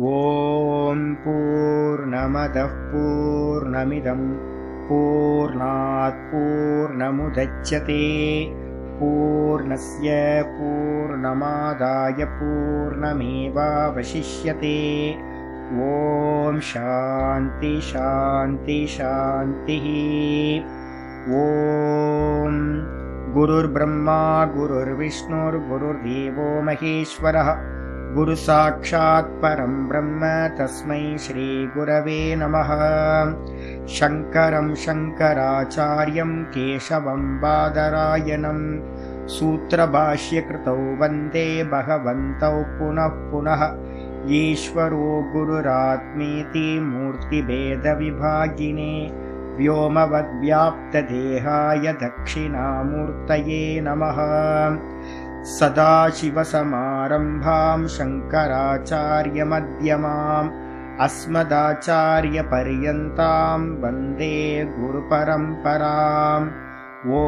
ॐ पूर्णमदः पूर्णमिदं पूर्णात् पूर्णमुदच्यते। पूर्णस्य पूर्णमादाय पूर्णमेवावशिष्यते। ॐ शान्ति शान्ति शान्तिः। ॐ गुरुर्ब्रह्मा गुरुर्विष्णुर्गुरुर्देवो महेश्वरः गुरुसाक्षात् परं ब्रह्म तस्मै श्रीगुरवे नमः। शङ्करं शङ्कराचार्यं केशवं बादरायणं सूत्रभाष्यकृतौ वन्दे भगवन्तौ पुनः पुनः। ईश्वरो गुरुरात्मेति मूर्तिभेदविभागिने व्योमवद्व्याप्तदेहाय दक्षिणामूर्तये नमः सदाशिवसमारम्भां शङ्कराचार्यमध्यमाम् अस्मदाचार्यपर्यन्तां वन्दे गुरुपरम्पराम्। ॐ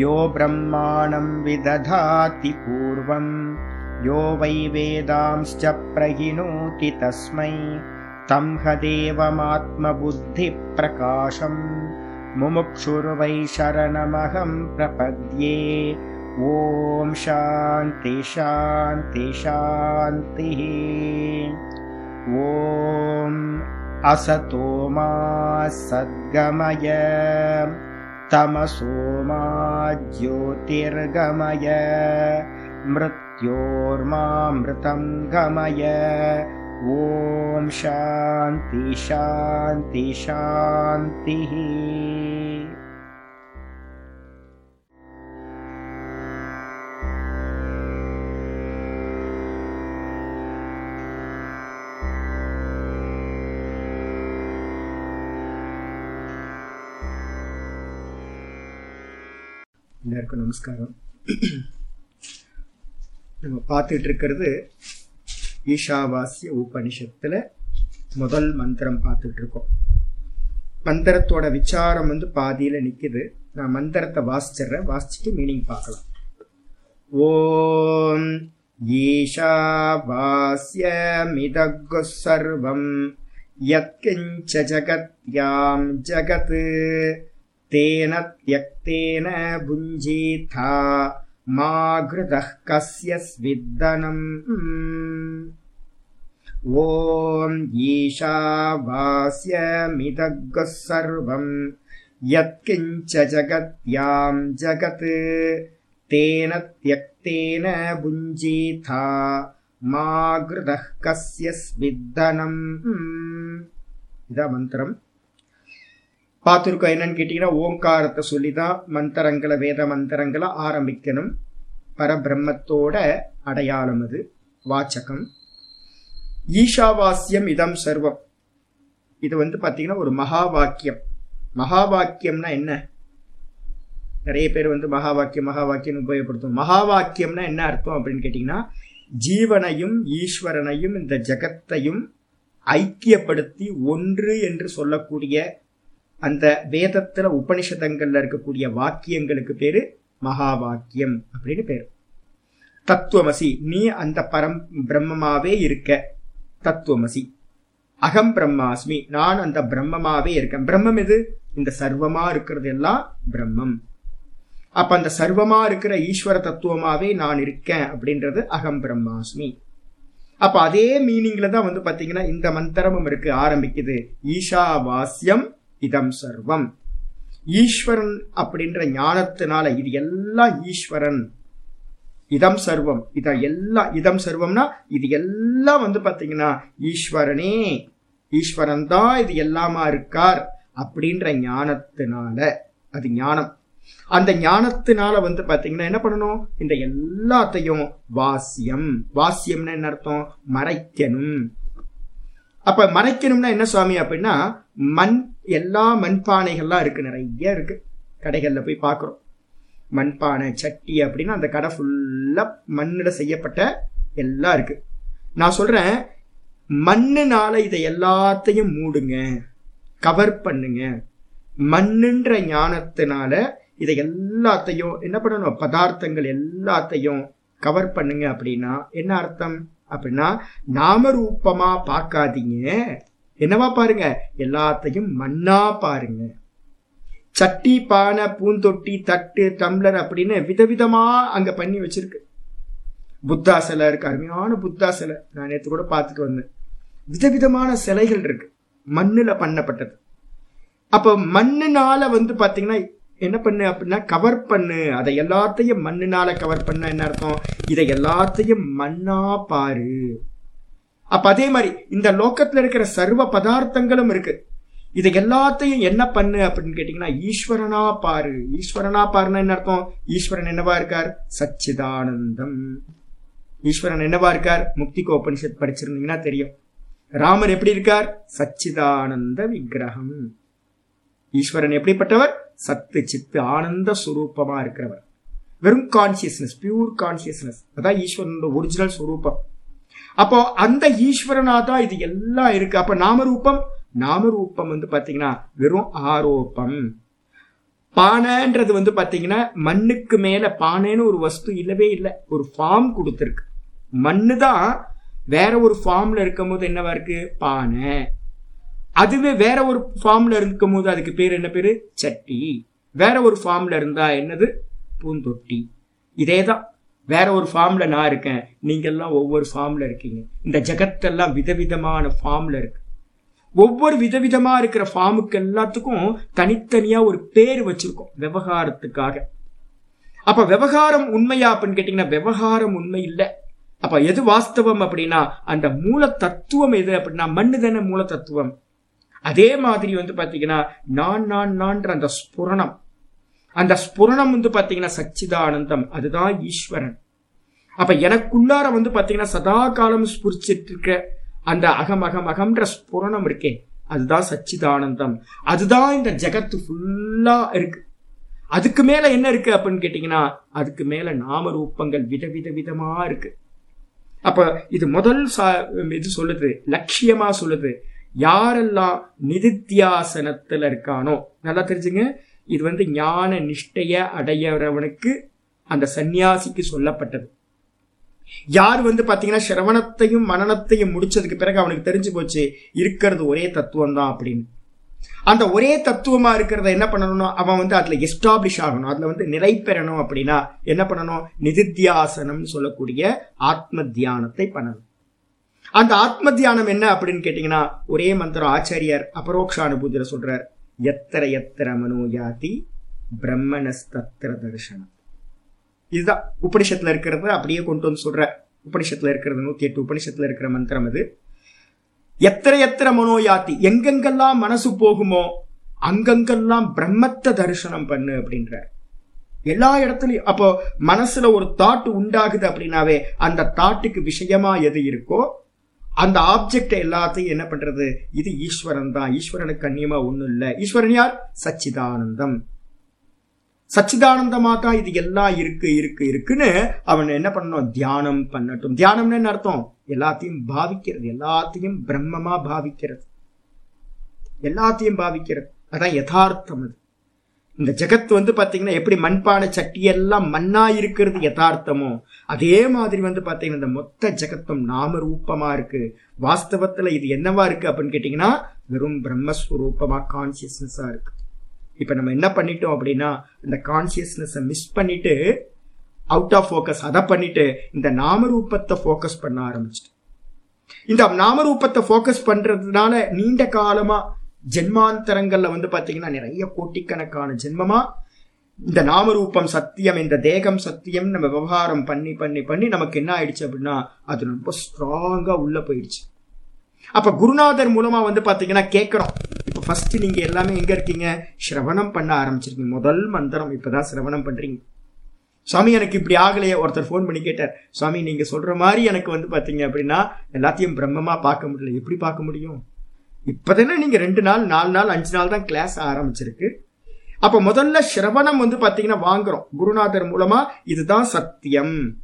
यो ब्रह्माणं विदधाति पूर्वम् यो वै वेदांश्च प्रहिणोति तस्मै तं ह देवमात्मबुद्धिप्रकाशम् मुमुक्षुर्वै शरणमहं प्रपद्ये ॐ शान्ति शान्ति शान्तिः ॐ असतो मा सद्गमय तमसो मा ज्योतिर्गमय मृत्योर्मामृतं गमय। ॐ शान्ति शान्ति शान्तिः எல்லாருக்கும் நமஸ்காரம். நம்ம பார்த்துட்டு இருக்கிறது ஈஷாவாசிய உபனிஷத்துல முதல் மந்திரம் பார்த்துட்டு இருக்கோம் மந்திரத்தோட விசாரம் வந்து பாதியில நிக்குது. நான் மந்திரத்தை வாசிச்சிடுறேன். வாசிச்சுட்டு மீனிங் பார்க்கலாம். ஓம் ஈஷாவாஸ்யமிதகு சர்வம் யத்கிஞ்ச ஜகத்யாம் ஜகத் तेन त्यक्तेन भुञ्जीथा मा घृतः कस्य स्विद्दनम् ॐ ईशावास्यमिदग्गः सर्वम्। यत्किञ्च जगत्याम् जगत्। तेन त्यक्तेन भुञ्जीथा मा घृतः कस्य स्विद्दनम् इदमन्तरम् பார்த்துருக்கோம் என்னன்னு கேட்டீங்கன்னா ஓங்காரத்தை சொல்லி தான் மந்திரங்களை வேத மந்திரங்களை ஆரம்பிக்கணும். பரபிரம்மத்தோட அடையாளம் அது வாச்சகம். ஈஷாவாஸ்யம் இதம் சர்வம். இது வந்து பார்த்தீங்கன்னா ஒரு மகா வாக்கியம் மகா வாக்கியம்னா என்ன? நிறைய பேர் வந்து மகா வாக்கியம் மகா வாக்கியம் உபயோகப்படுத்தும். மகா வாக்கியம்னா என்ன அர்த்தம் அப்படின்னு கேட்டீங்கன்னா ஜீவனையும் ஈஸ்வரனையும் இந்த ஜகத்தையும் ஐக்கியப்படுத்தி ஒன்று என்று சொல்லக்கூடிய அந்த வேதத்துல உபனிஷதங்கள்ல இருக்கக்கூடிய வாக்கியங்களுக்கு பேரு மகா வாக்கியம் அப்படின்னு பேரு. தத்துவமசி நீ அந்த பரம் பிரம்மமாவே இருக்க. தத்துவமசி. அகம் பிரம்மாஸ்மி நான் அந்த பிரம்மமாவே இருக்கேன். பிரம்மம் எது? இந்த சர்வமா இருக்கிறது எல்லாம் பிரம்மம். அப்ப அந்த சர்வமா இருக்கிற ஈஸ்வர தத்துவமாவே நான் இருக்கேன் அப்படின்றது அகம் பிரம்மாஸ்மி. அப்ப அதே மீனிங்ல தான் வந்து பாத்தீங்கன்னா இந்த மந்திரமும் இருக்கு ஆரம்பிக்குது. ஈஷாவாஸ்யம் இதம் சர்வம். ஈஸ்வரன் அப்படின்ற ஞானத்தினால இது எல்லாம் ஈஸ்வரன். இதம் சர்வம். இத எல்லாம் இதம் சர்வம்னா இது எல்லாம் வந்து பாத்தீங்கன்னா ஈஸ்வரனே. ஈஸ்வரன் தான் இது எல்லாமா இருக்கார் அப்படின்ற ஞானத்தினால. அது ஞானம். அந்த ஞானத்தினால வந்து பாத்தீங்கன்னா என்ன பண்ணணும்? இந்த எல்லாத்தையும் வாசியம். வாசியம்னா என்ன அர்த்தம்? மறைக்கணும். அப்ப மறைக்கணும்னா என்ன சுவாமி அப்படின்னா மண் எல்லா மண்பானைகள்லாம் இருக்கு நிறைய இருக்கு. கடைகள்ல போய் பார்க்குறோம். மண்பானை சட்டி அப்படின்னா அந்த கடை ஃபுல்லா மண்ணில் செய்யப்பட்ட எல்லாம் இருக்கு. நான் சொல்றேன் மண்ணுனால இதை எல்லாத்தையும் மூடுங்க கவர் பண்ணுங்க. மண்ணுன்ற ஞானத்தினால இதை எல்லாத்தையும் என்ன பண்ணணும்? பதார்த்தங்கள் எல்லாத்தையும் கவர் பண்ணுங்க அப்படின்னா என்ன அர்த்தம்? அப்படின்னா நாம ரூபமா பார்க்காதீங்க. என்னவா பாருங்க? எல்லாத்தையும் மண்ணா பாருங்க. சட்டி பானை பூந்தொட்டி தட்டு டம்ளர் அப்படின்னு விதவிதமா அங்க பண்ணி வச்சிருக்கு. புத்தா சிலை இருக்கு. அருமையான புத்தா சிலை. நான் நேற்று கூட பார்த்துட்டு வந்தேன். விதவிதமான சிலைகள் இருக்கு. மண்ணுல பண்ணப்பட்டது. அப்ப மண்ணுனால வந்து பாத்தீங்கன்னா என்ன பண்ணு அப்படின்னா கவர் பண்ணு. அதை எல்லாத்தையும் மண்ணுனால கவர் பண்ண என்ன அர்த்தம்? இதை எல்லாத்தையும் மண்ணா பாரு. அப்ப அதே மாதிரி இந்த லோக்கத்துல இருக்கிற சர்வ பதார்த்தங்களும் இருக்கு. இதை எல்லாத்தையும் என்ன பண்ணு அப்படின்னு கேட்டீங்கன்னா ஈஸ்வரனா பாரு. ஈஸ்வரனா பாருன்னா என்ன அர்த்தம்? ஈஸ்வரன் என்னவா இருக்கார்? சச்சிதானந்தம். ஈஸ்வரன் என்னவா இருக்கார்? முக்திக்கு உபனிஷத் படிச்சிருந்தீங்கன்னா தெரியும். ராமர் எப்படி இருக்கார்? சச்சிதானந்த விக்கிரகம். ஈஸ்வரன் எப்படிப்பட்டவர்? சத்து சித்து ஆனந்த சுரூபமா இருக்கிறவர். வெறும் கான்சியஸ்னஸ் பியூர் கான்சியஸ்னஸ் அதான் ஈஸ்வரனோட ஒரிஜினல் சுரூபம். அப்போ அந்த ஈஸ்வரனா தான் இது எல்லாம் இருக்கு. அப்ப நாமரூபம் நாமரூபம் வந்து பாத்தீங்கன்னா வெறும் ஆரோப்பம் பானைன்றது வந்து பாத்தீங்கன்னா மண்ணுக்கு மேல பானைன்னு ஒரு வஸ்து இல்லவே இல்லை. ஒரு ஃபார்ம் கொடுத்துருக்கு. மண்ணு தான் வேற ஒரு ஃபார்ம்ல இருக்கும் போது என்னவா இருக்கு? பானை. அதுவே வேற ஒரு ஃபார்ம்ல இருக்கும் போது அதுக்கு பேர் என்ன பேரு? சட்டி. வேற ஒரு ஃபார்ம்ல இருந்தா என்னது? பூந்தொட்டி. இதே தான் வேற ஒரு ஃபார்ம்ல நான் இருக்கேன். நீங்க எல்லாம் ஒவ்வொரு ஃபார்ம்ல இருக்கீங்க. இந்த ஜெகத்தெல்லாம் விதவிதமான ஃபார்ம்ல இருக்கு. ஒவ்வொரு விதவிதமா இருக்கிற ஃபார்முக்கு எல்லாத்துக்கும் தனித்தனியா ஒரு பேர் வச்சிருக்கோம். விவகாரத்துக்காக. அப்ப விவகாரம் உண்மையா அப்படின்னு கேட்டீங்கன்னா விவகாரம் உண்மை இல்லை. அப்ப எது வாஸ்தவம் அப்படின்னா அந்த மூல தத்துவம் எது அப்படின்னா மண்ணு தானே மூல தத்துவம். அதே மாதிரி வந்து பாத்தீங்கன்னா நான் நான் நான்ற அந்த ஸ்புரணம். அந்த ஸ்புரணம் வந்து பாத்தீங்கன்னா சச்சிதானந்தம். அதுதான் ஈஸ்வரன். அப்ப எனக்குள்ளார வந்து பாத்தீங்கன்னா சதா காலம் ஸ்புரிச்சிட்டு இருக்க அந்த அகம் அகம் அகம்ன்ற ஸ்புரணம் இருக்கே. அதுதான் சச்சிதானந்தம். அதுதான் இந்த ஜெகத்து ஃபுல்லா இருக்கு. அதுக்கு மேல என்ன இருக்கு அப்படின்னு கேட்டீங்கன்னா அதுக்கு மேல நாம ரூபங்கள் விதவித விதமா இருக்கு. அப்ப இது முதல் இது சொல்லுது லட்சியமா சொல்லுது. யாரெல்லாம் நிதித்தியாசனத்துல இருக்கானோ நல்லா தெரிஞ்சுங்க. இது வந்து ஞான நிஷ்டைய அடையறவனுக்கு அந்த சந்நியாசிக்கு சொல்லப்பட்டது. யார் வந்து பாத்தீங்கன்னா சிரவணத்தையும் மனநத்தையும் முடிச்சதுக்கு பிறகு அவனுக்கு தெரிஞ்சு போச்சு இருக்கிறது ஒரே தத்துவம் தான் அப்படின்னு. அந்த ஒரே தத்துவமா இருக்கிறத என்ன பண்ணணும்னா அவன் வந்து அதுல எஸ்டாப்ளிஷ் ஆகணும். அதுல வந்து நிலை பெறணும் அப்படின்னா என்ன பண்ணணும்? நிதித்தியாசனம் சொல்லக்கூடிய ஆத்ம தியானத்தை பண்ணணும். அந்த ஆத்ம தியானம் என்ன அப்படின்னு கேட்டீங்கன்னா ஒரே மந்திரம் ஆச்சாரியார் அபரோக்ஷானுபூதியில சொல்றார். எத்தர எத்தர மனோயாதி பிரம்மணஸ்தத்திர தரிசனம். இதுதான் உபனிஷத்துல இருக்கிறத அப்படியே கொண்டு வந்து சொல்ற உபனிஷத்துல இருக்கிறது நூத்தி எட்டு உபனிஷத்துல இருக்கிற மந்திரம் அது. எத்தனை எத்தனை மனோயாத்தி எங்கெங்கெல்லாம் மனசு போகுமோ அங்கங்கெல்லாம் பிரம்மத்தை தரிசனம் பண்ணு அப்படின்ற எல்லா இடத்துலயும் அப்போ மனசுல ஒரு தாட் உண்டாகுது அப்படின்னாவே அந்த தாட்டுக்கு விஷயமா எது இருக்கோ அந்த ஆப்ஜெக்ட் எல்லாத்தையும் என்ன பண்றது? இது ஈஸ்வரன் தான். ஈஸ்வரனுக்கு அந்நியமா ஒன்றும் இல்லை. ஈஸ்வரன் யார்? சச்சிதானந்தம். சச்சிதானந்தமா தான் இது எல்லாம் இருக்கு இருக்கு இருக்குன்னு அவன் என்ன பண்ணணும்? தியானம் பண்ணட்டும். தியானம்னு என்ன அர்த்தம்? எல்லாத்தையும் பாவிக்கிறது. எல்லாத்தையும் பிரம்மமா பாவிக்கிறது. எல்லாத்தையும் பாவிக்கிறது. அதான் யதார்த்தம் அது. இந்த ஜெகத் வந்து பார்த்தீங்கன்னா எப்படி மண்பானை சட்டியெல்லாம் மண்ணா இருக்கிறது யதார்த்தமோ அதே மாதிரி வந்து பார்த்தீங்கன்னா இந்த மொத்த ஜெகத்தும் நாம ரூபமா இருக்கு. வாஸ்தவத்துல இது என்னவா இருக்கு அப்படின்னு கேட்டீங்கன்னா வெறும் பிரம்மஸ்வரூபமா கான்சியஸ்னஸா இருக்கு. இப்ப நம்ம என்ன பண்ணிட்டோம் அப்படின்னா இந்த கான்சியஸ்னஸை மிஸ் பண்ணிட்டு அவுட் ஆஃப் ஃபோக்கஸ் அதை பண்ணிட்டு இந்த நாமரூபத்தை ஃபோக்கஸ் பண்ண ஆரம்பிச்சிட்டு இந்த நாமரூபத்தை ஃபோக்கஸ் பண்றதுனால நீண்ட காலமா ஜென்மாந்தரங்கள்ல வந்து பாத்தீங்கன்னா நிறைய கோட்டிக்கணக்கான ஜென்மமா இந்த நாமரூபம் சத்தியம் இந்த தேகம் சத்தியம் நம்ம விவகாரம் பண்ணி பண்ணி பண்ணி நமக்கு என்ன ஆயிடுச்சு அப்படின்னா அது ரொம்ப ஸ்ட்ராங்கா உள்ள போயிடுச்சு. அப்ப குருநாதர் மூலமா வந்து பாத்தீங்கன்னா கேட்கிறோம் இப்ப ஃபர்ஸ்ட் நீங்க எல்லாமே எங்க இருக்கீங்க? சிரவணம் பண்ண ஆரம்பிச்சிருக்கீங்க. முதல் மந்திரம். இப்பதான் சிரவணம் பண்றீங்க. சுவாமி எனக்கு இப்படி ஆகலையே. ஒருத்தர் ஃபோன் பண்ணி கேட்டார். சுவாமி நீங்க சொல்ற மாதிரி எனக்கு வந்து பாத்தீங்க அப்படின்னா எல்லாத்தையும் பிரம்மமா பார்க்க முடியல. எப்படி பார்க்க முடியும்? இப்பதானே நீங்கள் ரெண்டு நாள் நாலு நாள் அஞ்சு நாள் தான் கிளாஸ் ஆரம்பிச்சிருக்கு. அப்போ முதல்ல சிரவணம் வந்து பார்த்தீங்கன்னா வாங்குறோம். குருநாதர் மூலமா இதுதான் சத்தியம்.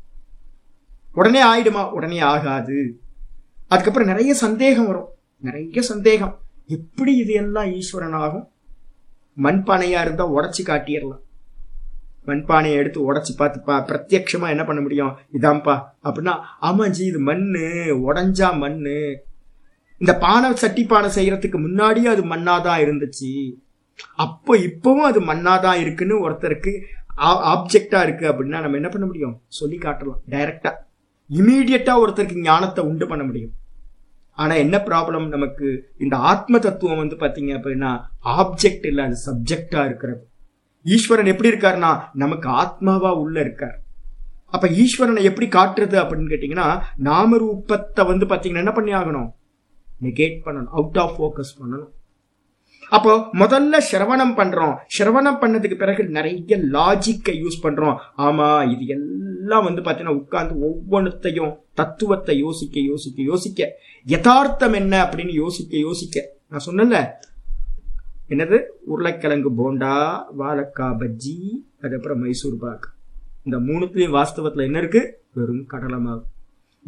உடனே ஆயிடுமா? உடனே ஆகாது. அதுக்கப்புறம் நிறைய சந்தேகம் வரும். நிறைய சந்தேகம். எப்படி இது எல்லாம் ஈஸ்வரன் ஆகும் மண்பானையா இருந்தா உடச்சி காட்டிடலாம். மண்பானையை எடுத்து உடச்சி பார்த்துப்பா. பிரத்யட்சமா என்ன பண்ண முடியும்? இதான்ப்பா. அப்படின்னா ஆமாஞ்சி இது மண்ணு. உடஞ்சா மண்ணு. இந்த பானை சட்டி பானை செய்யறதுக்கு முன்னாடியே அது மண்ணாதான் இருந்துச்சு. அப்போ இப்பவும் அது மண்ணாதான் இருக்குன்னு ஒருத்தருக்கு ஆப்ஜெக்டா இருக்கு அப்படின்னா நம்ம என்ன பண்ண முடியும்? சொல்லி காட்டலாம். டைரக்டா இமீடியட்டா ஒருத்தருக்கு ஞானத்தை உண்டு பண்ண முடியும். ஆனா என்ன ப்ராப்ளம் நமக்கு இந்த ஆத்ம தத்துவம் வந்து பாத்தீங்க அப்படின்னா ஆப்ஜெக்ட் இல்ல அது சப்ஜெக்டா இருக்கிறது. ஈஸ்வரன் எப்படி இருக்காருன்னா நமக்கு ஆத்மாவா உள்ள இருக்கார். அப்ப ஈஸ்வரனை எப்படி காட்டுறது அப்படின்னு கேட்டீங்கன்னா நாமரூபத்தை வந்து பாத்தீங்கன்னா என்ன பண்ணி ஆகணும்? நெகேட் பண்ணணும் அவுட் ஆஃப் ஃபோக்கஸ் பண்ணணும். அப்போ முதல்ல சிரவணம் பண்றோம். சிரவணம் பண்ணதுக்கு பிறகு நிறைய லாஜிக்கை யூஸ் பண்றோம். ஆமா இது எல்லாம் வந்து பாத்தீங்கன்னா உட்கார்ந்து ஒவ்வொன்றத்தையும் தத்துவத்தை யோசிக்க யோசிக்க யோசிக்க. யதார்த்தம் என்ன அப்படின்னு யோசிக்க யோசிக்க. நான் சொன்னல என்னது? உருளைக்கிழங்கு போண்டா வாழைக்காய் பஜ்ஜி அதுக்கப்புறம் மைசூர் பாக். இந்த மூணுத்துலயும் வாஸ்தவத்துல என்ன இருக்கு? வெறும் கடலமாகும்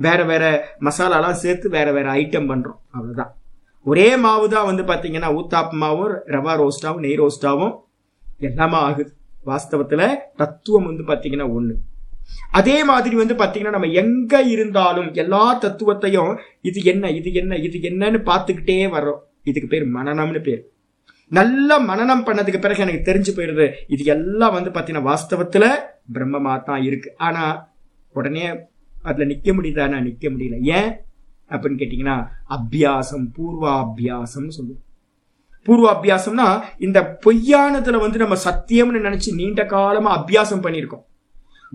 வேற வேற மசாலாலாம் சேர்த்து வேற வேற ஐட்டம் பண்றோம். அவ்வளவுதான். ஒரே மாவு தான் வந்து பாத்தீங்கன்னா ஊத்தாப்பு மாவும் ரவா ரோஸ்டாவும் நெய் ரோஸ்டாவும் எல்லாமே ஆகுது. வாஸ்தவத்துல தத்துவம் வந்து பாத்தீங்கன்னா ஒண்ணு. அதே மாதிரி வந்து பாத்தீங்கன்னா நம்ம எங்க இருந்தாலும் எல்லா தத்துவத்தையும் இது என்ன இது என்ன இது என்னன்னு பார்த்துக்கிட்டே வர்றோம். இதுக்கு பேர் மனநம்னு பேர். நல்ல மனநம் பண்ணதுக்கு பிறகு எனக்கு தெரிஞ்சு போயிருது இது எல்லாம் வந்து பாத்தீங்கன்னா வாஸ்தவத்துல பிரம்மமா தான் இருக்கு. ஆனா உடனே அதுல நிக்க நான் நிக்க முடியல. ஏன்? அப்படின்னு கேட்டீங்கன்னா அபியாசம் பூர்வாபியாசம்னு சொல்லுவோம். பூர்வாபியாசம்னா இந்த பொய்யானதுல வந்து நம்ம சத்தியம்னு நினைச்சு நீண்ட காலமா அபியாசம் பண்ணியிருக்கோம்.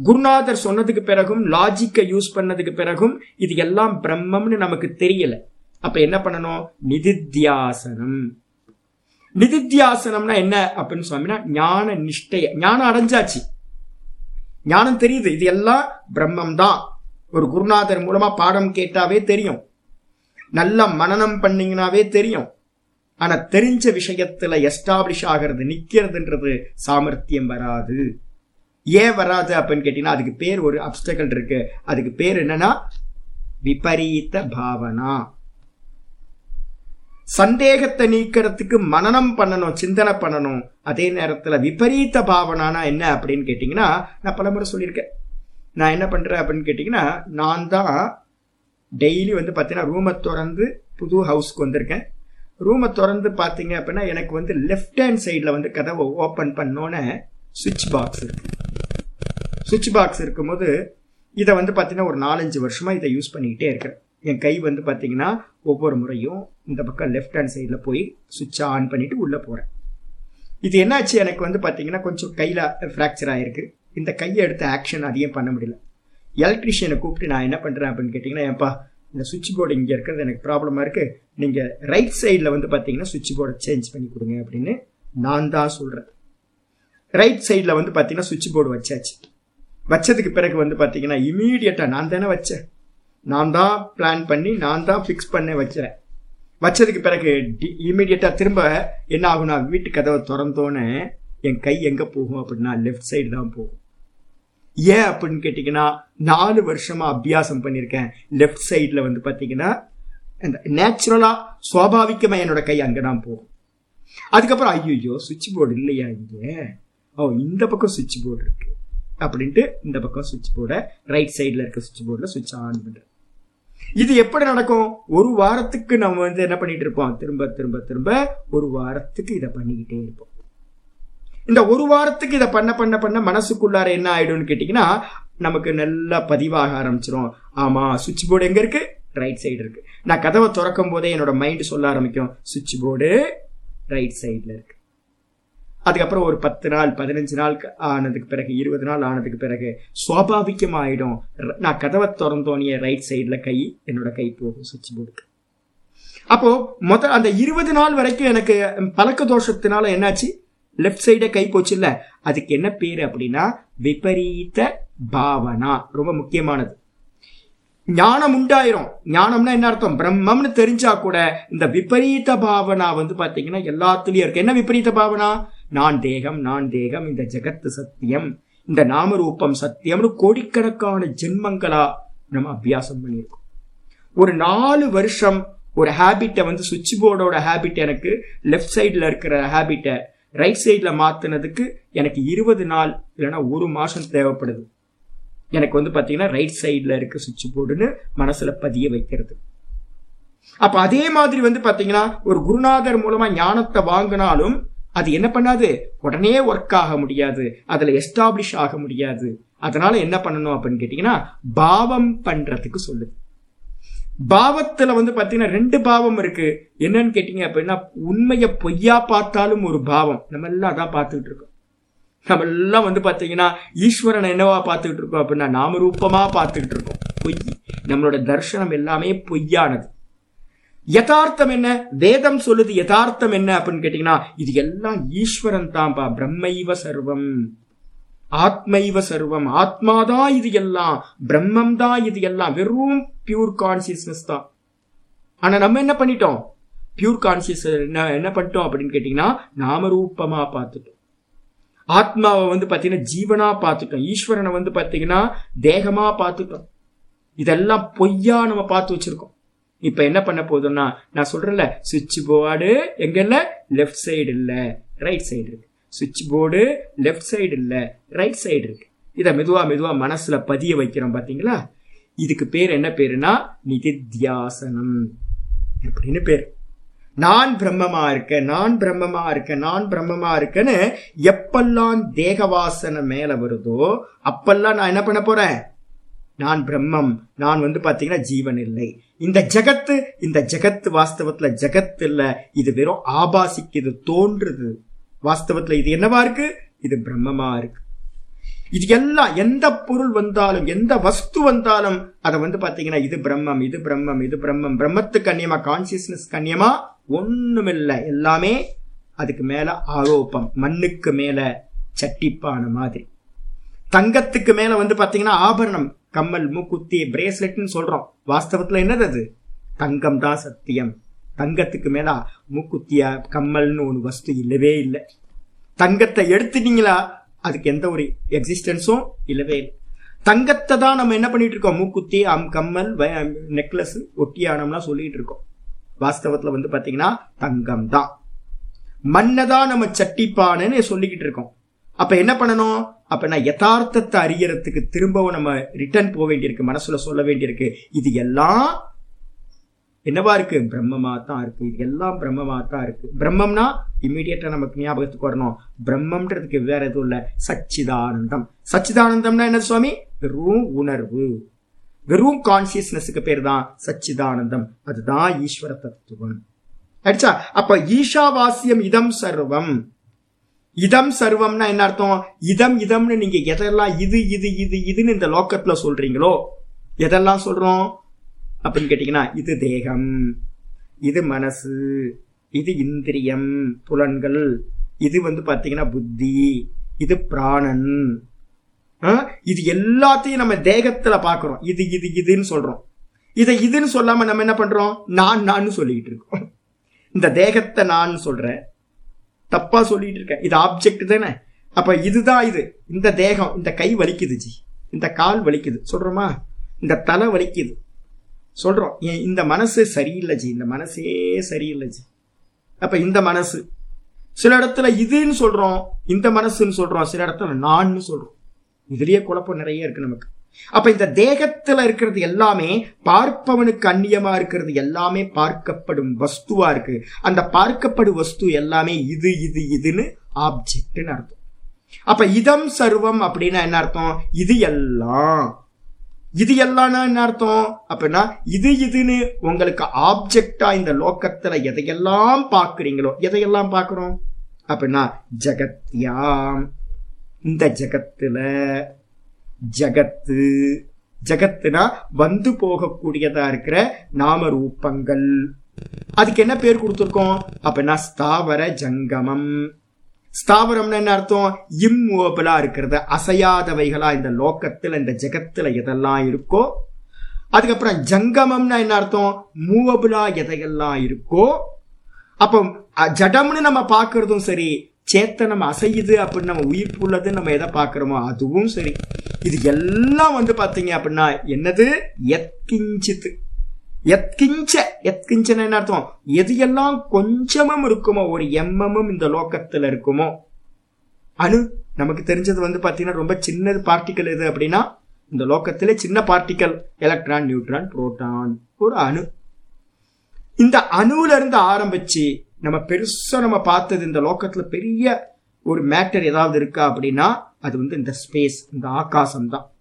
குருநாதர் சொன்னதுக்கு பிறகும் லாஜிக்கை யூஸ் பண்ணதுக்கு பிறகும் இது எல்லாம் பிரம்மம்னு நமக்கு தெரியல. அப்ப என்ன பண்ணணும்? நிதித்தியாசனம். நிதித்தியாசனம்னா என்ன அப்படின்னு சொன்னா ஞான நிஷ்டைய. ஞானம் அடைஞ்சாச்சு. ஞானம் தெரியுது. இது எல்லாம் பிரம்மம் தான் ஒரு குருநாதர் மூலமா பாடம் கேட்டாவே தெரியும். நல்லா மனநம் பண்ணிங்கனாவே தெரியும். ஆனா தெரிஞ்ச விஷயத்துல எஸ்டாப்ளிஷ் ஆகிறது நிக்கிறதுன்றது சாமர்த்தியம் வராது. ஏன் வராது அப்படின்னு கேட்டீங்கன்னா அதுக்கு பேர் ஒரு அப்டக்கல் இருக்கு. அதுக்கு பேர் என்னன்னா விபரீத பாவனா. சந்தேகத்தை நீக்கிறதுக்கு மனநம் பண்ணணும் சிந்தனை பண்ணணும். அதே நேரத்துல விபரீத பாவனானா என்ன அப்படின்னு கேட்டீங்கன்னா நான் பலமுறை சொல்லியிருக்கேன். நான் என்ன பண்ணுறேன் அப்படின்னு கேட்டிங்கன்னா நான் தான் டெய்லி வந்து பார்த்தீங்கன்னா ரூமை திறந்து புது ஹவுஸ்க்கு வந்திருக்கேன். ரூமை திறந்து பார்த்தீங்க அப்படின்னா எனக்கு வந்து லெஃப்ட் ஹேண்ட் சைடில் வந்து கதவை ஓப்பன் பண்ணோன்னே சுவிட்ச் பாக்ஸ் இருக்கு. சுவிட்ச் பாக்ஸ் இருக்கும்போது இதை வந்து பார்த்தீங்கன்னா ஒரு நாலஞ்சு வருஷமாக இதை யூஸ் பண்ணிக்கிட்டே இருக்கிறேன். என் கை வந்து பார்த்தீங்கன்னா ஒவ்வொரு முறையும் இந்த பக்கம் லெஃப்ட் ஹேண்ட் சைடில் போய் சுவிட்சை ஆன் பண்ணிவிட்டு உள்ளே போகிறேன் இது என்னாச்சு? எனக்கு வந்து பார்த்தீங்கன்னா கொஞ்சம் கையில் ஃப்ராக்சர் ஆகிருக்கு இந்த கையை எடுத்த ஆக்ஷன் அதிகம் பண்ண முடியல. எலக்ட்ரிஷியனை கூப்பிட்டு நான் என்ன பண்ணுறேன் அப்படின்னு கேட்டிங்கன்னா ஏப்பா இந்த சுவிட்ச் போர்டு இங்கே இருக்கிறது எனக்கு ப்ராப்ளமாக இருக்குது நீங்கள் ரைட் சைடில் வந்து பார்த்தீங்கன்னா சுவிட்ச் போர்டை சேஞ்ச் பண்ணி கொடுங்க அப்படின்னு நான் தான் சொல்கிறேன் ரைட் சைடில் வந்து பார்த்தீங்கன்னா சுவிட்ச் போர்டு வச்சாச்சு. வச்சதுக்கு பிறகு வந்து பார்த்தீங்கன்னா இமீடியட்டாக நான் தானே வச்சேன். நான் தான் பிளான் பண்ணி நான் தான் ஃபிக்ஸ் பண்ண வச்சேன் வச்சதுக்கு பிறகு இமீடியட்டாக திரும்ப என்ன ஆகும்னா வீட்டு கதவை திறந்தோன்னே என் கை எங்கே போகும் அப்படின்னா லெஃப்ட் சைடு தான் போகும். ஏன் அப்படின்னு கேட்டிங்கன்னா நாலு வருஷமா அபியாசம் பண்ணியிருக்கேன். லெஃப்ட் சைடில் வந்து பார்த்தீங்கன்னா அந்த நேச்சுரலாக சுவாபாவிகமாக என்னோட கை அங்கே தான் போகும். அதுக்கப்புறம் ஐயோ சுவிட்ச் போர்டு இல்லையா இங்கே? ஓ இந்த பக்கம் சுவிட்ச் போர்டு இருக்கு. அப்படின்ட்டு இந்த பக்கம் சுவிட்ச் போர்டை ரைட் சைடில் இருக்க சுவிட்ச் போர்டில் சுவிட்ச் ஆன் பண்ணுறேன் இது எப்படி நடக்கும்? ஒரு வாரத்துக்கு நம்ம வந்து என்ன பண்ணிட்டு இருப்போம்? திரும்ப திரும்ப திரும்ப ஒரு வாரத்துக்கு இதை பண்ணிக்கிட்டே இருப்போம். இந்த ஒரு வாரத்துக்கு இதை பண்ண பண்ண பண்ண மனசுக்குள்ளார என்ன ஆயிடும்னு கேட்டீங்கன்னா நமக்கு நல்லா பதிவாக ஆரம்பிச்சிடும் ஆமா சுவிட்ச் போர்டு எங்க இருக்கு? ரைட் சைடு இருக்கு. நான் கதவை திறக்கும் போதே என்னோட மைண்ட் சொல்ல ஆரம்பிக்கும். சுவிட்ச் போர்டு ரைட் சைடில் இருக்கு. அதுக்கப்புறம் ஒரு பத்து நாள் பதினஞ்சு நாள் ஆனதுக்கு பிறகு இருபது நாள் ஆனதுக்கு பிறகு சுவாபாவிகமாயிடும் நான் கதவை திறந்தோனிய ரைட் சைடில் கை என்னோட கை போகும் சுவிட்ச் போர்டுக்கு அப்போ மொத்த அந்த இருபது நாள் வரைக்கும் எனக்கு பழக்க தோஷத்தினால என்னாச்சு? லெஃப்ட் சைடே கை போச்சு இல்ல அதுக்கு என்ன பேர் அப்படின்னா விபரீத பாவனா. ரொம்ப முக்கியமானது. ஞானம் உண்டாயிரும். ஞானம்னா என்ன அர்த்தம்? பிரம்மம்னு தெரிஞ்சா கூட இந்த விபரீத பாவனா வந்து பாத்தீங்கன்னா எல்லாத்துலயும் இருக்கு. என்ன விபரீத பாவனா? நான் தேகம் நான் தேகம் இந்த ஜெகத்து சத்தியம் இந்த நாமரூபம் சத்தியம்னு கோடிக்கணக்கான ஜென்மங்களா நம்ம அபியாசம் பண்ணியிருக்கோம். ஒரு நாலு வருஷம் ஒரு ஹேபிட்டை வந்து சுவிட்ச் போர்டோட ஹேபிட் எனக்கு லெஃப்ட் சைடில் இருக்கிற ஹேபிட்டை ரைட் சைடில் மாற்றினதுக்கு எனக்கு இருபது நாள் இல்லைன்னா ஒரு மாதம் தேவைப்படுது. எனக்கு வந்து பார்த்தீங்கன்னா ரைட் சைடில் இருக்க சுவிட்ச் போர்டுன்னு மனசில் பதிய வைக்கிறது. அப்போ அதே மாதிரி வந்து பார்த்தீங்கன்னா ஒரு குருநாதர் மூலமாக ஞானத்தை வாங்கினாலும் அது என்ன பண்ணாது? உடனே ஒர்க் ஆக முடியாது. அதில் எஸ்டாப்ளிஷ் ஆக முடியாது. அதனால என்ன பண்ணணும் அப்படின்னு கேட்டிங்கன்னா பாவம் பண்ணுறதுக்கு சொல்லுது. பாவத்துல வந்து பாத்தீங்கன்னா ரெண்டு பாவம் இருக்கு. என்னன்னு கேட்டீங்க அப்படின்னா உண்மைய பொய்யா பார்த்தாலும் ஒரு பாவம். நம்ம எல்லாம் அதான் பார்த்துக்கிட்டு இருக்கோம். நம்ம எல்லாம் வந்து பாத்தீங்கன்னா ஈஸ்வரனை என்னவா பார்த்துக்கிட்டு இருக்கோம் அப்படின்னா நாம ரூபமா பார்த்துக்கிட்டு இருக்கோம். பொய். நம்மளோட தர்சனம் எல்லாமே பொய்யானது. யதார்த்தம் என்ன? வேதம் சொல்லுது யதார்த்தம் என்ன அப்படின்னு கேட்டீங்கன்னா இது எல்லாம் ஈஸ்வரன் தான்பா. பிரம்மைவ சர்வம். ஆத்மைவ சர்வம். ஆத்மாதான் இது எல்லாம் பிரம்மம் தான் இது எல்லாம் வெறும் பியூர் கான்சியஸ்னஸ் தான். ஆனா நம்ம என்ன பண்ணிட்டோம்? பியூர் கான்சியஸ் என்ன என்ன பண்ணிட்டோம் அப்படின்னு கேட்டீங்கன்னா நாமரூபமா பார்த்துட்டோம். ஆத்மாவை வந்து பாத்தீங்கன்னா ஜீவனா பார்த்துட்டோம். ஈஸ்வரனை வந்து பாத்தீங்கன்னா தேகமா பார்த்துட்டோம். இதெல்லாம் பொய்யா நம்ம பார்த்து வச்சிருக்கோம். இப்ப என்ன பண்ண போதும்னா நான் சொல்றேன்ல சுவிட்ச் போர்டு எங்க இல்ல லெஃப்ட் சைடு இல்ல ரைட் சைடு இருக்கு. சுவிட்ச் போர்டு லெஃப்ட் சைடு இல்லை ரைட் சைடு இருக்கு. இதை மெதுவாக மெதுவாக மனசில் பதிய வைக்கிறோம் பார்த்தீங்களா இதுக்கு பேர் என்ன பேருனா நிதித்தியாசனம். அப்படின்னு பேர்? நான் பிரம்மமா இருக்கேன் நான் பிரம்மமா இருக்கேன் நான் பிரம்மமா இருக்கேன்னு எப்பெல்லாம் தேகவாசனை மேல வருதோ அப்பெல்லாம் நான் என்ன பண்ண போறேன்? நான் பிரம்மம். நான் வந்து பாத்தீங்கன்னா ஜீவன் இல்லை. இந்த ஜகத்து இந்த ஜகத்து வாஸ்தவத்துல ஜகத் இல்லை. இது வெறும் ஆபாசிக்கு இது தோன்றுது. வாஸ்தவத்துல இது என்னவா இருக்கு? இது பிரம்மமா இருக்கு. இது எல்லாம் எந்த பொருள் வந்தாலும் எந்த வஸ்து வந்தாலும் அதை வந்து பாத்தீங்கன்னா இது பிரம்மம் இது பிரம்மம் இது பிரம்மம். பிரம்மத்துக்கு கண்ணியமா கான்சியஸ்னஸ் கண்ணியமா ஒண்ணுமில்லை. எல்லாமே அதுக்கு மேல ஆரோப்பம் மண்ணுக்கு மேல சட்டிப்பான மாதிரி. தங்கத்துக்கு மேல வந்து பாத்தீங்கன்னா ஆபரணம் கம்மல் மூக்குத்தி பிரேஸ்லெட்னு சொல்றோம். வாஸ்தவத்துல என்னது அது? தங்கம் தான் சத்தியம். தங்கத்துக்கு மேல மூக்குத்தியா கம்மல்னு ஒன்று வஸ்து இல்லவே இல்லை. தங்கத்தை எடுத்துட்டீங்களா? அதுக்கு எந்த ஒரு எக்ஸிஸ்டன்ஸும் இல்லவே இல்லை. தங்கத்தை தான் நம்ம என்ன பண்ணிட்டு இருக்கோம்? மூக்குத்தி அம் கம்மல் நெக்லஸ் ஒட்டியானம்லாம் சொல்லிட்டு இருக்கோம். வாஸ்தவத்துல வந்து பாத்தீங்கன்னா தங்கம் தான். மண்ணை தான் நம்ம சட்டிப்பானன்னு சொல்லிக்கிட்டு இருக்கோம். அப்ப என்ன பண்ணணும்? அப்ப நான் யதார்த்தத்தை அறியறதுக்கு திரும்பவும் நம்ம ரிட்டர்ன் போக வேண்டியிருக்கு மனசுல சொல்ல வேண்டியிருக்கு. இது எல்லாம் என்னவா இருக்கு? பிரம்மமா தான் இருக்கு. இது எல்லாம் பிரம்மமா தான் இருக்கு. பிரம்மம்னா இம்மிடியட்டா நமக்கு ஞாபகத்துக்கு வரணும். பிரம்மம்ன்றதுக்கு வேற எதுவும் இல்ல. சச்சிதானந்தம். சச்சிதானந்தம்னா என்ன சுவாமி? வெறும் உணர்வு. வெறும் கான்சியஸ்னஸுக்கு பேர் தான் சச்சிதானந்தம். அதுதான் ஈஸ்வர தத்துவம். ஆயிடுச்சா? அப்ப ஈஷாவாசியம் இதம் சர்வம். இதம் சர்வம்னா என்ன அர்த்தம்? இதம் இதம்னு நீங்க எதெல்லாம் இது இது இது இதுன்னு இந்த லோக்கத்துல சொல்றீங்களோ? எதெல்லாம் சொல்றோம்? அப்படின்னு கேட்டீங்கன்னா இது தேகம் இது மனசு இது இந்திரியம் புலன்கள் இது வந்து பார்த்தீங்கன்னா புத்தி இது பிராணன் இது எல்லாத்தையும் நம்ம தேகத்துல பாக்குறோம் இது இது இதுன்னு சொல்றோம். இதை இதுன்னு சொல்லாம நம்ம என்ன பண்றோம்? நான் நான் சொல்லிக்கிட்டு இருக்கோம். இந்த தேகத்தை நான் சொல்றேன் தப்பா சொல்லிட்டு இருக்கேன் இது ஆப்ஜெக்ட் தானே? அப்ப இதுதான் இது. இந்த தேகம் இந்த கை வலிக்குது ஜி. இந்த கால் வலிக்குது. சொல்றோமா? இந்த தலை வலிக்குது. சொல்றோம். இந்த மனசு சரியில்லை ஜி. இந்த மனசே சரியில்லை ஜி. அப்ப இந்த மனசு. சில இடத்துல இதுன்னு சொல்றோம் இந்த மனசுன்னு சொல்றோம். சில இடத்துல நான்னு சொல்றோம். இதுலயே குழப்பம் நிறைய இருக்கு நமக்கு. அப்ப இந்த தேகத்துல இருக்கிறது எல்லாமே பார்ப்பவனுக்கு அந்நியமா இருக்கிறது எல்லாமே பார்க்கப்படும் வஸ்துவா இருக்கு. அந்த பார்க்கப்படும் வஸ்து எல்லாமே இது இது இதுன்னு ஆப்ஜெக்ட்னு அர்த்தம். அப்ப இதம் சர்வம் அப்படின்னா என்ன அர்த்தம்? இது எல்லாம். இது எல்லாம்னா என்ன அர்த்தம்? அப்படின்னா இது இதுன்னு உங்களுக்கு ஆப்ஜெக்டா இந்த லோக்கத்துல எதையெல்லாம் பாக்குறீங்களோ எதையெல்லாம் பாக்குறோம் அப்படின்னா ஜகத்யாம். இந்த ஜகத்துல ஜகத்து ஜகத்துனா வந்து போகக்கூடியதா இருக்கிற நாம ரூபங்கள் அதுக்கு என்ன பேர் கொடுத்துருக்கோம்? அப்படின்னா ஸ்தாவர ஜங்கமம். ஸ்தாவரம்னு என்ன அர்த்தம்? இம்மூவபிளா இருக்கிறது அசையாதவைகளா இந்த லோக்கத்துல இந்த ஜெகத்துல எதெல்லாம் இருக்கோ அதுக்கப்புறம் ஜங்கமம்னா என்ன அர்த்தம்? மூவபிளா எதையெல்லாம் இருக்கோ அப்போ ஜடம்னு நம்ம பார்க்கறதும் சரி சேத்தனம் அசையுது அப்படின்னு நம்ம உயிர்ப்பு உள்ளது நம்ம எதை பார்க்குறோமோ அதுவும் சரி. இது எல்லாம் வந்து பார்த்தீங்க அப்படின்னா என்னது? எத்கிஞ்சித்து எத்கிஞ்ச எத்கிஞ்சன என்ன அர்த்தம்? எது எல்லாம் கொஞ்சமும் இருக்குமோ ஒரு எம்மமும் இந்த லோக்கத்துல இருக்குமோ அணு நமக்கு தெரிஞ்சது வந்து பாத்தீங்கன்னா ரொம்ப சின்னது பார்ட்டிக்கல் எது அப்படின்னா இந்த லோகத்திலே சின்ன பார்ட்டிக்கல் எலக்ட்ரான் நியூட்ரான் புரோட்டான் ஒரு அணு. இந்த அணுல இருந்து ஆரம்பிச்சு நம்ம பெருசா நம்ம பார்த்தது இந்த லோக்கத்துல பெரிய ஒரு மேட்டர் ஏதாவது இருக்கா அப்படின்னா அது வந்து இந்த ஸ்பேஸ் இந்த ஆகாசம் தான்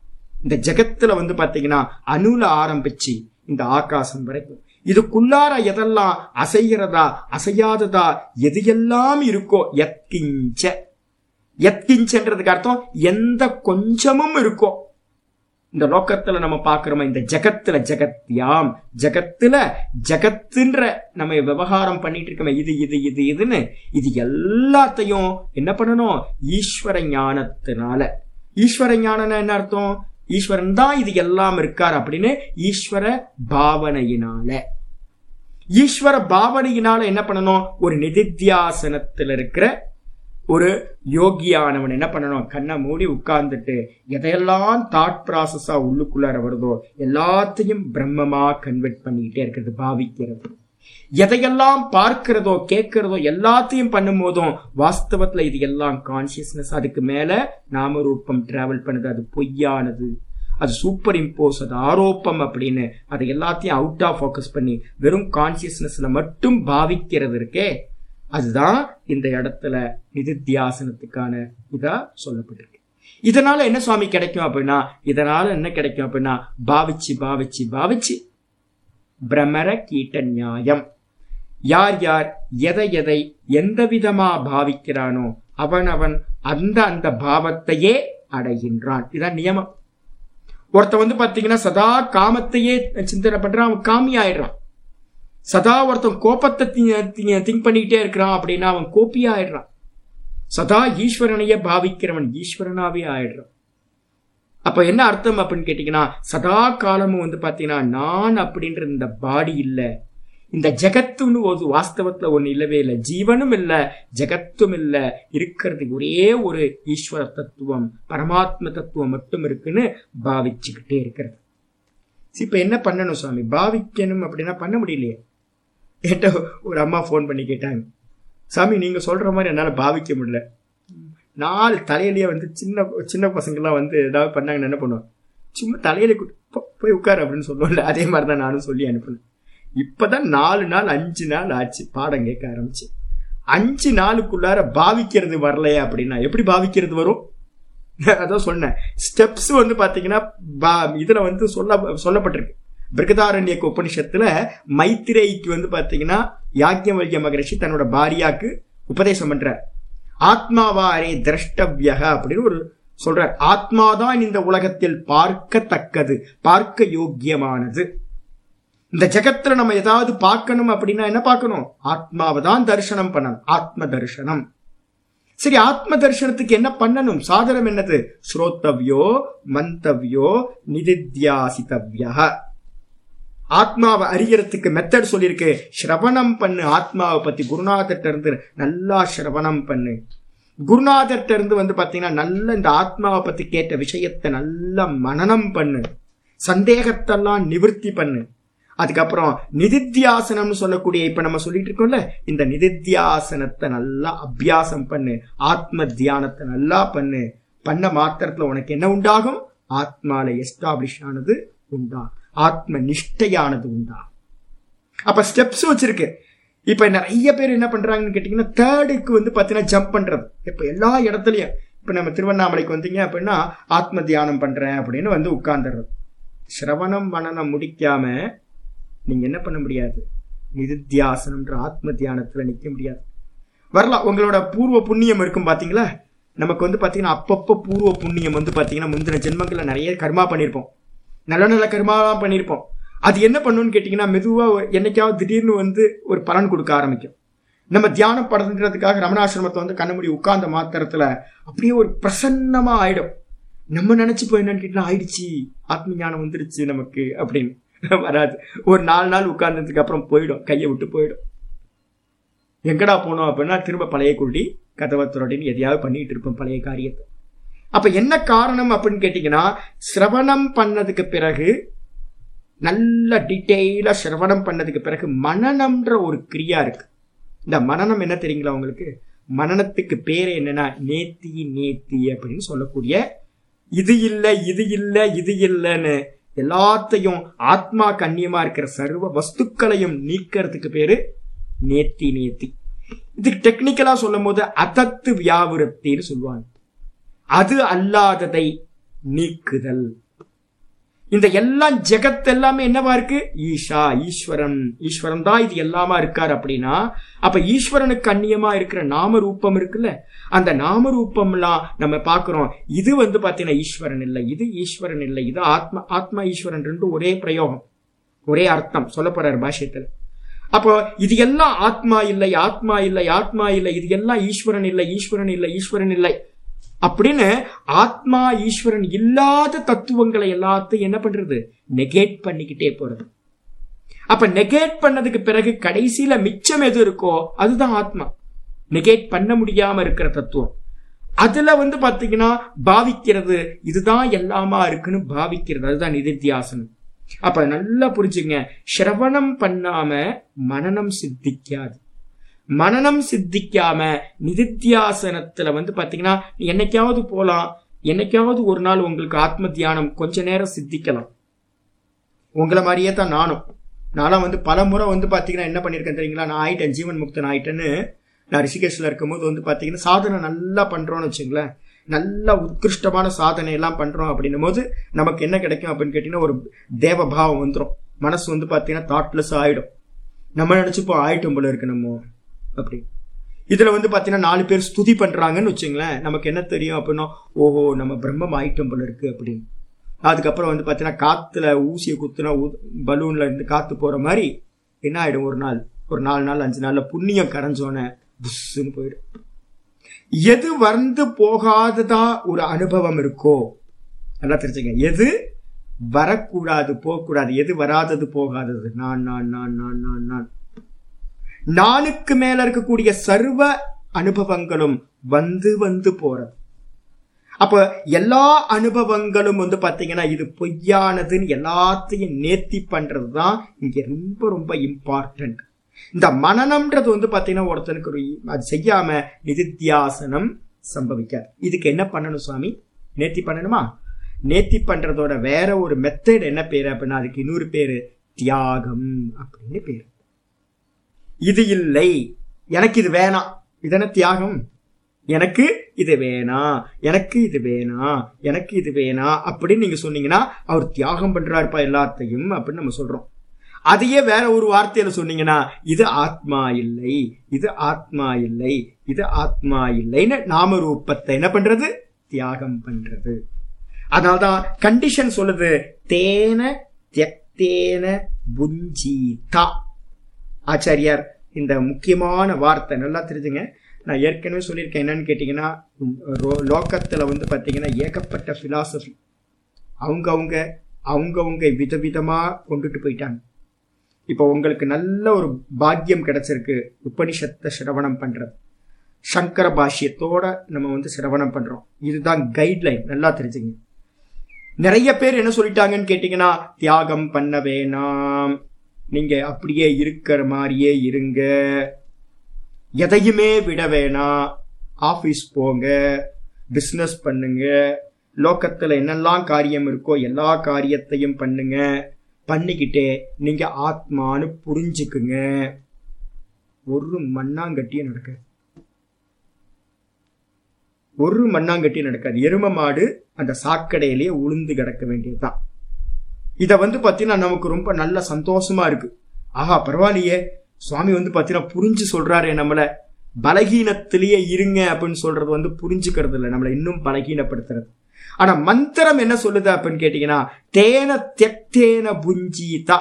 இந்த ஜெகத்துல வந்து பாத்தீங்கன்னா அணுல ஆரம்பிச்சு இந்த ஆகாசம் வரைக்கும் இதுக்குள்ளார எதெல்லாம் அசைகிறதா அசையாததா எது எல்லாம் இருக்கோ எத்கிஞ்ச எத்கிஞ்சன்றதுக்கு அர்த்தம் எந்த கொஞ்சமும் இருக்கோ. இந்த லோக்கத்துல நம்ம பாக்குறோமா இந்த ஜகத்துல ஜெகத்யாம் ஜகத்துல ஜெகத்துன்ற நம்ம விவகாரம் பண்ணிட்டு இருக்கோம் இது இது இது இதுன்னு இது எல்லாத்தையும் என்ன பண்ணணும்? ஈஸ்வர ஞானத்தினால. ஈஸ்வர ஞானம் என்ன அர்த்தம்? ஈஸ்வரன் தான் இது எல்லாம் இருக்கார் அப்படின்னு ஈஸ்வர பாவனையினால. ஈஸ்வர பாவனையினால என்ன பண்ணணும்? ஒரு நிதித்தியாசனத்தில் இருக்கிற ஒரு யோகியானவன் என்ன பண்ணணும்? கண்ணை மூடி உட்கார்ந்துட்டு எதையெல்லாம் தாட் ப்ராசஸா உள்ளுக்குள்ளார வருதோ எல்லாத்தையும் பிரம்மமா கன்வெர்ட் பண்ணிக்கிட்டே இருக்கிறது பாவிக்கிறது. எதையெல்லாம் பார்க்கிறதோ கேட்கிறதோ எல்லாத்தையும் பண்ணும் போதும் வாஸ்தவத்துல இது எல்லாம் கான்சியஸ்னஸ் அதுக்கு மேல நாம ரூபம் டிராவல் பண்ணுது. அது பொய்யானது. அது சூப்பர் இம்போஸ் அது ஆரோப்பம் அப்படின்னு அதை எல்லாத்தையும் அவுட் ஆஃப் ஃபோக்கஸ் பண்ணி வெறும் கான்சியஸ்னஸ்ல மட்டும் பாவிக்கிறது இருக்கே அதுதான் இந்த இடத்துல நிதித்தியாசனத்துக்கான இதா சொல்லப்பட்டிருக்கு. இதனால என்ன சுவாமி கிடைக்கும் அப்படின்னா இதனால என்ன கிடைக்கும் அப்படின்னா பாவிச்சு பாவிச்சு பாவிச்சு பிரமர கீட்ட நியாயம் யார் யார் எதை எதை எந்த விதமா பாவிக்கிறானோ அவன் அவன் அந்த அந்த பாவத்தையே அடைகின்றான். இதான் நியமம். ஒருத்த வந்து பாத்தீங்கன்னா சதா காமத்தையே சிந்தனை பண்றான் அவன் காமி ஆயிடுறான். சதா ஒருத்தன் கோபத்தை திங்க் பண்ணிக்கிட்டே இருக்கிறான் அப்படின்னா அவன் கோப்பி ஆயிடுறான். சதா ஈஸ்வரனையே பாவிக்கிறவன் ஈஸ்வரனாவே ஆயிடுறான். அப்ப என்ன அர்த்தம் அப்படின்னு கேட்டீங்கன்னா சதா காலமும் வந்து பாத்தீங்கன்னா நான் அப்படின்ற இந்த பாடி இல்லை. இந்த ஜெகத்துன்னு ஒரு வாஸ்தவத்துல ஒண்ணு இல்லவே இல்லை. ஜீவனும் இல்லை ஜெகத்தும் இல்லை. இருக்கிறது ஒரே ஒரு ஈஸ்வர தத்துவம் பரமாத்ம தத்துவம் மட்டும் இருக்குன்னு பாவிச்சுக்கிட்டே இருக்கிறது. இப்ப என்ன பண்ணணும் சுவாமி? பாவிக்கணும் அப்படின்னா பண்ண முடியலையே. என்கிட்ட ஒரு அம்மா ஃபோன் பண்ணி கேட்டாங்க. சாமி நீங்க சொல்ற மாதிரி என்னால பாவிக்க முடியல. நாலு தலையிலேயே வந்து சின்ன சின்ன பசங்கள்லாம் வந்து ஏதாவது பண்ணாங்கன்னு என்ன பண்ணுவோம் சும்மா தலையில போய் உட்காரு அப்படின்னு சொல்லுவோம்ல. அதே மாதிரி தான் நானும் சொல்லி அனுப்புனேன். இப்போதான் நாலு நாள் அஞ்சு நாள் ஆச்சு பாடம் கேட்க ஆரம்பிச்சு. அஞ்சு நாளுக்குள்ளார பாவிக்கிறது வரலையா அப்படின்னா எப்படி பாவிக்கிறது வரும்? அதான் சொன்னேன். ஸ்டெப்ஸ் வந்து பார்த்திங்கன்னா பா இதில் வந்து சொல்ல சொல்லப்பட்டிருக்கு. பிருகதாரண்யக்கு உபனிஷத்துல மைத்திரேய்க்கு வந்து பார்த்தீங்கன்னா யாக்கியவல்ய மகரிஷி தன்னோட பாரியாக்கு உபதேசம் பண்றார். ஆத்மாவாரே திரஷ்டவிய அப்படின்னு ஒரு சொல்றார். ஆத்மாதான் இந்த உலகத்தில் பார்க்கத்தக்கது பார்க்க யோக்கியமானது இந்த ஜெகத்துல நம்ம ஏதாவது பார்க்கணும் அப்படின்னா என்ன பார்க்கணும்? ஆத்மாவை தான் தரிசனம் பண்ணணும் ஆத்ம தரிசனம். சரி ஆத்ம தரிசனத்துக்கு என்ன பண்ணணும்? சாதனம் என்னது? ஸ்ரோத்தவ்யோ மந்தவ்யோ நிதித்தியாசித்தவ்யா ஆத்மாவை அறியறதுக்கு மெத்தட் சொல்லியிருக்கு. ஸ்ரவணம் பண்ணு ஆத்மாவை பத்தி. குருநாதர்கிட்ட இருந்து நல்லா ஸ்ரவணம் பண்ணு. குருநாதர்கிட்ட இருந்து வந்து பாத்தீங்கன்னா நல்ல இந்த ஆத்மாவை பத்தி கேட்ட விஷயத்தை நல்லா மனநம் பண்ணு. சந்தேகத்தெல்லாம் நிவர்த்தி பண்ணு. அதுக்கப்புறம் நிதித்தியாசனம்னு சொல்லக்கூடிய இப்ப நம்ம சொல்லிட்டு இருக்கோம்ல இந்த நிதித்தியாசனத்தை நல்லா அபியாசம் பண்ணு. ஆத்ம தியானத்தை நல்லா பண்ணு. பண்ண மாத்திரத்துல உனக்கு என்ன உண்டாகும்? ஆத்மால எஸ்டாப்ளிஷ் ஆனது உண்டாகும். ஆத்ம நிஷ்டையானது உண்டா? அப்ப ஸ்டெப்ஸ் வச்சிருக்கு. இப்ப நிறைய பேர் என்ன பண்றாங்கன்னு கேட்டீங்கன்னா தேர்டுக்கு வந்து பாத்தீங்கன்னா ஜம்ப் பண்றது. இப்ப எல்லா இடத்துலயும் இப்ப நம்ம திருவண்ணாமலைக்கு வந்தீங்க அப்படின்னா ஆத்ம தியானம் பண்றேன் அப்படின்னு வந்து உட்கார்ந்துடுறது. சிரவணம் மனநம் முடிக்காம நீங்க என்ன பண்ண முடியாது? நிதித்தியாசனம்ன்ற ஆத்ம தியானத்துல நிக்க முடியாது. வரலாம் உங்களோட பூர்வ புண்ணியம் இருக்கும் பாத்தீங்களா? நமக்கு வந்து பாத்தீங்கன்னா அப்பப்போ பூர்வ புண்ணியம் வந்து பாத்தீங்கன்னா முந்தின ஜென்மங்கள்ல நிறைய கர்மா பண்ணியிருப்போம் நல்ல நல்ல கர்மாலாம் பண்ணியிருப்போம் அது என்ன பண்ணுன்னு கேட்டிங்கன்னா மெதுவாக என்னைக்காவது திடீர்னு வந்து ஒரு பலன் கொடுக்க ஆரம்பிக்கும். நம்ம தியானம் படுத்துன்றதுக்காக ரமணாசிரமத்தை வந்து கண்ண முடி உட்கார்ந்த மாத்திரத்தில் அப்படியே ஒரு பிரசன்னமாக ஆயிடும். நம்ம நினச்சி போய் என்னன்னு கேட்டால் ஆயிடுச்சு ஆத்ம ஞானம் வந்துருச்சு நமக்கு அப்படின்னு. வராது. ஒரு நாலு நாள் உட்கார்ந்ததுக்கு அப்புறம் போயிடும். கையை விட்டு போயிடும். எங்கடா போனோம் அப்படின்னா திரும்ப பழைய குருடி கதவத்துறோடின்னு எதையாவது பண்ணிட்டு இருப்போம் பழைய காரியத்தை. அப்ப என்ன காரணம் அப்படின்னு கேட்டீங்கன்னா சிரவணம் பண்ணதுக்கு பிறகு நல்ல டீட்டெயிலா சிரவணம் பண்ணதுக்கு பிறகு மனநம்ன்ற ஒரு கிரியா இருக்கு. இந்த மனநம் என்ன தெரியுங்களா உங்களுக்கு? மனநத்துக்கு பேர் என்னன்னா நேத்தி நேத்தி அப்படின்னு சொல்லக்கூடிய இது இல்லை இது இல்லை இது இல்லைன்னு எல்லாத்தையும் ஆத்மா கண்ணியமா இருக்கிற சர்வ வஸ்துக்களையும் நீக்கிறதுக்கு பேரு நேத்தி நேத்தி. இது டெக்னிக்கலா சொல்லும் போது அதத்து வியாபுரத்தின்னு சொல்லுவாங்க. அது அல்லாததை நீக்குதல். இந்த எல்லாம் ஜெகத் எல்லாமே என்னவா இருக்கு? ஈஷா ஈஸ்வரன். ஈஸ்வரன் தான் இது எல்லாமா இருக்கார் அப்படின்னா அப்ப ஈஸ்வரனுக்கு அந்நியமா இருக்கிற நாம ரூபம் இருக்குல்ல? அந்த நாம ரூபம்லாம் நம்ம பாக்குறோம் இது வந்து பாத்தீங்கன்னா ஈஸ்வரன் இல்லை இது ஈஸ்வரன் இல்லை இது ஆத்மா ஆத்மா ஈஸ்வரன் ரெண்டு ஒரே பிரயோகம் ஒரே அர்த்தம் சொல்ல போறார் பாஷ்யத்துல. அப்போ இது எல்லாம் ஆத்மா இல்லை ஆத்மா இல்லை ஆத்மா இல்லை இது எல்லாம் ஈஸ்வரன் இல்லை ஈஸ்வரன் இல்லை ஈஸ்வரன் இல்லை அப்படின்னு ஆத்மா ஈஸ்வரன் இல்லாத தத்துவங்களை எல்லாத்தையும் என்ன பண்றது? நெகேட் பண்ணிக்கிட்டே போறது. அப்ப நெகேட் பண்ணதுக்கு பிறகு கடைசியில மிச்சம் எது இருக்கோ அதுதான் ஆத்மா. நெகேட் பண்ண முடியாம இருக்கிற தத்துவம். அதுல வந்து பாத்தீங்கன்னா பாவிக்கிறது இதுதான் எல்லாமா இருக்குன்னு பாவிக்கிறது. அதுதான் நிதித்தியாசனம். அப்ப நல்லா புரிஞ்சுங்க. சிரவணம் பண்ணாம மனநம் சித்திக்காது. மனநம் சித்திக்காம நிதித்தியாசனத்துல வந்து பாத்தீங்கன்னா என்னைக்காவது போலாம் என்னைக்காவது ஒரு நாள் உங்களுக்கு ஆத்ம தியானம் கொஞ்ச நேரம் சித்திக்கலாம். உங்களை மாதிரியே தான் நானும். நானும் வந்து பல முறை வந்து பாத்தீங்கன்னா என்ன பண்ணிருக்கேன் தெரியுங்களா? நான் ஆயிட்டேன் ஜீவன் முக்தன் ஆயிட்டேன்னு. நான் ரிஷிகேஷ்ல இருக்கும்போது வந்து பாத்தீங்கன்னா சாதனை நல்லா பண்றோம்னு வச்சுங்களேன். நல்லா உத்கிருஷ்டமான சாதனை எல்லாம் பண்றோம் அப்படின்னும் போது நமக்கு என்ன கிடைக்கும் அப்படின்னு கேட்டீங்கன்னா ஒரு தேவபாவம் வந்துடும் மனசு வந்து பாத்தீங்கன்னா தாட்லெஸ் ஆயிடும். நம்ம நினைச்சுப்போம் ஆயிட்டும் போல இருக்கு நம்ம. அப்படி. இதுல வந்து பாத்தீங்கன்னா நாலு பேர் ஸ்துதி பண்றாங்கன்னு வச்சுங்களேன். நமக்கு என்ன தெரியும் அப்படின்னா ஓஹோ நம்ம பிரம்மம் ஆயிட்டம் போல இருக்கு அப்படின்னு. அதுக்கப்புறம் வந்து பாத்தீங்கன்னா காத்துல ஊசியை குத்துனா பலூன்ல இருந்து காத்து போற மாதிரி என்ன ஆயிடும்? ஒரு நாள். ஒரு நாலு நாள் அஞ்சு நாள்ல புண்ணியம் கரைஞ்சோன்னே புஷ்ஷுன்னு போயிடும். எது வந்து போகாததா ஒரு அனுபவம் இருக்கோ நல்லா தெரிஞ்சுங்க. எது வரக்கூடாது போகக்கூடாது. எது வராதது போகாதது. நான் நான் நான் நான் நான் நான். நானுக்கு மேல இருக்கக்கூடிய சர்வ அனுபவங்களும் வந்து வந்து போறது. அப்ப எல்லா அனுபவங்களும் வந்து பாத்தீங்கன்னா இது பொய்யானதுன்னு எல்லாத்தையும் நேர்த்தி பண்றதுதான் இங்க ரொம்ப ரொம்ப இம்பார்ட்டன்ட் இந்த மனநம்ன்றது வந்து பாத்தீங்கன்னா ஒருத்தனுக்கு ஒரு அது செய்யாம நிதித்தியாசனம் சம்பவிக்காது. இதுக்கு என்ன பண்ணணும் சுவாமி? நேர்த்தி பண்ணணுமா? நேர்த்தி பண்றதோட வேற ஒரு மெத்தட் என்ன பேரு அப்படின்னா அதுக்கு இன்னொரு பேரு தியாகம் அப்படின்னு பேரு. இது இல்லை. எனக்கு இது வேணாம் இதென்ன தியாகம். எனக்கு இது வேணாம் எனக்கு இது வேணாம் எனக்கு இது வேணாம் அப்படின்னு நீங்க சொன்னீங்கன்னா அவர் தியாகம் பண்றாருப்பா எல்லாத்தையும் அப்படின்னு நம்ம சொல்றோம். அதையே வேற ஒரு வார்த்தையில சொன்னீங்கன்னா இது ஆத்மா இல்லை. இது ஆத்மா இல்லை. இது ஆத்மா இல்லைன்னு நாம ரூபத்தை என்ன பண்றது? தியாகம் பண்றது. அதனால்தான் கண்டிஷன் சொல்லுது தேன தியக்தேன புஞ்சீதா. ஆச்சாரியார் இந்த முக்கியமான வார்த்தை நல்லா தெரிஞ்சுங்க. நான் ஏற்கனவே சொல்லியிருக்கேன் என்னன்னு கேட்டிங்கன்னா லோக்கத்தில் வந்து பார்த்திங்கன்னா ஏகப்பட்ட ஃபிலாசபி அவங்கவுங்க அவங்கவுங்க விதவிதமாக கொண்டுட்டு போயிட்டாங்க. இப்போ உங்களுக்கு நல்ல ஒரு பாக்கியம் கிடைச்சிருக்கு உபனிஷத்தை சிரவணம் பண்ணுறது சங்கர பாஷ்யத்தோட நம்ம வந்து சிரவணம் பண்ணுறோம் இதுதான் கைட்லைன் நல்லா தெரிஞ்சுங்க. நிறைய பேர் என்ன சொல்லிட்டாங்கன்னு கேட்டிங்கன்னா தியாகம் பண்ண வேணாம் நீங்க அப்படியே இருக்கிற மாதிரியே இருங்க. எதையுமே விட வேணாம் ஆபீஸ் போங்க பிஸ்னஸ் பண்ணுங்க. லோக்கத்துல என்னெல்லாம் காரியம் இருக்கோ எல்லா காரியத்தையும் பண்ணுங்க. பண்ணிக்கிட்டே நீங்க ஆத்மான்னு புரிஞ்சுக்குங்க. ஒரு மண்ணாங்கட்டியும் நடக்காது. ஒரு மண்ணாங்கட்டியும் நடக்காது. எரும மாடு அந்த சாக்கடையிலேயே உளுந்து கிடக்க வேண்டியதுதான். இதை வந்து பார்த்தீங்கன்னா நமக்கு ரொம்ப நல்ல சந்தோஷமா இருக்கு. ஆஹா பரவாயில்லையே. சுவாமி வந்து பார்த்தீங்கன்னா புரிஞ்சு சொல்றாரு நம்மள. பலகீனத்திலேயே இருங்க அப்படின்னு சொல்றது வந்து புரிஞ்சுக்கிறது இல்லை. நம்மளை இன்னும் பலகீனப்படுத்துறது. ஆனா மந்திரம் என்ன சொல்லுது அப்படின்னு கேட்டீங்கன்னா தேன தெத்தேன புஞ்சீதா.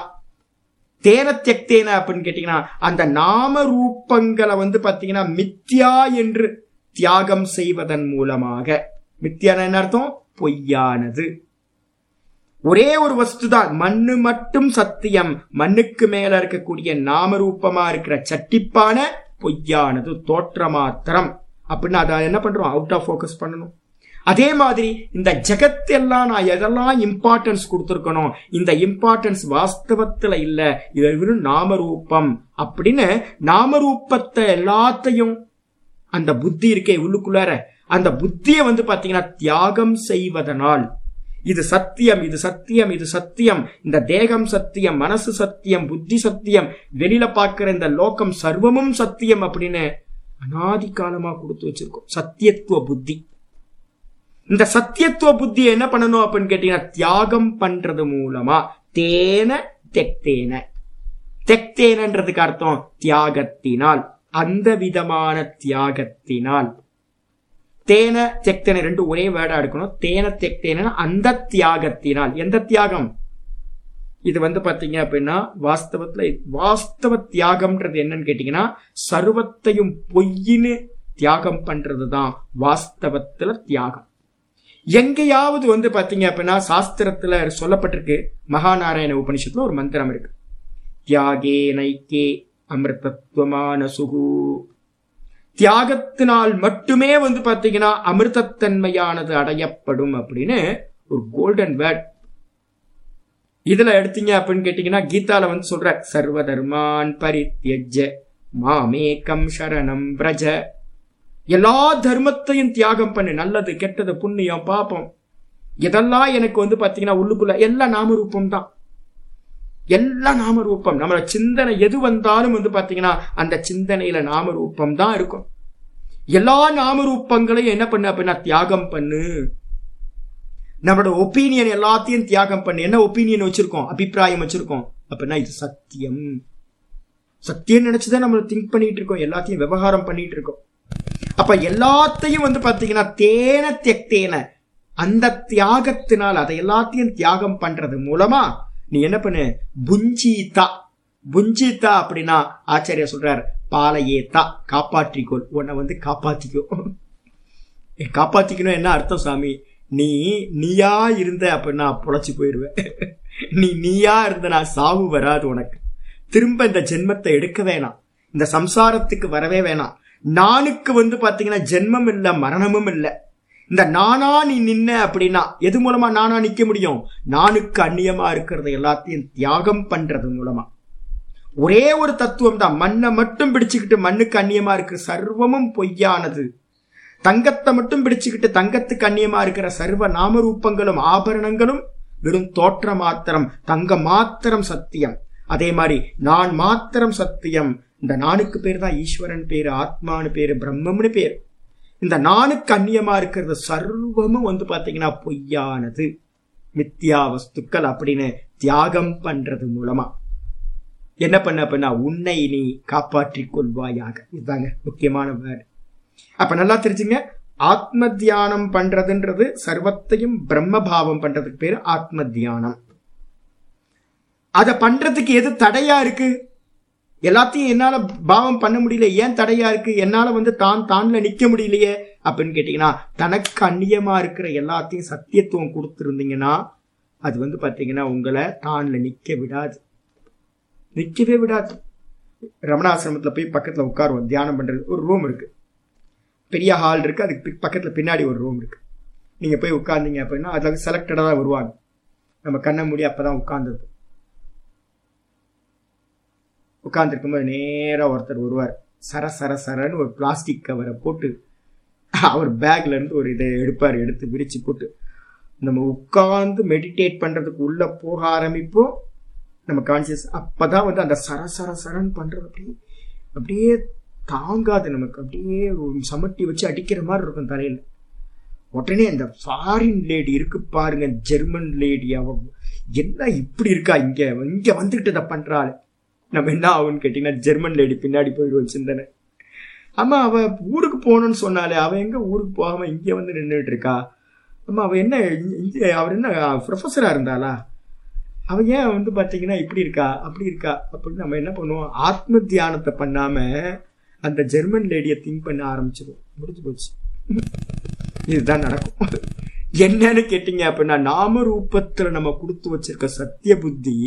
தேன தெக்தேன அப்படின்னு கேட்டீங்கன்னா அந்த நாம ரூபங்களை வந்து பாத்தீங்கன்னா மித்யா என்று தியாகம் செய்வதன் மூலமாக. மித்தியான என்ன அர்த்தம்? பொய்யானது. ஒரே ஒரு வஸ்து தான் மண்ணு மட்டும் சத்தியம். மண்ணுக்கு மேல இருக்கக்கூடிய நாமரூபமா இருக்கிற சட்டிப்பான பொய்யானது தோற்ற மாத்திரம். அப்படின்னு அதை என்ன பண்றோம்? அவுட் ஆஃப் ஃபோக்கஸ் பண்ணணும். அதே மாதிரி இந்த ஜெகத் எல்லாம் நான் எதெல்லாம் இம்பார்ட்டன்ஸ் கொடுத்துருக்கணும் இந்த இம்பார்ட்டன்ஸ் வாஸ்தவத்துல இல்ல இது வெறும் நாமரூபம் அப்படின்னு நாமரூபத்தை எல்லாத்தையும் அந்த புத்தி இருக்கே உள்ளுக்குள்ளார. அந்த புத்தியை வந்து பாத்தீங்கன்னா தியாகம் செய்வதனால். இது சத்தியம் இது சத்தியம் இது சத்தியம். இந்த தேகம் சத்தியம் மனசு சத்தியம் புத்தி சத்தியம் வெளியில பாக்குற இந்த லோகம் சர்வமும் சத்தியம் அப்படின்னு அனாதி காலமா கொடுத்து வச்சிருக்கோம். சத்தியத்துவ புத்தி. இந்த சத்தியத்துவ புத்தி என்ன பண்ணணும் அப்படின்னு கேட்டீங்கன்னா தியாகம் பண்றது மூலமா தேன தெக்தேன. தெக்தேனன்றதுக்கு அர்த்தம் தியாகத்தினால் அந்த விதமான தியாகத்தினால். தேன தெக்தேன ரெண்டு ஒரே வேர்டா எடுக்கணும். தேன தெக்தேன அந்த தியாகத்தினால். எந்த தியாகம்? இது வந்து பாத்தீங்க அப்படின்னா வாஸ்தவத்துல வாஸ்தவ தியாகம்ன்றது என்னன்னு கேட்டீங்கன்னா சர்வத்தையும் பொய்ன்னு தியாகம் பண்றதுதான் வாஸ்தவத்துல தியாகம். எங்கேயாவது வந்து பாத்தீங்க அப்படின்னா சாஸ்திரத்துல சொல்லப்பட்டிருக்கு. மகாநாராயண உபனிஷத்துல ஒரு மந்திரம் இருக்கு. தியாகே நைக்கே அமிர்தத்துவமான சுகு தியாகத்தினால் மட்டுமே வந்து பாத்தீங்கன்னா அமிர்தத்தன்மையானது அடையப்படும் அப்படின்னு ஒரு கோல்டன் வேர்ட் இதுல எடுத்தீங்க அப்படின்னு கேட்டீங்கன்னா கீதால வந்து சொல்ற சர்வ தர்மான் பரித்யஜ மாமேகம் சரணம் பிரஜ. எல்லா தர்மத்தையும் தியாகம் பண்ணு நல்லது கெட்டது புண்ணியம் பாப்பம் இதெல்லாம் எனக்கு வந்து பாத்தீங்கன்னா உள்ளுக்குள்ள எல்லா நாமரூபம் தான் எல்லா நாமரூபம். நம்மளோட சிந்தனை எது வந்தாலும் வந்து பாத்தீங்கன்னா அந்த சிந்தனையில நாமரூபம் தான் இருக்கும். எல்லா நாமரூபங்களையும் என்ன பண்ணு அப்படின்னா தியாகம் பண்ணு. நம்மளோட ஒப்பீனியன் எல்லாத்தையும் தியாகம் பண்ணு. என்ன ஒப்பீனியன் வச்சிருக்கோம்? அபிப்பிராயம் வச்சிருக்கோம். அப்படின்னா இது சத்தியம். சத்தியம் நினைச்சுதான் நம்ம திங்க் பண்ணிட்டு இருக்கோம். எல்லாத்தையும் விவகாரம் பண்ணிட்டு இருக்கோம். அப்ப எல்லாத்தையும் வந்து பாத்தீங்கன்னா தேன தெக்தேன அந்த தியாகத்தினால் அதை எல்லாத்தையும் தியாகம் பண்றது மூலமா நீ என்ன பண்ணு? புஞ்சீதா. புஞ்சிதா அப்படின்னா ஆச்சாரியா சொல்றார் பாலையேத்தா காப்பாற்றிக்கோள். உன்னை வந்து காப்பாத்திக்கோ. காப்பாத்திக்கணும் என்ன அர்த்தம் சாமி? நீ நீயா இருந்த அப்படின்னா புழைச்சி போயிடுவேன். நீ நீயா இருந்த நான் சாவு வராது உனக்கு. திரும்ப இந்த ஜென்மத்தை எடுக்க வேணாம். இந்த சம்சாரத்துக்கு வரவே வேணாம். நானுக்கு வந்து பாத்தீங்கன்னா ஜென்மம் இல்லை மரணமும் இல்லை. இந்த நானா நீ நின்ன அப்படின்னா எது மூலமா நானா நிக்க முடியும்? நானுக்கு அந்நியமா இருக்கிறது எல்லாத்தையும் தியாகம் பண்றது மூலமா. ஒரே ஒரு தத்துவம் தான் மண்ணை மட்டும் பிடிச்சுக்கிட்டு மண்ணுக்கு அந்நியமா இருக்கிற சர்வமும் பொய்யானது. தங்கத்தை மட்டும் பிடிச்சுக்கிட்டு தங்கத்துக்கு அந்நியமா இருக்கிற சர்வ நாமரூபங்களும் ஆபரணங்களும் வெறும் தோற்ற மாத்திரம் தங்க மாத்திரம் சத்தியம். அதே மாதிரி நான் மாத்திரம் சத்தியம். இந்த நானுக்கு பேர் தான் ஈஸ்வரன் பேரு ஆத்மானு பேரு பிரம்மம்னு பேர். இந்த நானுக்கு அந்நியமா இருக்கிறது சர்வமும் வந்து பாத்தீங்கன்னா பொய்யானது. மித்தியா வஸ்துக்கள் அப்படின்னு தியாகம் பண்றது மூலமா. என்ன பண்ண அப்படின்னா உன்னை நீ காப்பாற்றிக் கொள்வாயாக. இதுதாங்க முக்கியமான வேர்டு. அப்ப நல்லா தெரிஞ்சுங்க. ஆத்ம தியானம் பண்றதுன்றது சர்வத்தையும் பிரம்ம பாவம் பண்றதுக்கு பேரு ஆத்ம தியானம் அதை பண்றதுக்கு எது தடையா இருக்கு? எல்லாத்தையும் என்னால பாவம் பண்ண முடியல ஏன் தடையா இருக்கு? என்னால வந்து தான் தான்ல நிக்க முடியலையே? அப்படின்னு கேட்டீங்கன்னா தனக்கு அந்நியமா இருக்கிற எல்லாத்தையும் சத்தியத்துவம் கொடுத்துருந்தீங்கன்னா அது வந்து பாத்தீங்கன்னா உங்களை தான்ல நிக்க விடாது. நிக்கவே விடாது. ரமணாசிரமத்துல போய் பக்கத்துல உட்காருவோம் தியானம் பண்றது ஒரு ரூம் இருக்கு. பெரிய ஹால் இருக்கு அதுக்கு பக்கத்துல பின்னாடி ஒரு ரூம் இருக்கு. நீங்க போய் உட்கார்ந்தீங்க அப்படின்னா அதுல செலக்டடா தான் வருவாங்க. நம்ம கண்ண மூடி அப்பதான் உட்கார்ந்துருப்போம். உட்கார்ந்துருக்கும்போது நேராக ஒருத்தர் வருவார். சர சர சரன்னு ஒரு பிளாஸ்டிக் கவரை போட்டு அவர் பேக்ல இருந்து ஒரு இதை எடுப்பார் எடுத்து விரிச்சு போட்டு. நம்ம உட்கார்ந்து மெடிடேட் பண்றதுக்கு உள்ள போக ஆரம்பிப்போம். நம்ம கான்சியஸ் அப்பதான் வந்து அந்த சர சர சரன் பண்றது அப்படியே அப்படியே தாங்காது நமக்கு. அப்படியே சமட்டி வச்சு அடிக்கிற மாதிரி இருக்கும் தலையில. உடனே அந்த ஃபாரின் லேடி இருக்கு பாருங்க ஜெர்மன் லேடி அவ என்ன இப்படி இருக்கா இங்க? இங்க வந்துகிட்டு இதை பண்றாள். நம்ம என்ன ஆகும்னு கேட்டீங்கன்னா ஜெர்மன் லேடி பின்னாடி போயிடுவோம் சிந்தனை. ஆமா அவ ஊருக்கு போகணும்னு சொன்னாலே அவ எங்க ஊருக்கு போகாம இங்கே வந்து நின்றுட்டு இருக்கா? ஆமா அவ என்ன இங்கே அவர் என்ன ப்ரொஃபஸரா இருந்தாளா? அவ ஏன் வந்து பார்த்தீங்கன்னா இப்படி இருக்கா அப்படி இருக்கா அப்படின்னு நம்ம என்ன பண்ணுவோம்? ஆத்ம தியானத்தை பண்ணாம அந்த ஜெர்மன் லேடியை திங்க் பண்ண ஆரம்பிச்சிடும் முடிஞ்சு போச்சு. இதுதான் நடக்கும். என்னன்னு கேட்டீங்க அப்படின்னா நாம ரூபத்துல நம்ம கொடுத்து வச்சிருக்க சத்திய புத்தி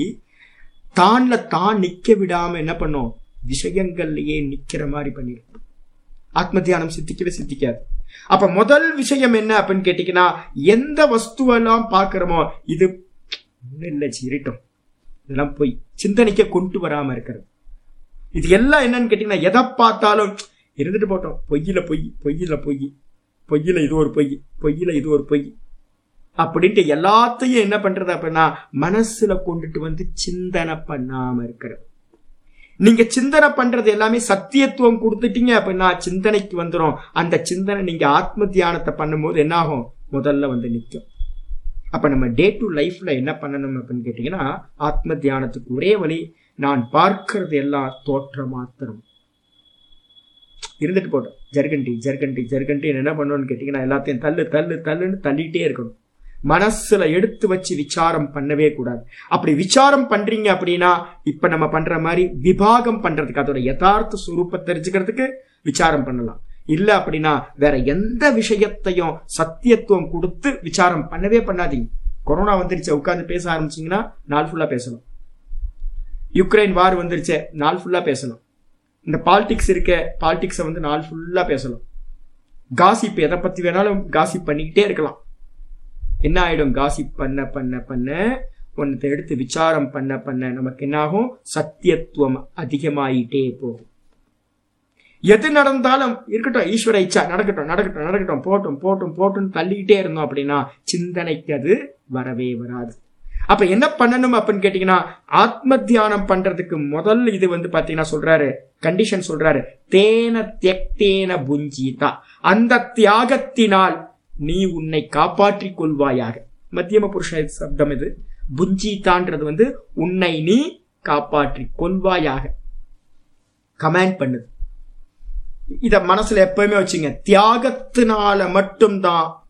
தான்ல தான் நிக்க விடாம என்ன பண்ணும்? விஷயங்கள்லயே நிக்கிற மாதிரி பண்ணிடும் ஆத்ம தியானம் சித்திக்கவே சித்திக்காது. அப்ப முதல் விஷயம் என்ன அப்படின்னு கேட்டீங்கன்னா எந்த வஸ்துவெல்லாம் பாக்குறோமோ இது இல்லை இருட்டும் இதெல்லாம் போய் சிந்தனைக்க கொண்டு வராம இருக்கிறது. இது எல்லாம் என்னன்னு கேட்டீங்கன்னா எதை பார்த்தாலும் இருந்துட்டு போட்டோம். பொய்யில பொய் பொய்யில பொய் பொய்யில இது ஒரு பொய் பொய்யில இது ஒரு பொய். அப்படின்ட்டு எல்லாத்தையும் என்ன பண்றது அப்படின்னா மனசுல கொண்டுட்டு வந்து சிந்தனை பண்ணாம இருக்கிறது. நீங்க சிந்தனை பண்றது எல்லாமே சத்தியத்துவம் கொடுத்துட்டீங்க அப்படின்னா சிந்தனைக்கு வந்துடும் அந்த சிந்தனை நீங்க ஆத்ம தியானத்தை பண்ணும்போது என்ன ஆகும் முதல்ல வந்து நிற்கும் அப்ப நம்ம டே டு லைஃப்ல என்ன பண்ணணும் அப்படின்னு கேட்டீங்கன்னா ஆத்ம தியானத்துக்கு ஒரே வழி நான் பார்க்கிறது எல்லாம் தோற்ற மாத்திரம். இருந்துட்டு போட்டோம் ஜர்கண்டி ஜர்கண்டி ஜர்கண்டி என்ன பண்ணணும்னு கேட்டீங்கன்னா எல்லாத்தையும் தள்ளு தள்ளு தள்ளுன்னு தள்ளிட்டே இருக்கணும். மனசுல எடுத்து வச்சு விசாரம் பண்ணவே கூடாது. அப்படி விசாரம் பண்றீங்க அப்படின்னா இப்ப நம்ம பண்ற மாதிரி விபாகம் பண்றதுக்கு அதோட யதார்த்த சுரூப்பை தெரிஞ்சுக்கிறதுக்கு விசாரம் பண்ணலாம். இல்ல அப்படின்னா வேற எந்த விஷயத்தையும் சத்தியத்துவம் கொடுத்து விசாரம் பண்ணவே பண்ணாதீங்க. கொரோனா வந்துருச்சு உட்காந்து பேச ஆரம்பிச்சீங்கன்னா நாள் ஃபுல்லா பேசணும் யுக்ரைன் வார் வந்துருச்சு நாள் ஃபுல்லா பேசணும் இந்த பாலிடிக்ஸ் இருக்க பாலிடிக்ஸை வந்து நாள் ஃபுல்லா பேசலாம். காசிப் எதை பத்தி வேணாலும் காசிப் பண்ணிக்கிட்டே இருக்கலாம். என்ன ஆயிடும் காசிப் பண்ண பண்ண பண்ண ஒன்னத்தை எடுத்து விசாரம் பண்ண பண்ண. நமக்கு என்னாகும்? சத்தியத்துவம் அதிகமாயிட்டே போகும். எது நடந்தாலும் இருக்கட்டும் ஈஸ்வர இச்சா நடக்கட்டும் நடக்கட்டும் நடக்கட்டும் போட்டும் போட்டும் போட்டும் தள்ளிக்கிட்டே இருந்தோம் அப்படின்னா சிந்தனைக்கு அது வரவே வராது. அப்ப என்ன பண்ணணும் அப்படின்னு கேட்டீங்கன்னா ஆத்ம தியானம் பண்றதுக்கு முதல் இது வந்து பாத்தீங்கன்னா சொல்றாரு கண்டிஷன் சொல்றாரு தேன தியக்தேன புஞ்சிதா. அந்த தியாகத்தினால் நீ உன்னை காப்பாற்றிக் கொள்வாயாக. மத்தியம புருஷ சப்தம் இது. புஞ்சிதான்றது வந்து உன்னை நீ காப்பாற்றி கொள்வாயாக. கமாண்ட் பண்ணுது. இத மனசுல எப்பவுமே வச்சுங்க. தியாகத்தினால மட்டும்தான்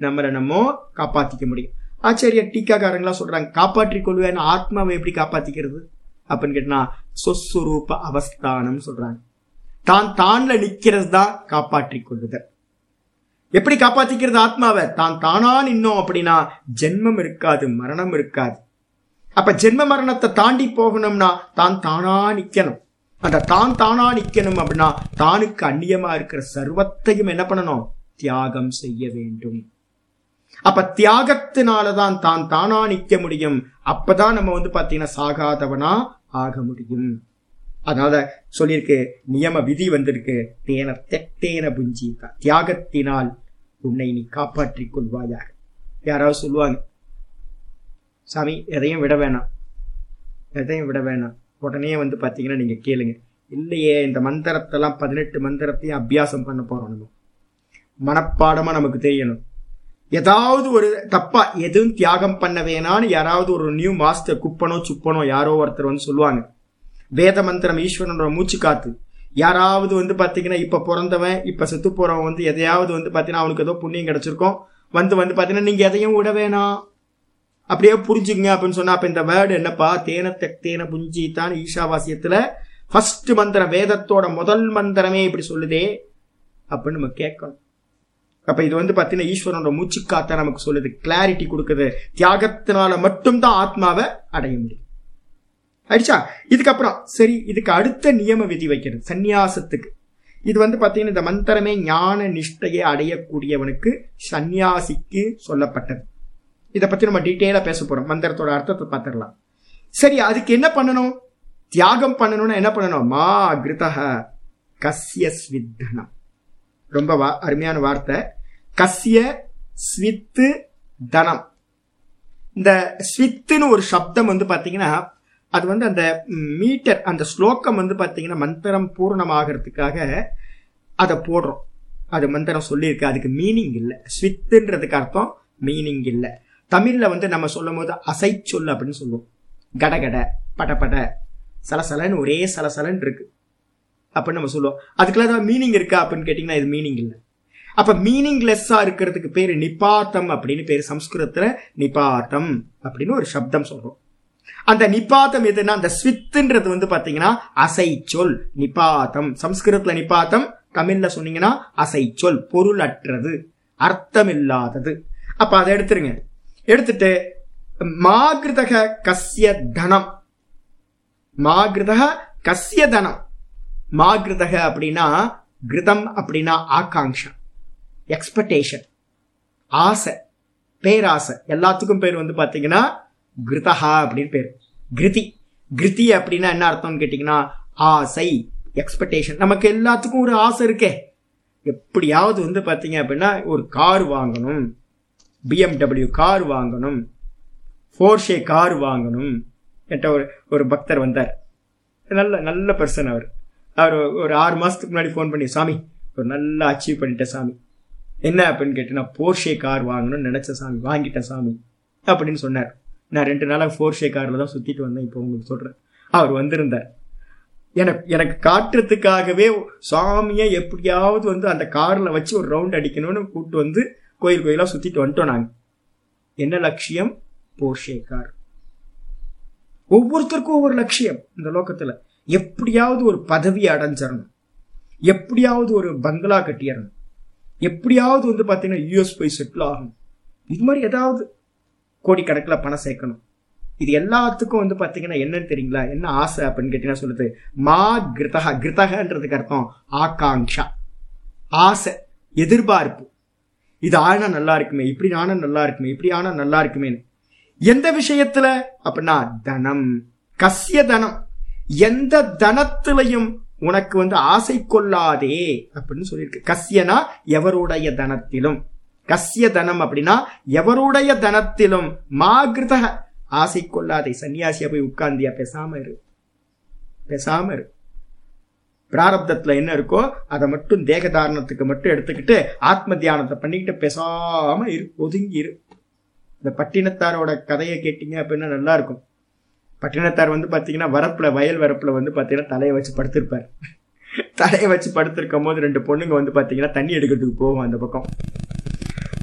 நம்மளை நம்ம காப்பாத்திக்க முடியும். ஆச்சரிய டீக்காக்காரங்களா சொல்றாங்க காப்பாற்றி கொள்வேன்னு ஆத்மாவை எப்படி காப்பாத்திக்கிறது? அப்படின்னு கேட்டா சொஸ்வரூப அவஸ்தானம் சொல்றாங்க. தான் தான்ல நிக்கிறது தான் காப்பாற்றி கொள்ளுதல். எப்படி காப்பாத்திக்கிறது ஆத்மாவை? தான் தானா நின்னோம் அப்படின்னா ஜென்மம் இருக்காது மரணம் இருக்காது. அப்ப ஜென்ம மரணத்தை தாண்டி போகணும்னா தான் தானா நிக்கணும். அந்த தான் தானா நிக்கணும் அப்படின்னா தானுக்கு அந்நியமா இருக்கிற சர்வத்தையும் என்ன பண்ணணும்? தியாகம் செய்ய வேண்டும். அப்ப தியாகத்தினாலதான் தான் தானா நிக்க முடியும். அப்பதான் நம்ம வந்து பாத்தீங்கன்னா சாகாதவனா ஆக முடியும். அதனால சொல்லியிருக்கு நியம விதி வந்திருக்கு. தேன தெத்தேன புஞ்சி தியாகத்தினால் உன்னை நீ காப்பாற்றிக் கொள்வாயாக. யாராவது சொல்லுவாங்க சாமி எதையும் விட வேணாம். எதையும் விட வேணாம். உடனே வந்து பார்த்தீங்கன்னா நீங்கள் கேளுங்க. இல்லையே இந்த மந்திரத்தெல்லாம் பதினெட்டு மந்திரத்தையும் அபியாசம் பண்ண போகிறோம் நம்ம. மனப்பாடமாக நமக்கு தெரியணும். ஏதாவது ஒரு தப்பா எதுவும் தியாகம் பண்ண வேணான்னு யாராவது ஒரு நியூ மாஸ்டர் குப்பனோ சுப்பனோ யாரோ ஒருத்தர் வந்து சொல்லுவாங்க. வேத மந்திரம் ஈஸ்வரனோட மூச்சு காத்து. யாராவது வந்து பார்த்தீங்கன்னா இப்போ பிறந்தவன் இப்போ செத்து போகிறவன் வந்து எதையாவது வந்து பார்த்தீங்கன்னா அவனுக்கு ஏதோ புண்ணியம் கிடச்சிருக்கும். வந்து வந்து பார்த்தீங்கன்னா நீங்கள் எதையும் விட வேணாம். அப்படியே புரிஞ்சுங்க அப்படின்னு சொன்னால் அப்போ இந்த வேர்டு என்னப்பா? தேன தெக்தேன புஞ்சி தான் ஈஷாவாசியத்தில் ஃபர்ஸ்ட் மந்திரம் வேதத்தோட முதல் மந்திரமே இப்படி சொல்லுதே அப்படின்னு நம்ம கேட்கணும். அப்ப இது வந்து பாத்தீங்கன்னா ஈஸ்வரனோட மூச்சு காத்தா நமக்கு சொல்லுது. கிளாரிட்டி கொடுக்குது. தியாகத்தினால மட்டும்தான் ஆத்மாவை அடைய முடியும். ஆயிடுச்சா இதுக்கப்புறம் சரி இதுக்கு அடுத்த நியம விதி வைக்கிறது சந்நியாசத்துக்கு. இது வந்து பார்த்தீங்கன்னா இந்த மந்திரமே ஞான நிஷ்டையை அடையக்கூடியவனுக்கு சந்நியாசிக்கு சொல்லப்பட்டது. இதை பத்தி நம்ம டீட்டெயிலாக பேச போறோம். மந்திரத்தோட அர்த்தத்தை பார்த்துடலாம். சரி அதுக்கு என்ன பண்ணணும்? தியாகம் பண்ணணும்னா என்ன பண்ணணும்? மா கிருதக கஸ்ய ஸ்வித்தனம். ரொம்ப வா அருமையான வார்த்தை. கஸ்ய ஸ்வித்து தனம். இந்த ஸ்வித்துன்னு ஒரு சப்தம் வந்து பார்த்தீங்கன்னா அது வந்து அந்த மீட்டர் அந்த ஸ்லோகம் வந்து பார்த்தீங்கன்னா மந்திரம் பூர்ணமாகறதுக்காக அதை போடுறோம். அது மந்திரம் சொல்லியிருக்கு. அதுக்கு மீனிங் இல்லை. ஸ்வித்துன்றதுக்கு அர்த்தம் மீனிங் இல்லை. தமிழில் வந்து நம்ம சொல்லும் போது அசை சொல் அப்படின்னு சொல்லுவோம். கடகட படபட சலசலன்னு ஒரே சலசலன்னு இருக்கு. அப்படின்னு நம்ம சொல்லுவோம். அதுக்குள்ள ஏதாவது மீனிங் இருக்கா அப்படின்னு கேட்டிங்கன்னா இது மீனிங் இல்லை. அப்போ மீனிங்லெஸ்ஸாக இருக்கிறதுக்கு பேர் நிபாத்தம் அப்படின்னு பேர். சம்ஸ்கிருதத்தில் நிபாத்தம் அப்படின்னு ஒரு சப்தம் சொல்கிறோம் அந்த நிபாத்தம் எதுனா அந்த ஸ்வித்துன்றது வந்து பாத்தீங்கன்னா அசை சொல் நிபாத்தம் சம்ஸ்கிருதத்துல நிபாத்தம் தமிழ்ல சொன்னீங்கன்னா அசை சொல் பொருள் அற்றது அர்த்தமில்லாதது. அப்ப அதை எடுத்துருங்க. எடுத்துட்டு மாகிருதக கசிய தனம். மாகிருதக கசிய தனம். மாகிருதக அப்படின்னா கிருதம் அப்படின்னா ஆகாங்ஷா. எக்ஸ்பெக்டேஷன் ஆசை. பேராசை. எல்லாத்துக்கும் பேர் வந்து பாத்தீங்கன்னா கிருதஹா அப்படின்னு பேர். கிருதி. கிருதி அப்படின்னா என்ன அர்த்தம்னு கேட்டிங்கன்னா ஆசை எக்ஸ்பெக்டேஷன் நமக்கு எல்லாத்துக்கும் ஒரு ஆசை இருக்கே. எப்படியாவது வந்து பார்த்தீங்க அப்படின்னா ஒரு கார் வாங்கணும். பிஎம்டபிள்யூ கார் வாங்கணும். ஃபோர்ஷே கார் வாங்கணும். என்கிட்ட ஒரு ஒரு பக்தர் வந்தார். நல்ல நல்ல பர்சன் அவர். அவர் ஒரு ஆறு மாதத்துக்கு முன்னாடி ஃபோன் பண்ணி சாமி ஒரு நல்லா அச்சீவ் பண்ணிட்டேன் சாமி. என்ன அப்படின்னு கேட்டு நான் போர்ஷே கார் வாங்கணும்னு நினச்ச சாமி வாங்கிட்டேன் சாமி. அப்படின்னு சொன்னார். நான் ரெண்டு நாளாக ஃபோர்ஷே காரில் தான் சுற்றிட்டு வந்தேன் இப்போ உங்களுக்கு சொல்கிறேன் அவர் வந்திருந்தார். எனக்கு எனக்கு காட்டுறதுக்காகவே சாமியை எப்படியாவது வந்து அந்த காரில் வச்சு ஒரு ரவுண்ட் அடிக்கணும்னு கூப்பிட்டு வந்து கோயில் கோயிலாக சுற்றிட்டு வந்துட்டோம் நாங்கள் என்ன லட்சியம்? Porsche car. ஒவ்வொருத்தருக்கும் ஒவ்வொரு லட்சியம் இந்த லோக்கத்தில் எப்படியாவது ஒரு பதவி அடைஞ்சிடணும் எப்படியாவது ஒரு பங்களா கட்டிடணும் எப்படியாவது வந்து பார்த்தீங்கன்னா யூஎஸ் போய் செட்டில் ஆகணும். இது மாதிரி ஏதாவது கோடிக்கணக்கில் பணம் சேர்க்கணும். இது எல்லாத்துக்கும் வந்து பார்த்தீங்கன்னா என்னன்னு தெரியுங்களா? என்ன ஆசை அப்படின்னு கேட்டீங்கன்னா சொல்லுது மா கிருதக கிருதகன்றதுக்கு அர்த்தம் ஆகாங்ஷா ஆசை எதிர்பார்ப்பு. இது ஆனா நல்லா இருக்குமே இப்படி ஆனா நல்லா இருக்குமே இப்படி ஆனா நல்லா இருக்குமேன்னு. எந்த விஷயத்துல? அப்படின்னா தனம். கசிய தனம். எந்த தனத்திலையும் உனக்கு வந்து ஆசை கொள்ளாதே அப்படின்னு சொல்லியிருக்கு. கசியனா எவருடைய தனத்திலும். கசிய தனம் அப்படின்னா எவருடைய தனத்திலும் மாகிருத ஆசை கொள்ளாதை. சன்னியாசியா போய் உட்கார்ந்தியா? பேசாம இரு. பேசாம இரு. பிராரப்தத்துல என்ன இருக்கோ அதை மட்டும் தேக தாரணத்துக்கு மட்டும் எடுத்துக்கிட்டு ஆத்ம தியானத்தை பண்ணிக்கிட்டு பேசாம இரு. ஒதுங்கி இரு. இந்த பட்டினத்தாரோட கதையை கேட்டீங்க அப்படின்னா நல்லா இருக்கும். பட்டினத்தார் வந்து பாத்தீங்கன்னா வரப்புல வயல் வரப்புல வந்து பாத்தீங்கன்னா தலையை வச்சு படுத்திருப்பார். தலையை வச்சு படுத்திருக்கும் போது ரெண்டு பொண்ணுங்க வந்து பாத்தீங்கன்னா தண்ணி எடுக்கிறதுக்கு போகும் அந்த பக்கம்.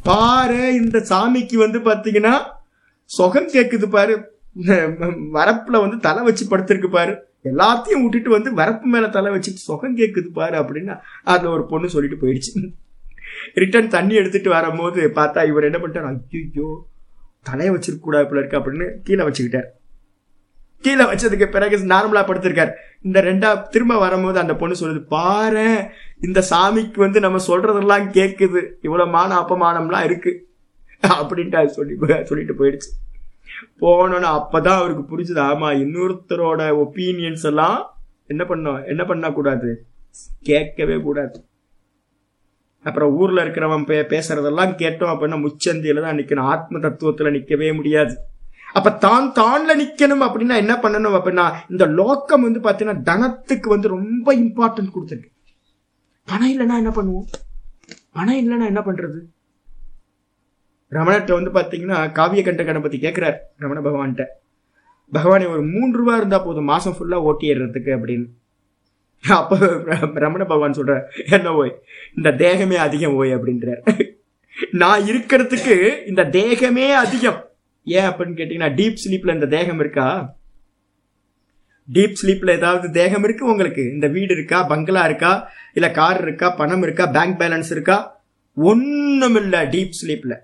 பாரு இந்த சாமிக்கு வந்து பாத்தீங்கன்னா சொகம் கேக்குது பாரு. வரப்புல வந்து தலை வச்சு படுத்திருக்கு பாரு. எல்லாத்தையும் விட்டுட்டு வந்து வரப்பு மேல தலை வச்சுட்டு சொகம் கேக்குது பாரு அப்படின்னு அந்த ஒரு பொண்ணு சொல்லிட்டு போயிடுச்சு. ரிட்டர்ன் தண்ணி எடுத்துட்டு வரும்போது பார்த்தா இவர் என்ன பண்ணிட்டார்? ஐயோ தலையை வச்சிருக்க கூடாது போல இருக்கு அப்படின்னு கீழே வச்சுக்கிட்டார். கீழே வச்சதுக்கு பிறகு நார்மலா படுத்திருக்கார். இந்த ரெண்டா திரும்ப வரும்போது அந்த பொண்ணு சொல்லுது பாரு இந்த சாமிக்கு வந்து நம்ம சொல்றதெல்லாம் கேக்குது. இவ்வளவு மான அப்பமானம்லாம் இருக்கு. அப்படின்ட்டு அது சொல்லி சொல்லிட்டு போயிடுச்சு. போனோன்னு அப்பதான் அவருக்கு புரிஞ்சுது ஆமா இன்னொருத்தரோட ஒப்பீனியன்ஸ் எல்லாம் என்ன பண்ணோம் என்ன பண்ண கூடாது? கேட்கவே கூடாது. அப்புறம் ஊர்ல இருக்கிறவன் பே பேசுறதெல்லாம் கேட்டோம் அப்படின்னா முச்சந்தியில தான் நிக்கணும். ஆத்ம தத்துவத்துல நிக்கவே முடியாது. அப்ப தான் தான்ல நிக்கணும் அப்படின்னா என்ன பண்ணணும் அப்படின்னா இந்த லோக்கம் வந்து பாத்தீங்கன்னா தனத்துக்கு வந்து ரொம்ப இம்பார்ட்டன்ட் கொடுத்துருக்கு. பணம் இல்லைன்னா என்ன பண்ணுவோம்? பணம் இல்லைன்னா என்ன பண்றது? ரமணர்கிட்ட வந்து பாத்தீங்கன்னா காவிய கண்ட கணபதி கேட்கிறார் ரமண பகவான்கிட்ட. பகவானே ஒரு மூன்று ரூபா இருந்தா போதும் மாசம் ஃபுல்லா ஓட்டிடுறதுக்கு அப்படின்னு. அப்ப ரமண பகவான் சொல்ற என்ன ஓய் இந்த தேகமே அதிகம் ஓய் அப்படின்றார். நான் இருக்கிறதுக்கு இந்த தேகமே அதிகம். ஏன் அப்படின்னு கேட்டீங்கன்னா டீப் ஸ்லீப்ல இந்த தேகம் இருக்கா? டீப் ஸ்லீப்ல ஏதாவது தேகம் இருக்கு உங்களுக்கு? இந்த வீடு இருக்கா? பங்களா இருக்கா? இல்ல கார் இருக்கா? பணம் இருக்கா? பேங்க் பேலன்ஸ் இருக்கா? ஒன்றும் இல்ல டீப் ஸ்லீப்ல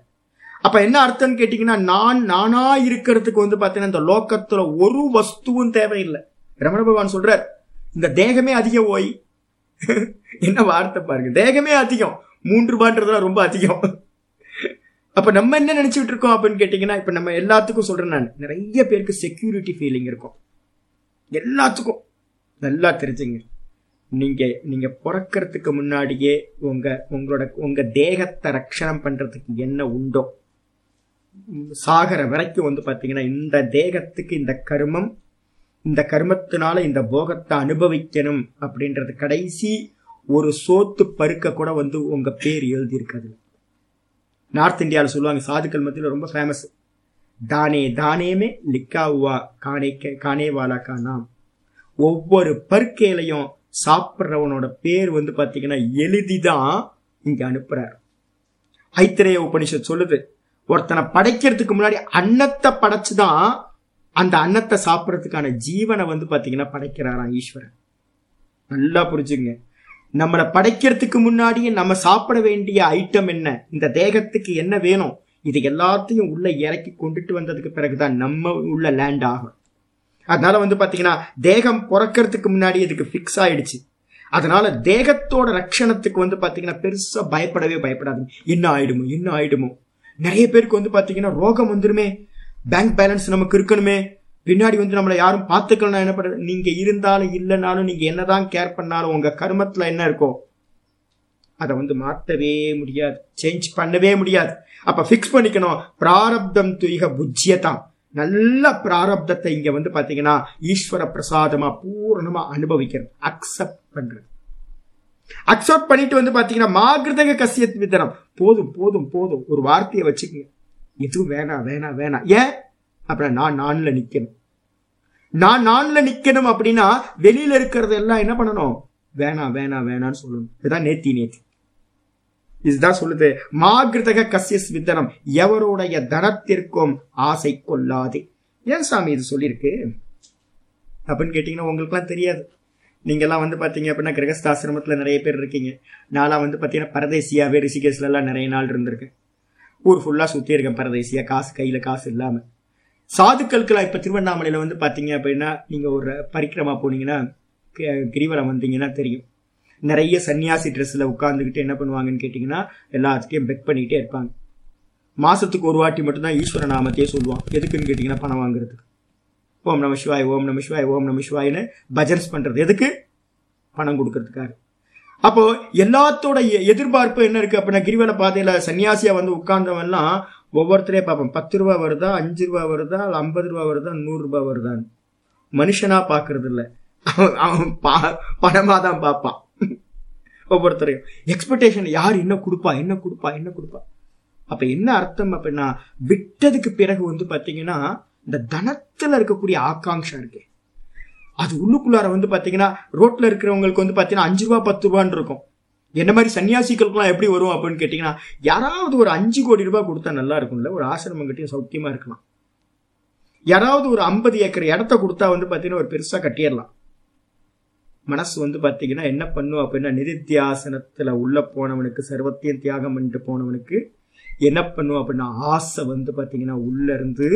அப்ப என்ன அர்த்தம்னு கேட்டீங்கன்னா நான் நானா இருக்கிறதுக்கு வந்து பாத்தீங்கன்னா இந்த லோக்கத்துல ஒரு வஸ்துவும் தேவையில்லை. ரமண பகவான் சொல்றார் இந்த தேகமே அதிகம் ஓய். என்ன வார்த்தை பாருங்க தேகமே அதிகம். மூன்று ரூபான்றதுலாம் ரொம்ப அதிகம். அப்ப நம்ம என்ன நினைச்சிட்டு இருக்கோம் அப்படின்னு கேட்டீங்கன்னா இப்ப நம்ம எல்லாத்துக்கும் சொல்றேன் நான். நிறைய பேருக்கு செக்யூரிட்டி ஃபீலிங் இருக்கும். எல்லாத்துக்கும். நல்லா தெரிஞ்சுங்க. நீங்க நீங்க பிறக்கிறதுக்கு முன்னாடியே உங்க உங்களோட உங்க தேகத்தை ரட்சணம் பண்றதுக்கு என்ன உண்டோ? சாகர வரைக்கும் வந்து பாத்தீங்கன்னா இந்த தேகத்துக்கு இந்த கர்மம் இந்த கர்மத்தினால இந்த போகத்தை அனுபவிக்கணும் அப்படின்றது கடைசி ஒரு சோத்து பருக்க கூட வந்து உங்க பேர் எழுதிருக்காது நார்த் இந்தியாவில் சொல்லுவாங்க சாதுக்கள் மத்தியில் ரொம்ப ஃபேமஸ் தானே தானேமே லிக்கா உவா கானே கானே வாலா கா ஒவ்வொரு பருக்கையிலையும் சாப்பிட்றவனோட பேர் வந்து பார்த்தீங்கன்னா எழுதிதான் இங்க அனுப்புறார். ஐத்திரேய உபனிஷத் சொல்லுது ஒருத்தனை படைக்கிறதுக்கு முன்னாடி அன்னத்தை படைச்சுதான் அந்த அன்னத்தை சாப்பிட்றதுக்கான ஜீவனை வந்து பார்த்தீங்கன்னா படைக்கிறாராம் ஈஸ்வரன். நல்லா புரிஞ்சுங்க நம்மளை படைக்கிறதுக்கு முன்னாடியே நம்ம சாப்பிட வேண்டிய ஐட்டம் என்ன? இந்த தேகத்துக்கு என்ன வேணும்? இது எல்லாத்தையும் உள்ள இறக்கி கொண்டுட்டு வந்ததுக்கு பிறகுதான் நம்ம உள்ள லேண்ட் ஆகும். அதனால வந்து பாத்தீங்கன்னா தேகம் பிறக்கிறதுக்கு முன்னாடி இதுக்கு ஃபிக்ஸ் ஆயிடுச்சு. அதனால தேகத்தோட ரட்சணத்துக்கு வந்து பாத்தீங்கன்னா பெருசா பயப்படவே பயப்படாது என்ன ஆயிடுமோ என்ன ஆயிடுமோ. நிறைய பேருக்கு வந்து பாத்தீங்கன்னா ரோகம் வந்துருமே. பேங்க் பேலன்ஸ் நமக்கு இருக்கணுமே. பின்னாடி வந்து நம்மளை யாரும் பார்த்துக்கலாம் என்ன பண்ற நீங்க இருந்தாலும் இல்லைனாலும் நீங்க என்னதான் கேர் பண்ணாலும் உங்க கர்மத்துல என்ன இருக்கும் அதை வந்து மாற்றவே முடியாது. சேஞ்ச் பண்ணவே முடியாது. அப்ப ஃபிக்ஸ் பண்ணிக்கணும். பிராரப்தம் துயக புஜ்ஜியத்தான் நல்ல பிராரப்தத்தை இங்க வந்து பாத்தீங்கன்னா ஈஸ்வர பிரசாதமா பூர்ணமா அனுபவிக்கிறது. அக்செப்ட் பண்றது. அக்செப்ட் பண்ணிட்டு வந்து பாத்தீங்கன்னா மாகிருதக கசியத் வித்தனம் போதும் போதும் போதும். ஒரு வார்த்தையை வச்சுக்கோங்க. எதுவும் வேணாம் வேணாம் வேணாம். ஏன்? அப்புறம் நான் நான்ல நிக்கணும். நான் நான்ல நிக்கணும் அப்படின்னா வெளியில இருக்கிறது எல்லாம் என்ன பண்ணணும்? வேணாம் வேணாம் வேணாம்னு சொல்லணும். இதுதான் நேத்தி நேத்தி. இதுதான் சொல்லுது. மாகிருதக கசியஸ் வித்தனம். எவருடைய தனத்திற்கும் ஆசை கொள்ளாதே. ஏன் சாமி இது சொல்லியிருக்கு? அப்படின்னு கேட்டீங்கன்னா உங்களுக்குலாம் தெரியாது. நீங்கெல்லாம் வந்து பார்த்தீங்க அப்படின்னா கிரகஸ்தாசிரமத்தில் நிறைய பேர் இருக்கீங்க. நான்லாம் வந்து பார்த்தீங்கன்னா பரதேசியாவே ரிஷிகேஸ்ல எல்லாம் நிறைய நாள் இருந்திருக்கேன். ஊர் ஃபுல்லாக சுற்றி இருக்கேன் பரதேசியா. காசு கையில் காசு இல்லாமல் சாதுக்களுக்கெல்லாம் இப்போ திருவண்ணாமலையில் வந்து பார்த்தீங்க அப்படின்னா நீங்கள் ஒரு பரிக்கிரமா போனீங்கன்னா கிரிவலம் வந்தீங்கன்னா தெரியும். நிறைய சன்னியாசி ட்ரெஸ்ஸில் உட்காந்துக்கிட்டு என்ன பண்ணுவாங்கன்னு கேட்டிங்கன்னா எல்லாத்துட்டையும் பெக் பண்ணிக்கிட்டே இருப்பாங்க. மாசத்துக்கு ஒரு வாட்டி மட்டும்தான் ஈஸ்வர நாமத்தையே சொல்லுவான். எதுக்குன்னு கேட்டிங்கன்னா பணம் வாங்குறதுக்கு. ஓம் நம சிவாய் ஓம் நம சிவாய் ஓம் நம சிவாயின்னு பஜன்ஸ் பண்றது. எதுக்கு? பணம் கொடுக்கறதுக்காக. அப்போ எல்லாத்தோட எ- எதிர்பார்ப்பு என்ன இருக்கு அப்படின்னா கிரிவல பாதையில சன்னியாசியா வந்து உட்கார்ந்தவன்லாம் ஒவ்வொருத்தரையும் பார்ப்போம். பத்து ரூபா வருதா அஞ்சு ரூபா வருதா இல்லை ஐம்பது ரூபா வருதா நூறுரூபா வருதான்னு. மனுஷனா பார்க்கறது இல்லை அவன் அவன் பா- பணமாக தான் பார்ப்பான். ஒவ்வொருத்தரையும். எக்ஸ்பெக்டேஷன் யார் என்ன கொடுப்பா என்ன கொடுப்பா என்ன கொடுப்பா? அப்ப என்ன அர்த்தம் அப்படின்னா விட்டதுக்கு பிறகு வந்து பாத்தீங்கன்னா இந்த தனத்துல இருக்கக்கூடிய ஆகாங்ஷா இருக்கு. அது உள்ளுக்குள்ளார வந்து பாத்தீங்கன்னா ரோட்ல இருக்கிறவங்களுக்கு வந்து பாத்தீங்கன்னா அஞ்சு ரூபா பத்து ரூபான்னு இருக்கும். என்ன மாதிரி சன்னியாசிகளுக்குலாம் எப்படி வரும் அப்படின்னு கேட்டீங்கன்னா யாராவது ஒரு அஞ்சு கோடி ரூபாய் கொடுத்தா நல்லா இருக்கும்ல? ஒரு ஆசிரமம் கட்டியும் சௌக்கியமா இருக்கலாம். யாராவது ஒரு ஐம்பது ஏக்கர் இடத்த கொடுத்தா வந்து பார்த்தீங்கன்னா ஒரு பெருசா கட்டிடலாம். மனசு வந்து பார்த்தீங்கன்னா என்ன பண்ணும் அப்படின்னா நிதித்தியாசனத்தில் உள்ள போனவனுக்கு சர்வத்தையும் தியாகம் பண்ணிட்டு போனவனுக்கு என்ன பண்ணும் அப்படின்னா ஆசை வந்து பார்த்தீங்கன்னா உள்ளேருந்து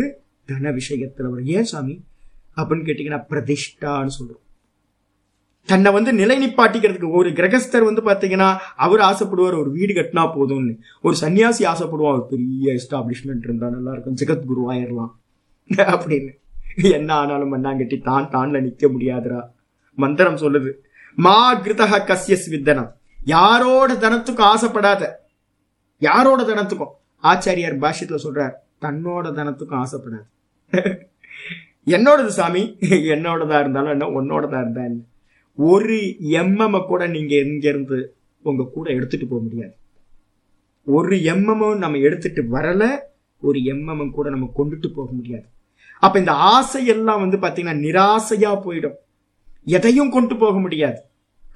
தன விஷயத்தில் வரும். ஏன் சாமி? அப்படின்னு கேட்டிங்கன்னா பிரதிஷ்டான்னு சொல்கிறோம் தன்னை வந்து நிலை நிப்பாட்டிக்கிறதுக்கு ஒரு கிரகஸ்தர் வந்து பாத்தீங்கன்னா அவர் ஆசைப்படுவார் ஒரு வீடு கட்டினா போதும்னு. ஒரு சன்னியாசி ஆசைப்படுவான் ஒரு பெரிய எஸ்டாப்ளிஷ்மெண்ட் இருந்தா நல்லா இருக்கும் ஜெகத்குரு ஆயிரலாம். அப்படின்னு. என்ன ஆனாலும் மண்ணாங்கட்டி தான் தான்ல நிக்க முடியாதுடா. மந்திரம் சொல்லுது. மா கிருதக கசியஸ் வித்தனம். யாரோட தனத்துக்கும் ஆசைப்படாத யாரோட தனத்துக்கும்? ஆச்சாரியார் பாஷ்யத்துல சொல்றார் தன்னோட தனத்துக்கும் ஆசைப்படாது. என்னோடது சாமி என்னோடதா இருந்தாலும் என்ன உன்னோடதா இருந்தா என்ன? ஒரு எம்எம் கூட நீங்க இங்கிருந்து உங்க கூட எடுத்துட்டு போக முடியாது. ஒரு எம்எம்மும் நம்ம எடுத்துட்டு வரல ஒரு எம்எம் கூட நம்ம கொண்டுட்டு போக முடியாது. அப்ப இந்த ஆசை எல்லாம் வந்து பாத்தீங்கன்னா நிராசையா போயிடும். எதையும் கொண்டு போக முடியாது.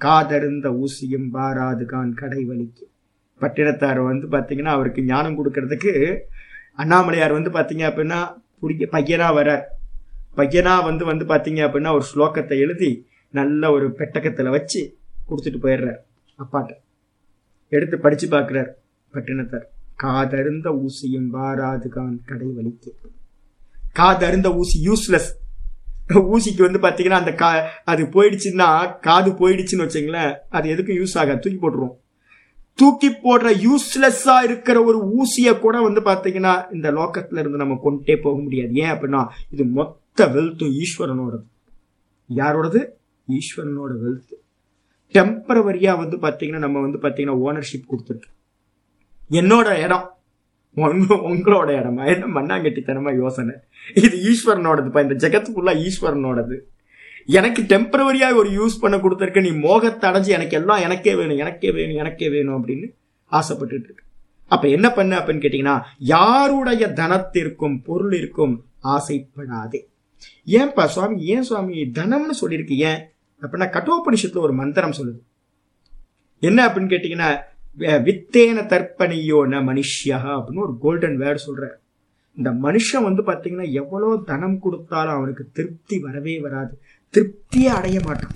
காதருந்த ஊசியும் பாராதுகான் கடை வலிக்கு. பட்டினத்தார் வந்து பாத்தீங்கன்னா அவருக்கு ஞானம் கொடுக்கறதுக்கு அண்ணாமலையார் வந்து பாத்தீங்க அப்படின்னா புரிய பையனா வர பையனா வந்து வந்து பாத்தீங்க அப்படின்னா ஒரு ஸ்லோகத்தை எழுதி நல்ல ஒரு பெட்டகத்துல வச்சு கொடுத்துட்டு போயிடுறார் அப்பாட்ட. எடுத்து படிச்சு பார்க்கிறார் பட்டினத்தார். காதருந்த ஊசியும் வாராதுகான் கடை வலிக்கு. காதருந்த ஊசி யூஸ்லெஸ் ஊசிக்கு வந்து பாத்தீங்கன்னா அந்த கா அது போயிடுச்சுன்னா காது போயிடுச்சுன்னு வச்சுங்களேன் அது எதுக்கும் யூஸ் ஆகாது? தூக்கி போட்டுருவோம். தூக்கி போடுற யூஸ்லெஸ்ஸா இருக்கிற ஒரு ஊசியை கூட வந்து பாத்தீங்கன்னா இந்த லோக்கத்துல இருந்து நம்ம கொண்டே போக முடியாது. ஏன் அப்படின்னா இது மொத்த வெல்த்தும் ஈஸ்வரனோடது. யாரோடது? ஈஸ்வரனோட வெல்த் டெம்பரவரியா வந்து பாத்தீங்கன்னா நம்ம வந்து பாத்தீங்கன்னா ஓனர்ஷிப் கொடுத்துருக்கு என்னோட இடம் உங்களோட இடமா? என்ன மண்ணாங்கட்டித்தனமா யோசனை? இது ஈஸ்வரனோடதுப்பா இந்த ஜெகத்து ஃபுல்லா ஈஸ்வரனோடது. எனக்கு டெம்பரவரியா ஒரு யூஸ் பண்ண கொடுத்துருக்க நீ மோகத்தை அடைஞ்சு எனக்கு எல்லாம் எனக்கே வேணும் எனக்கே வேணும் எனக்கே வேணும் அப்படின்னு ஆசைப்பட்டுட்டு இருக்கு. அப்ப என்ன பண்ண அப்படின்னு கேட்டீங்கன்னா யாருடைய தனத்திற்கும் பொருளிற்கும் ஆசைப்படாதே. ஏன்பா சுவாமி? ஏன் சுவாமி? தனம்னு சொல்லியிருக்கு. ஏன்? அப்படின்னா கட்டோபனிஷத்துல ஒரு மந்திரம் சொல்லுது. என்ன அப்படின்னு கேட்டீங்கன்னா வித்தேன வித்தேன தர்ப்பணியோன மனுஷியா அப்படின்னு ஒரு கோல்டன் வேர்டு சொல்ற இந்த மனுஷன் வந்து பாத்தீங்கன்னா எவ்வளவு தனம் கொடுத்தாலும் அவனுக்கு திருப்தி வரவே வராது. திருப்தியே அடைய மாட்டான்.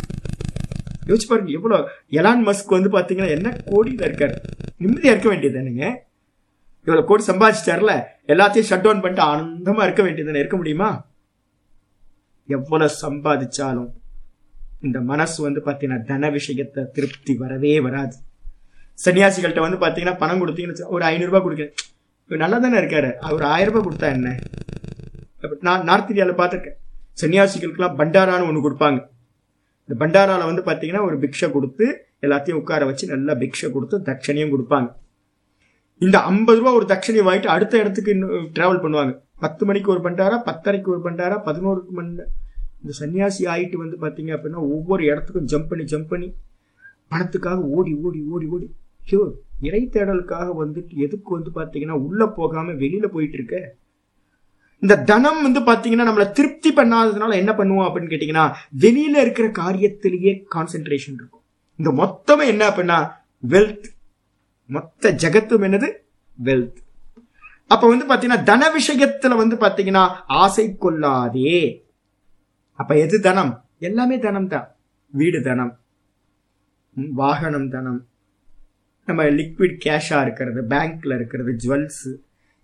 யோசிச்சு பாருங்க எவ்வளவு எலான் மஸ்க் வந்து பாத்தீங்கன்னா என்ன கோடியில இருக்காரு? நிம்மதியா இருக்க வேண்டியது என்னங்க இவ்வளவு கோடி சம்பாதிச்சிட்டார்ல எல்லாத்தையும் ஷட் டவுன் பண்ணிட்டு ஆனந்தமா இருக்க வேண்டியது இருக்க முடியுமா? எவ்வளவு சம்பாதிச்சாலும் இந்த மனசு வந்து பாத்தீங்கன்னா தன விஷயத்தை திருப்தி வரவே வராது. சன்னியாசிகள்கிட்ட வந்து பாத்தீங்கன்னா பணம் கொடுத்தீங்கன்னு ஒரு ஐநூறு ரூபாய் கொடுக்குறேன் இவர் நல்லா தானே இருக்காரு. அவர் ஆயிரம் ரூபாய் கொடுத்தா என்ன? நான் நார்த் இந்தியாவில் பார்த்துருக்கேன் சன்னியாசிகளுக்கெல்லாம் பண்டாரான்னு ஒன்று கொடுப்பாங்க. இந்த பண்டாரால வந்து பாத்தீங்கன்னா ஒரு பிக்ஷை கொடுத்து எல்லாத்தையும் உட்கார வச்சு நல்லா பிக்ஷை கொடுத்து தட்சணையும் கொடுப்பாங்க. இந்த ஐம்பது ரூபா ஒரு தட்சணையை வாங்கிட்டு அடுத்த இடத்துக்கு டிராவல் பண்ணுவாங்க. பத்து மணிக்கு ஒரு பண்டாரா பத்தரைக்கு ஒரு பண்டாரா பதினோருக்கு மணி இந்த சன்னியாசி ஆகிட்டு வந்து பார்த்தீங்க அப்படின்னா ஒவ்வொரு இடத்துக்கும் ஜம்ப் பண்ணி ஜம்ப் பண்ணி பணத்துக்காக ஓடி ஓடி ஓடி ஓடி. ஐயோ இறை தேடலுக்காக வந்துட்டு எதுக்கு வந்து பார்த்தீங்கன்னா உள்ளே போகாமல் வெளியில் போயிட்டு இருக்க? இந்த தனம் வந்து பார்த்தீங்கன்னா நம்மளை திருப்தி பண்ணாததுனால என்ன பண்ணுவோம் அப்படின்னு கேட்டிங்கன்னா வெளியில் இருக்கிற காரியத்திலேயே கான்சென்ட்ரேஷன் இருக்கும். இந்த மொத்தமே என்ன அப்படின்னா வெல்த் மொத்த ஜகத்தும் என்னது? வெல்த் அப்போ வந்து பார்த்தீங்கன்னா தன விஷயத்தில் வந்து பார்த்தீங்கன்னா ஆசை கொள்ளாதே. அப்ப எது தனம்? எல்லாமே தனம் தான். வீடு தனம். வாகனம் தனம். நம்ம லிக்விட் கேஷா இருக்கிறது பேங்க்ல இருக்கிறது ஜுவல்ஸ்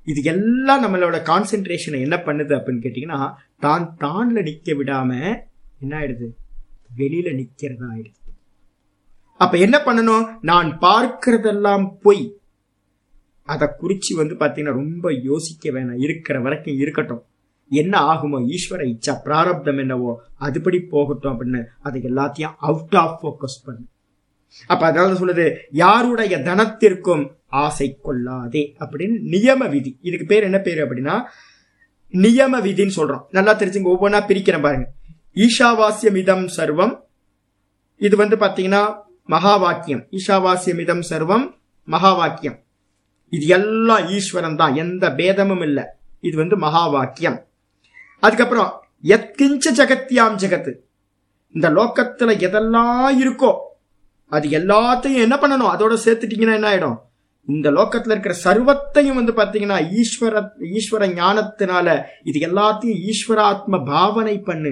இது எல்லாம் நம்மளோட கான்சென்ட்ரேஷனை என்ன பண்ணுது அப்படின்னு கேட்டிங்கன்னா தான் தான்ல நிக்க விடாம என்ன ஆயிடுது? வெளியில நிக்கிறதா ஆயிடுது. அப்ப என்ன பண்ணணும்? நான் பார்க்கிறதெல்லாம் பொய். அதை குறிச்சு வந்து பாத்தீங்கன்னா ரொம்ப யோசிக்க வேணாம். இருக்கிற வரைக்கும் இருக்கட்டும். என்ன ஆகுமோ? ஈஸ்வர இச்சா பிராரப்தம் என்னவோ? அதுபடி போகட்டும் அப்படின்னு அதை எல்லாத்தையும் அவுட் ஆஃப் ஃபோக்கஸ் பண்ணு. அப்ப அதாவது சொல்லுது யாருடைய தனத்திற்கும் ஆசை கொள்ளாதே அப்படின்னு நியம விதி. இதுக்கு பேர் என்ன பேரு அப்படின்னா நியம விதின்னு சொல்றோம். நல்லா தெரிஞ்சுங்க ஒவ்வொன்றா பிரிக்கிறேன் பாருங்க. ஈஷாவாஸ்யம் இதம் சர்வம். இது வந்து பாத்தீங்கன்னா மகா வாக்கியம் ஈஷாவாஸ்யம் இதம் சர்வம் மகா வாக்கியம் இது எல்லாம் ஈஸ்வரன் தான் எந்த பேதமும் இல்லை. இது வந்து மகா வாக்கியம் அதுக்கப்புறம் எத்கிஞ்ச ஜெகத்யாம் ஜெகத்து இந்த லோக்கத்துல எதெல்லாம் இருக்கோ அது எல்லாத்தையும் என்ன பண்ணணும்? அதோட சேர்த்துட்டீங்கன்னா என்ன ஆயிடும்? இந்த லோக்கத்துல இருக்கிற சர்வத்தையும் வந்து பாத்தீங்கன்னா ஈஸ்வர ஈஸ்வர ஞானத்தினால இது எல்லாத்தையும் ஈஸ்வராத்ம பாவனை பண்ணு.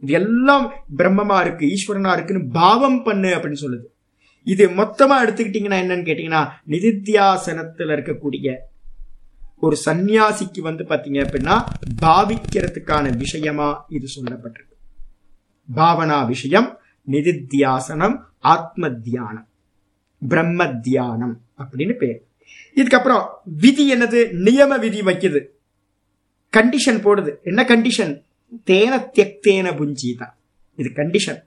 இது எல்லாம் பிரம்மமா இருக்கு ஈஸ்வரனா இருக்குன்னு பாவம் பண்ணு அப்படின்னு சொல்லுது. இது மொத்தமா எடுத்துக்கிட்டீங்கன்னா என்னன்னு கேட்டீங்கன்னா நிதித்தியாசனத்துல இருக்கக்கூடிய ஒரு சந்நியாசிக்கு வந்து பாத்தீங்க அப்படின்னா பாவிக்கிறதுக்கான விஷயமா இது சொல்லப்பட்டிருக்கு. பாவனா விஷயம் நிதித்தியாசனம் ஆத்ம தியானம் பிரம்ம தியானம் அப்படின்னு பேர். இதுக்கப்புறம் விதி என்னது? நியம விதி வைக்குது. கண்டிஷன் போடுது. என்ன கண்டிஷன் தேன தியக்தேன தான் இது கண்டிஷன்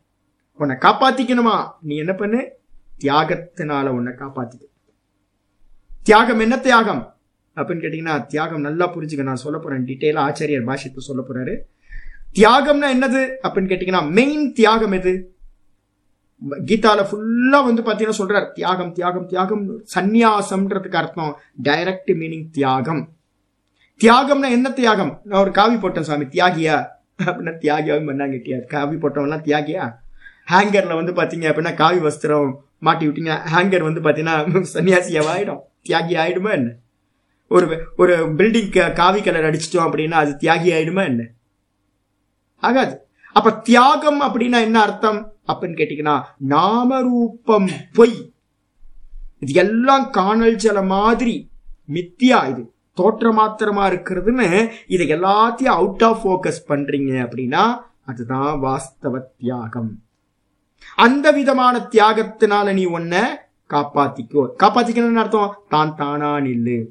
உன்னை காப்பாத்திக்கணுமா? நீ என்ன பண்ணு? தியாகத்தினால உன்னை காப்பாத்திக்க தியாகம் என்ன தியாகம்? அப்படின்னு கேட்டீங்கன்னா தியாகம் நல்லா புரிஞ்சுக்க நான் சொல்ல போறேன். டீட்டெயிலாக ஆச்சாரியர் பாஷித்து சொல்ல போறாரு. தியாகம்னா என்னது? அப்படின்னு கேட்டீங்கன்னா மெயின் தியாகம் எது? கீதால ஃபுல்லா வந்து பாத்தீங்கன்னா சொல்றார். தியாகம் தியாகம் தியாகம் சந்நியாசம்ன்றதுக்கு அர்த்தம். டைரக்ட் மீனிங் தியாகம். தியாகம்னா என்ன தியாகம்? நான் ஒரு காவி போட்டேன் சுவாமி தியாகியா? அப்படின்னா தியாகியாவும் பண்ணாங்க கேட்டியா? காவி போட்டவன்லாம் தியாகியா? ஹேங்கர்ல வந்து பாத்தீங்க அப்படின்னா காவி வஸ்திரம் மாட்டி விட்டீங்க. ஹேங்கர் வந்து பாத்தீங்கன்னா சன்னியாசியாவாயிடும் தியாகி ஆயிடுமா என்ன? ஒரு ஒரு பில்டிங் காவி கலர் அடிச்சிட்டோம் அப்படின்னா அது தியாகி ஆயிடுமா என்ன? ஆகாது. அப்ப தியாகம் அப்படின்னா என்ன அர்த்தம்? அப்படின்னு கேட்டீங்கன்னா நாமரூபம் பொய். இது எல்லாம் காணல் ஜல மாதிரி மித்தியா இது. தோற்ற மாத்திரமா இருக்கிறதுன்னு இதை எல்லாத்தையும் அவுட் ஆஃப் ஃபோக்கஸ் பண்றீங்க அப்படின்னா அதுதான் வாஸ்தவ தியாகம். அந்த விதமான தியாகத்தினால நீ உன்னை காப்பாத்திக்கோ. காப்பாத்திக்கணும்னு அர்த்தம் தான் தானா நில்லு.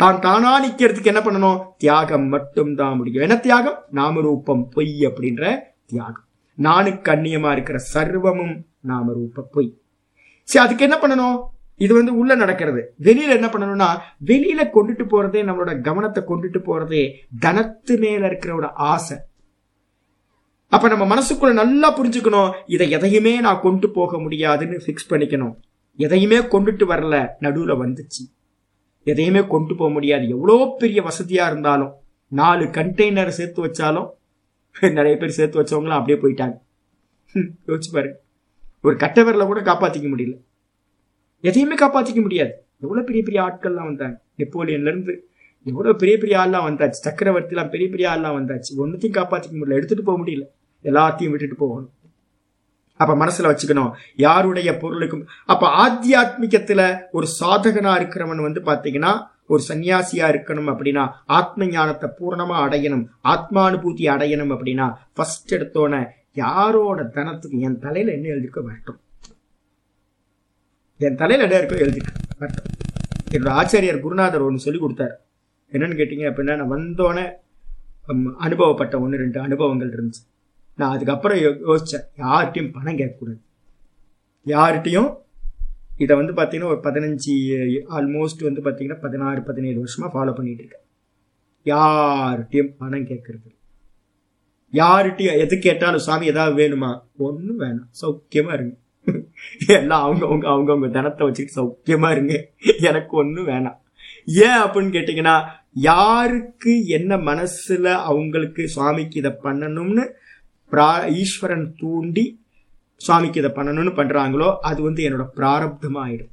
தான் தானா நிக்கிறதுக்கு என்ன பண்ணணும்? தியாகம் மட்டும் தான் முடியும் என்ன தியாகம்? நாமரூபம் பொய் அப்படின்ற தியாகம். நானுக்கு அந்நியமா இருக்கிற சர்வமும் நாமரூப பொய். சரி அதுக்கு என்ன பண்ணணும்? இது வந்து உள்ள நடக்கிறது. வெளியில என்ன பண்ணணும்னா வெளியில கொண்டுட்டு போறதே நம்மளோட கவனத்தை கொண்டுட்டு போறதே தனத்து மேல இருக்கிறோட ஆசை. அப்ப நம்ம மனசுக்குள்ள நல்லா புரிஞ்சுக்கணும் இதை எதையுமே நான் கொண்டு போக முடியாதுன்னு ஃபிக்ஸ் பண்ணிக்கணும். எதையுமே கொண்டுட்டு வரல நடுவுல வந்துச்சு. எதையுமே கொண்டு போக முடியாது. எவ்வளோ பெரிய வசதியா இருந்தாலும் நாலு கண்டெய்னர் சேர்த்து வச்சாலும் நிறைய பேர் சேர்த்து வச்சவங்களாம் அப்படியே போயிட்டாங்க. யோசிச்சு பாருங்க. ஒரு கட்டவரில் கூட காப்பாற்றிக்க முடியல. எதையுமே காப்பாற்றிக்க முடியாது. எவ்வளோ பெரிய பெரிய ஆட்கள்லாம் வந்தாங்க. நெப்போலியன்லேருந்து எவ்வளோ பெரிய பெரிய ஆள்லாம் வந்தாச்சு. சக்கரவர்த்திலாம் பெரிய பெரிய ஆள்லாம் வந்தாச்சு. ஒன்றுத்தையும் காப்பாற்றிக்க முடியல. எடுத்துகிட்டு போக முடியல. எல்லாத்தையும் விட்டுட்டு போகணும். அப்ப மனசுல வச்சுக்கணும். யாருடைய பொருளுக்கும் அப்ப ஆத்தியாத்மிகத்துல ஒரு சாதகனா இருக்கிறவன் வந்து பாத்தீங்கன்னா ஒரு சன்னியாசியா இருக்கணும் அப்படின்னா ஆத்ம ஞானத்தை பூர்ணமா அடையணும் ஆத்மானுபூதி அடையணும் அப்படின்னா ஃபர்ஸ்ட் எடுத்தோன்ன யாரோட தனத்துக்கு என் தலையில என்ன எழுதிக்க வரட்டும். என் தலையில என்ன இருக்கோ எழுதிக்க வரட்டும். என்னோட ஆச்சாரியார் குருநாதர் ஒன்று சொல்லி கொடுத்தார். என்னன்னு கேட்டீங்க அப்படின்னா நான் வந்தோடனே அனுபவப்பட்ட ஒன்று ரெண்டு அனுபவங்கள் இருந்துச்சு. நான் அதுக்கப்புறம் யோ- யார்கிட்டையும் பணம் கேட்கக்கூடாது. யார்கிட்டையும் இதை வந்து பார்த்தீங்கன்னா ஒரு பதினஞ்சு ஆல்மோஸ்ட் வந்து பார்த்தீங்கன்னா பதினாறு பதினேழு வருஷமாக ஃபாலோ பண்ணிகிட்டு இருக்கேன். யார்கிட்டையும் பணம் கேட்கறது யார்கிட்டையும் எது கேட்டாலும் சாமி ஏதாவது வேணுமா? ஒன்றும் வேணாம். சௌக்கியமாக இருங்க. எல்லாம் அவங்கவுங்க அவங்கவுங்க தனத்தை வச்சுக்கிட்டு சௌக்கியமாக இருங்க. எனக்கு ஒன்றும் வேணாம். ஏன் அப்படின்னு கேட்டிங்கன்னா யாருக்கு என்ன மனசில் அவங்களுக்கு சுவாமிக்கு இதை பண்ணணும்னு பிரா ஈஸ்வரன் தூண்டி சுவாமிக்கு இதை பண்ணணும்னு பண்றாங்களோ அது வந்து என்னோட பிராரப்தமாயிடும்.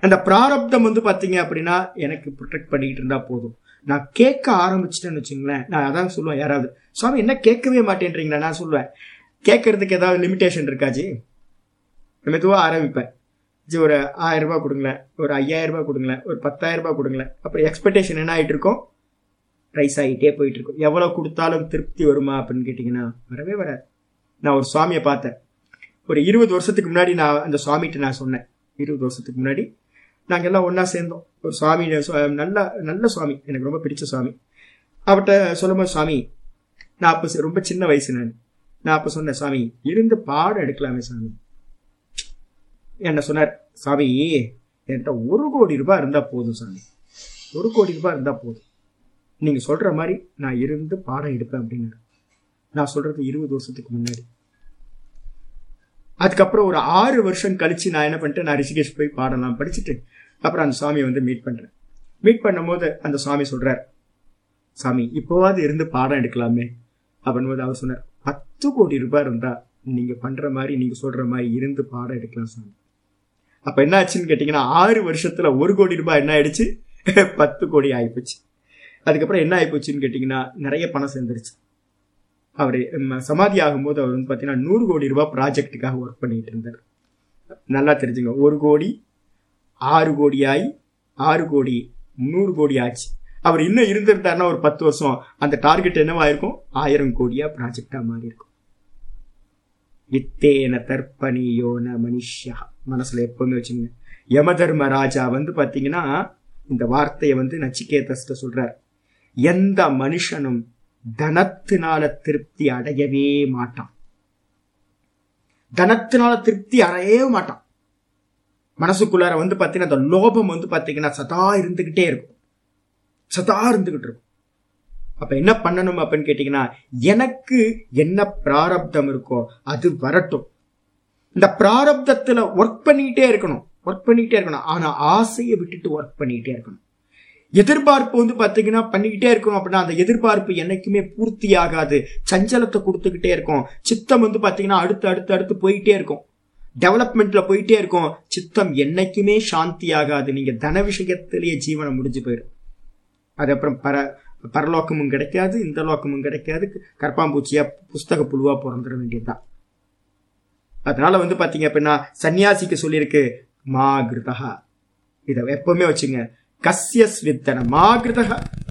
அந்த பிராரப்தம் வந்து பாத்தீங்க அப்படின்னா எனக்கு ப்ரொடெக்ட் பண்ணிக்கிட்டு இருந்தா போதும். நான் கேட்க ஆரம்பிச்சிட்டேன்னு வச்சுங்களேன். நான் அதான் சொல்லுவேன் யாராவது சுவாமி என்ன கேட்கவே மாட்டேன்றீங்களா? நான் சொல்லுவேன் கேட்கறதுக்கு ஏதாவது லிமிடேஷன் இருக்காச்சு மெதுவாக ஆரம்பிப்பேன். ஜி ஒரு ஆயிரம் ரூபாய் கொடுங்களேன் ஒரு ஐயாயிரம் ரூபாய் கொடுங்களேன் ஒரு பத்தாயிரம் ரூபாய் கொடுங்களேன். அப்புறம் எக்ஸ்பெக்டேஷன் என்ன ஆயிட்டு இருக்கோம்? ரைஸ் ஆகிட்டே போயிட்டு இருக்கும் எவ்வளோ கொடுத்தாலும் திருப்தி வருமா அப்படின்னு கேட்டிங்கன்னா வரவே வராது. நான் ஒரு சுவாமியை பார்த்தேன். ஒரு இருபது வருஷத்துக்கு முன்னாடி நான் அந்த சுவாமிகிட்ட நான் சொன்னேன். இருபது வருஷத்துக்கு முன்னாடி. நாங்கள் எல்லாம் ஒன்றா சேர்ந்தோம். ஒரு சுவாமி நல்ல நல்ல சுவாமி. எனக்கு ரொம்ப பிடிச்ச சுவாமி. அவர்கிட்ட சொல்லும்போது சுவாமி நான் அப்போ ரொம்ப சின்ன வயசு நான். நான் அப்போ சொன்னேன் சாமி இருந்து பாடம் எடுக்கலாமே சாமி என்ன சொன்னார்? சாமி என்கிட்ட ஒரு கோடி ரூபாய் இருந்தால் போதும் சாமி ஒரு கோடி ரூபாய் இருந்தால் போதும். நீங்கள் சொல்கிற மாதிரி நான் இருந்து பாடம் எடுப்பேன் அப்படின்னாரு. நான் சொல்கிறது இருபது வருஷத்துக்கு முன்னாடி. அதுக்கப்புறம் ஒரு ஆறு வருஷம் கழிச்சு நான் என்ன பண்ணிட்டேன்? நான் ரிஷிகேஷ் போய் பாடலாம் படிச்சுட்டு அப்புறம் அந்த சாமியை வந்து மீட் பண்ணுறேன் மீட் பண்ணும்போது அந்த சாமி சொல்கிறார் சாமி இப்போவாது இருந்து பாடம் எடுக்கலாமே. அப்படின்போது அவர் சொன்னார் பத்து கோடி ரூபாய் இருந்தால் நீங்கள் பண்ணுற மாதிரி நீங்கள் சொல்கிற மாதிரி இருந்து பாடம் எடுக்கலாம் சாமி. அப்போ என்ன ஆச்சுன்னு கேட்டிங்கன்னா ஆறு வருஷத்தில் ஒரு கோடி ரூபாய் என்ன ஆயிடுச்சு? பத்து கோடி ஆகிப்போச்சு அதுக்கப்புறம் என்ன ஆயிப்போச்சுன்னு கேட்டீங்கன்னா நிறைய பணம் சேர்ந்துருச்சு. அவர் சமாதி ஆகும்போது அவர் வந்து பார்த்தீங்கன்னா நூறு கோடி ரூபாய் ப்ராஜெக்ட்டுக்காக ஒர்க் பண்ணிட்டு இருந்தார். நல்லா தெரிஞ்சுங்க ஒரு கோடி ஆறு கோடி ஆகி ஆறு கோடி நூறு கோடி ஆச்சு. அவர் இன்னும் இருந்திருந்தாருன்னா ஒரு பத்து வருஷம் அந்த டார்கெட் என்னவா இருக்கும்? ஆயிரம் கோடியா ப்ராஜெக்டா மாறி இருக்கும். வித்தேன தர்ப்பணியோன மனுஷா மனசுல எப்பவுமே வச்சுங்க யம தர்ம ராஜா வந்து பாத்தீங்கன்னா இந்த வார்த்தையை வந்து நச்சிகேதஸ்ட சொல்றார். எந்த மனுஷனும் தனத்தினால திருப்தி அடையவே மாட்டான். தனத்தினால திருப்தி அடையவே மாட்டான். மனசுக்குள்ளார வந்து பார்த்தீங்கன்னா அந்த லோபம் வந்து பார்த்தீங்கன்னா சதா இருந்துகிட்டே இருக்கும். சதா இருந்துகிட்டு இருக்கும். அப்ப என்ன பண்ணணும் அப்படின்னு கேட்டீங்கன்னா எனக்கு என்ன பிராரப்தம் இருக்கோ அது வரட்டும். இந்த பிராரப்தத்துல ஒர்க் பண்ணிட்டே இருக்கணும். ஒர்க் பண்ணிட்டே இருக்கணும். ஆனா ஆசையை விட்டுட்டு ஒர்க் பண்ணிட்டே இருக்கணும். எதிர்பார்ப்பு வந்து பாத்தீங்கன்னா பண்ணிக்கிட்டே இருக்கணும் அப்படின்னா அந்த எதிர்பார்ப்பு என்னைக்குமே பூர்த்தி ஆகாது சஞ்சலத்தை கொடுத்துக்கிட்டே இருக்கும். சித்தம் வந்து பாத்தீங்கன்னா அடுத்து அடுத்து அடுத்து போயிட்டே இருக்கும். டெவலப்மெண்ட்ல போயிட்டே இருக்கும். சித்தம் என்னைக்குமே சாந்தி ஆகாது நீங்க தன விஷயத்திலேயே ஜீவனம் முடிஞ்சு போயிடும். அது அப்புறம் பர பரலோக்கமும் கிடைக்காது இந்த லோக்கமும் கிடைக்காது. கற்பாம்பூச்சியா புஸ்தக புழுவா பிறந்துட வேண்டியதுதான். அதனால வந்து பாத்தீங்க அப்படின்னா சன்னியாசிக்கு சொல்லியிருக்கு மா கிருதா இதை எப்பவுமே வச்சுங்க. கஸ்யஸ் ஆகிருதக மா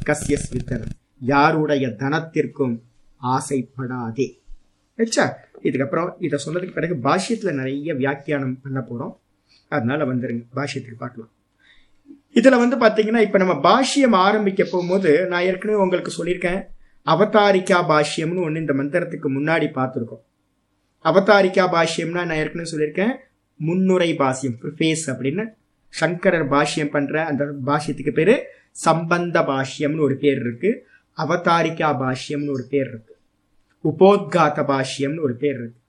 கஸ்யஸ் யாருடைய தனத்திற்கும் ஆசைப்படாதே. வச்சா இதுக்கப்புறம் இதை சொன்னதுக்கு பிறகு பாஷ்யத்தில் நிறைய வியாக்கியானம் பண்ண போகிறோம் அதனால வந்துருங்க பாஷ்யத்துக்கு பார்க்கலாம். இதில் வந்து பார்த்தீங்கன்னா இப்போ நம்ம பாஷ்யம் ஆரம்பிக்க போகும்போது நான் ஏற்கனவே உங்களுக்கு சொல்லியிருக்கேன் அவதாரிக்கா பாஷ்யம்னு ஒன்று இந்த மந்திரத்துக்கு முன்னாடி பார்த்துருக்கோம். அவதாரிக்கா பாஷ்யம்னா நான் ஏற்கனவே சொல்லியிருக்கேன் முன்னுரை பாஷ்யம் ஃபேஸ் அப்படின்னு. சங்கரர் பாஷ்யம் பண்ற அந்த பாஷ்யத்துக்கு பேரு சம்பந்த பாஷ்யம்னு ஒரு பேர் இருக்கு. அவதாரிக்கா பாஷ்யம்னு ஒரு பேர் இருக்கு. உபோத்காத பாஷ்யம்னு ஒரு பேர் இருக்கு.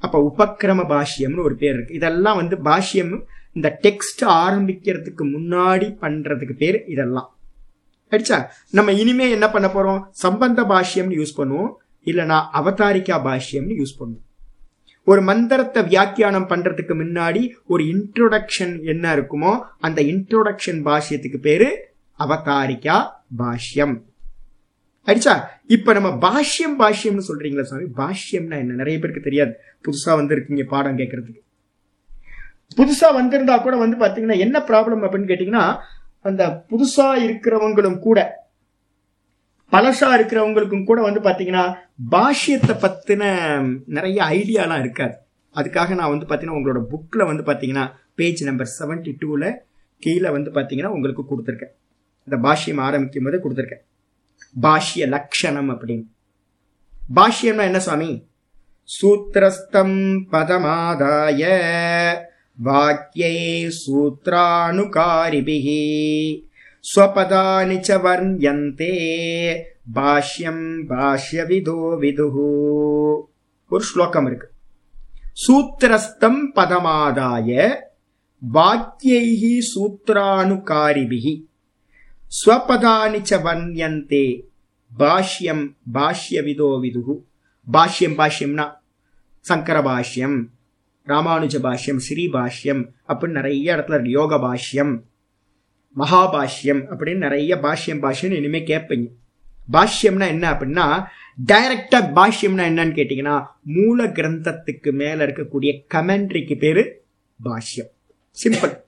அப்போ அப்ப உபக்கிரம பாஷ்யம்னு ஒரு பேர் இருக்கு. இதெல்லாம் வந்து பாஷ்யம் இந்த டெக்ஸ்ட் ஆரம்பிக்கிறதுக்கு முன்னாடி பண்றதுக்கு பேர் இதெல்லாம். ஆயிடுச்சா நம்ம இனிமே என்ன பண்ண போறோம்? சம்பந்த பாஷ்யம்னு யூஸ் பண்ணுவோம். இல்லைனா அவதாரிக்கா பாஷ்யம்னு யூஸ் பண்ணுவோம். ஒரு மந்திரத்தை வியாக்கியானம் பண்றதுக்கு முன்னாடி ஒரு இன்ட்ரோடக்ஷன் என்ன இருக்குமோ அந்த இன்ட்ரோடக்ஷன் பாஷ்யத்துக்கு பேரு அவதாரிகா பாஷ்யம். ஆயிடுச்சா இப்ப நம்ம பாஷ்யம் பாஷ்யம்னு சொல்றீங்களா சுவாமி பாஷ்யம்னா என்ன? நிறைய பேருக்கு தெரியாது. புதுசா வந்திருக்கீங்க பாடம் கேட்கறதுக்கு புதுசா வந்திருந்தா கூட வந்து பாத்தீங்கன்னா என்ன ப்ராப்ளம் அப்படின்னு கேட்டீங்கன்னா அந்த புதுசா இருக்கிறவங்களும் கூட பழசா இருக்கிறவங்களுக்கும் கூட வந்து பாத்தீங்கன்னா பாஷ்யத்தை பத்தின நிறைய ஐடியாலாம் இருக்காது. அதுக்காக நான் வந்து பாத்தீங்கன்னா உங்களோட புக்ல வந்து பாத்தீங்கன்னா பேஜ் நம்பர் செவன்டி டூல கீழே வந்து பாத்தீங்கன்னா உங்களுக்கு கொடுத்துருக்கேன். இந்த பாஷ்யம் ஆரம்பிக்கும் போது கொடுத்துருக்கேன். பாஷ்ய லக்ஷணம் அப்படின்னு. பாஷ்யம்னா என்ன சுவாமி? சூத்திரஸ்தம் பதமாதாய வாக்கியை சூத்ராணுகாரிபிகி ஸ்வபதானி ச வர்ணியந்தே பாஷ்யம் பாஷ்ய விதோ விதுகு ஒரு ஸ்லோகம் இருக்கு. சூத்திரஸ்தம் பதமாதாய வாக்கியைஹி சூத்ரானுகாரிபிகி ஸ்வபதானி ச வர்ணியந்தே பாஷ்யம் பாஷ்ய விதோ விதுகு பாஷ்யம் பாஷ்யம்னா சங்கர பாஷ்யம் ராமானுஜ பாஷ்யம் ஸ்ரீ பாஷ்யம் அப்படின்னு நிறைய இடத்துல யோக பாஷ்யம் மகாபாஷ்யம் அப்படின்னு நிறைய பாஷ்யம் பாஷ்யம் இனிமேல் கேட்பீங்க. பாஷ்யம்னா என்ன அப்படின்னா டைரக்டா பாஷ்யம்னா என்னன்னு கேட்டிங்கன்னா மூல கிரந்தத்துக்கு மேல இருக்கக்கூடிய கமெண்ட்ரிக்கு பேரு பாஷ்யம். சிம்பிள்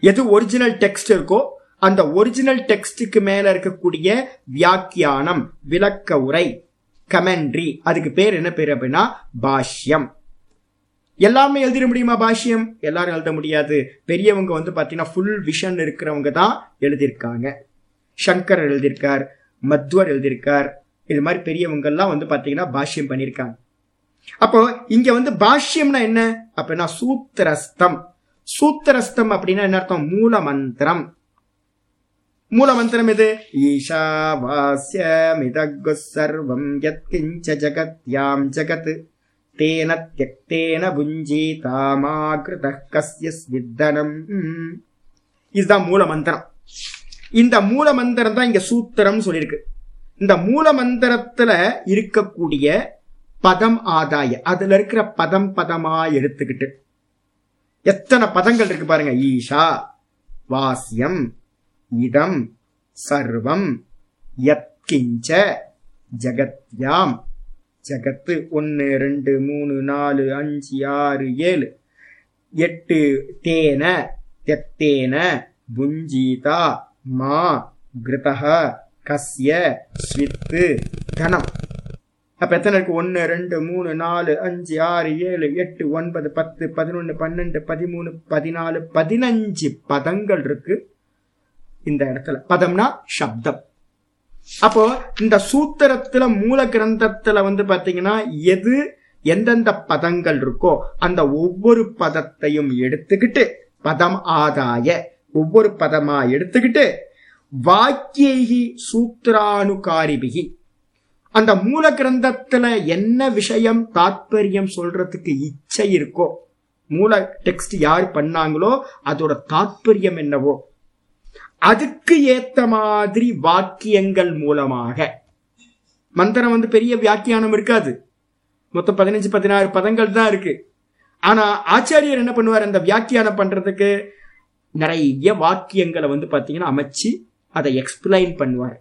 எது ஒரிஜினல் டெக்ஸ்ட் இருக்கோ அந்த ஒரிஜினல் டெக்ஸ்டுக்கு மேல இருக்கக்கூடிய வியாக்கியானம் விளக்க உரை கமெண்ட்ரி அதுக்கு பேர் என்ன பேர் அப்படின்னா பாஷ்யம். எல்லாமே எழுதிட முடியுமா பாஷ்யம்? எல்லாரும் எழுத முடியாது. பெரியவங்க வந்து பார்த்தீங்கன்னா ஃபுல் விஷன் இருக்கிறவங்க தான் எழுதியிருக்காங்க. சங்கர் எழுதியிருக்கார் மத்வர் எழுதியிருக்கார். இது மாதிரி பெரியவங்கெல்லாம் வந்து பார்த்தீங்கன்னா பாஷ்யம் பண்ணியிருக்காங்க. அப்போ இங்க வந்து பாஷ்யம்னா என்ன? அப்படின்னா சூத்திரஸ்தம். சூத்திரஸ்தம் அப்படின்னா என்ன அர்த்தம்? மூல மந்திரம் மூல மந்திரம் எது? ஈஷாவாஸ்யமிதகு சர்வம் யத்கிஞ்ச ஜகத்யாம் ஜகத். தேன தியக்தேன புஞ்சீதாமாகிருத கஸ்ய வித்தனம் இதுதான் மூல மந்திரம் இந்த மூல மந்திரம் தான் இங்க சூத்திரம் சொல்லியிருக்கு இந்த மூல மந்திரத்துல இருக்கக்கூடிய பதம் ஆதாய அதுல இருக்கிற பதம் பதமா எடுத்துக்கிட்டு. எத்தனை பதங்கள் இருக்கு பாருங்க. ஈஷா வாசியம் இதம் சர்வம் யத்கிஞ்ச ஜகத்யாம். ஜகத்து ஒன்று ரெண்டு மூணு நாலு அஞ்சு ஆறு ஏழு. எட்டு தேன தெத்தேன புஞ்சீதா மா கிருதக கஸ்ய ஸ்வித்து தனம். அப்ப எத்தனை இருக்கு? ஒன்னு ரெண்டு மூணு நாலு அஞ்சு ஆறு ஏழு எட்டு ஒன்பது பத்து பதினொன்று பன்னெண்டு பதிமூணு பதினாலு பதினஞ்சு பதங்கள் இருக்கு. இந்த இடத்துல. பதம்னா சப்தம். அப்போ இந்த சூத்திரத்துல மூல கிரந்தத்துல வந்து பாத்தீங்கன்னா எது எந்தெந்த பதங்கள் இருக்கோ அந்த ஒவ்வொரு பதத்தையும் எடுத்துக்கிட்டு பதம் ஆதாய ஒவ்வொரு பதமா எடுத்துக்கிட்டு வாக்கியகி சூத்திரானுகாரிபிகி. அந்த மூல கிரந்தத்துல என்ன விஷயம் தாத்பரியம் சொல்றதுக்கு இச்சை இருக்கோ மூல டெக்ஸ்ட் யார் பண்ணாங்களோ அதோட தாத்பரியம் என்னவோ அதுக்கு ஏத்த மாதிரி வாக்கியங்கள் மூலமாக. மந்திரம் வந்து பெரிய வியாக்கியானம் இருக்காது. மொத்தம் பதினஞ்சு பதினாறு பதங்கள் தான் இருக்கு. ஆனா ஆச்சாரியர் என்ன பண்ணுவார்? அந்த வியாக்கியானம் பண்றதுக்கு நிறைய வாக்கியங்களை வந்து பாத்தீங்கன்னா அமைச்சு அதை எக்ஸ்பிளைன் பண்ணுவார்.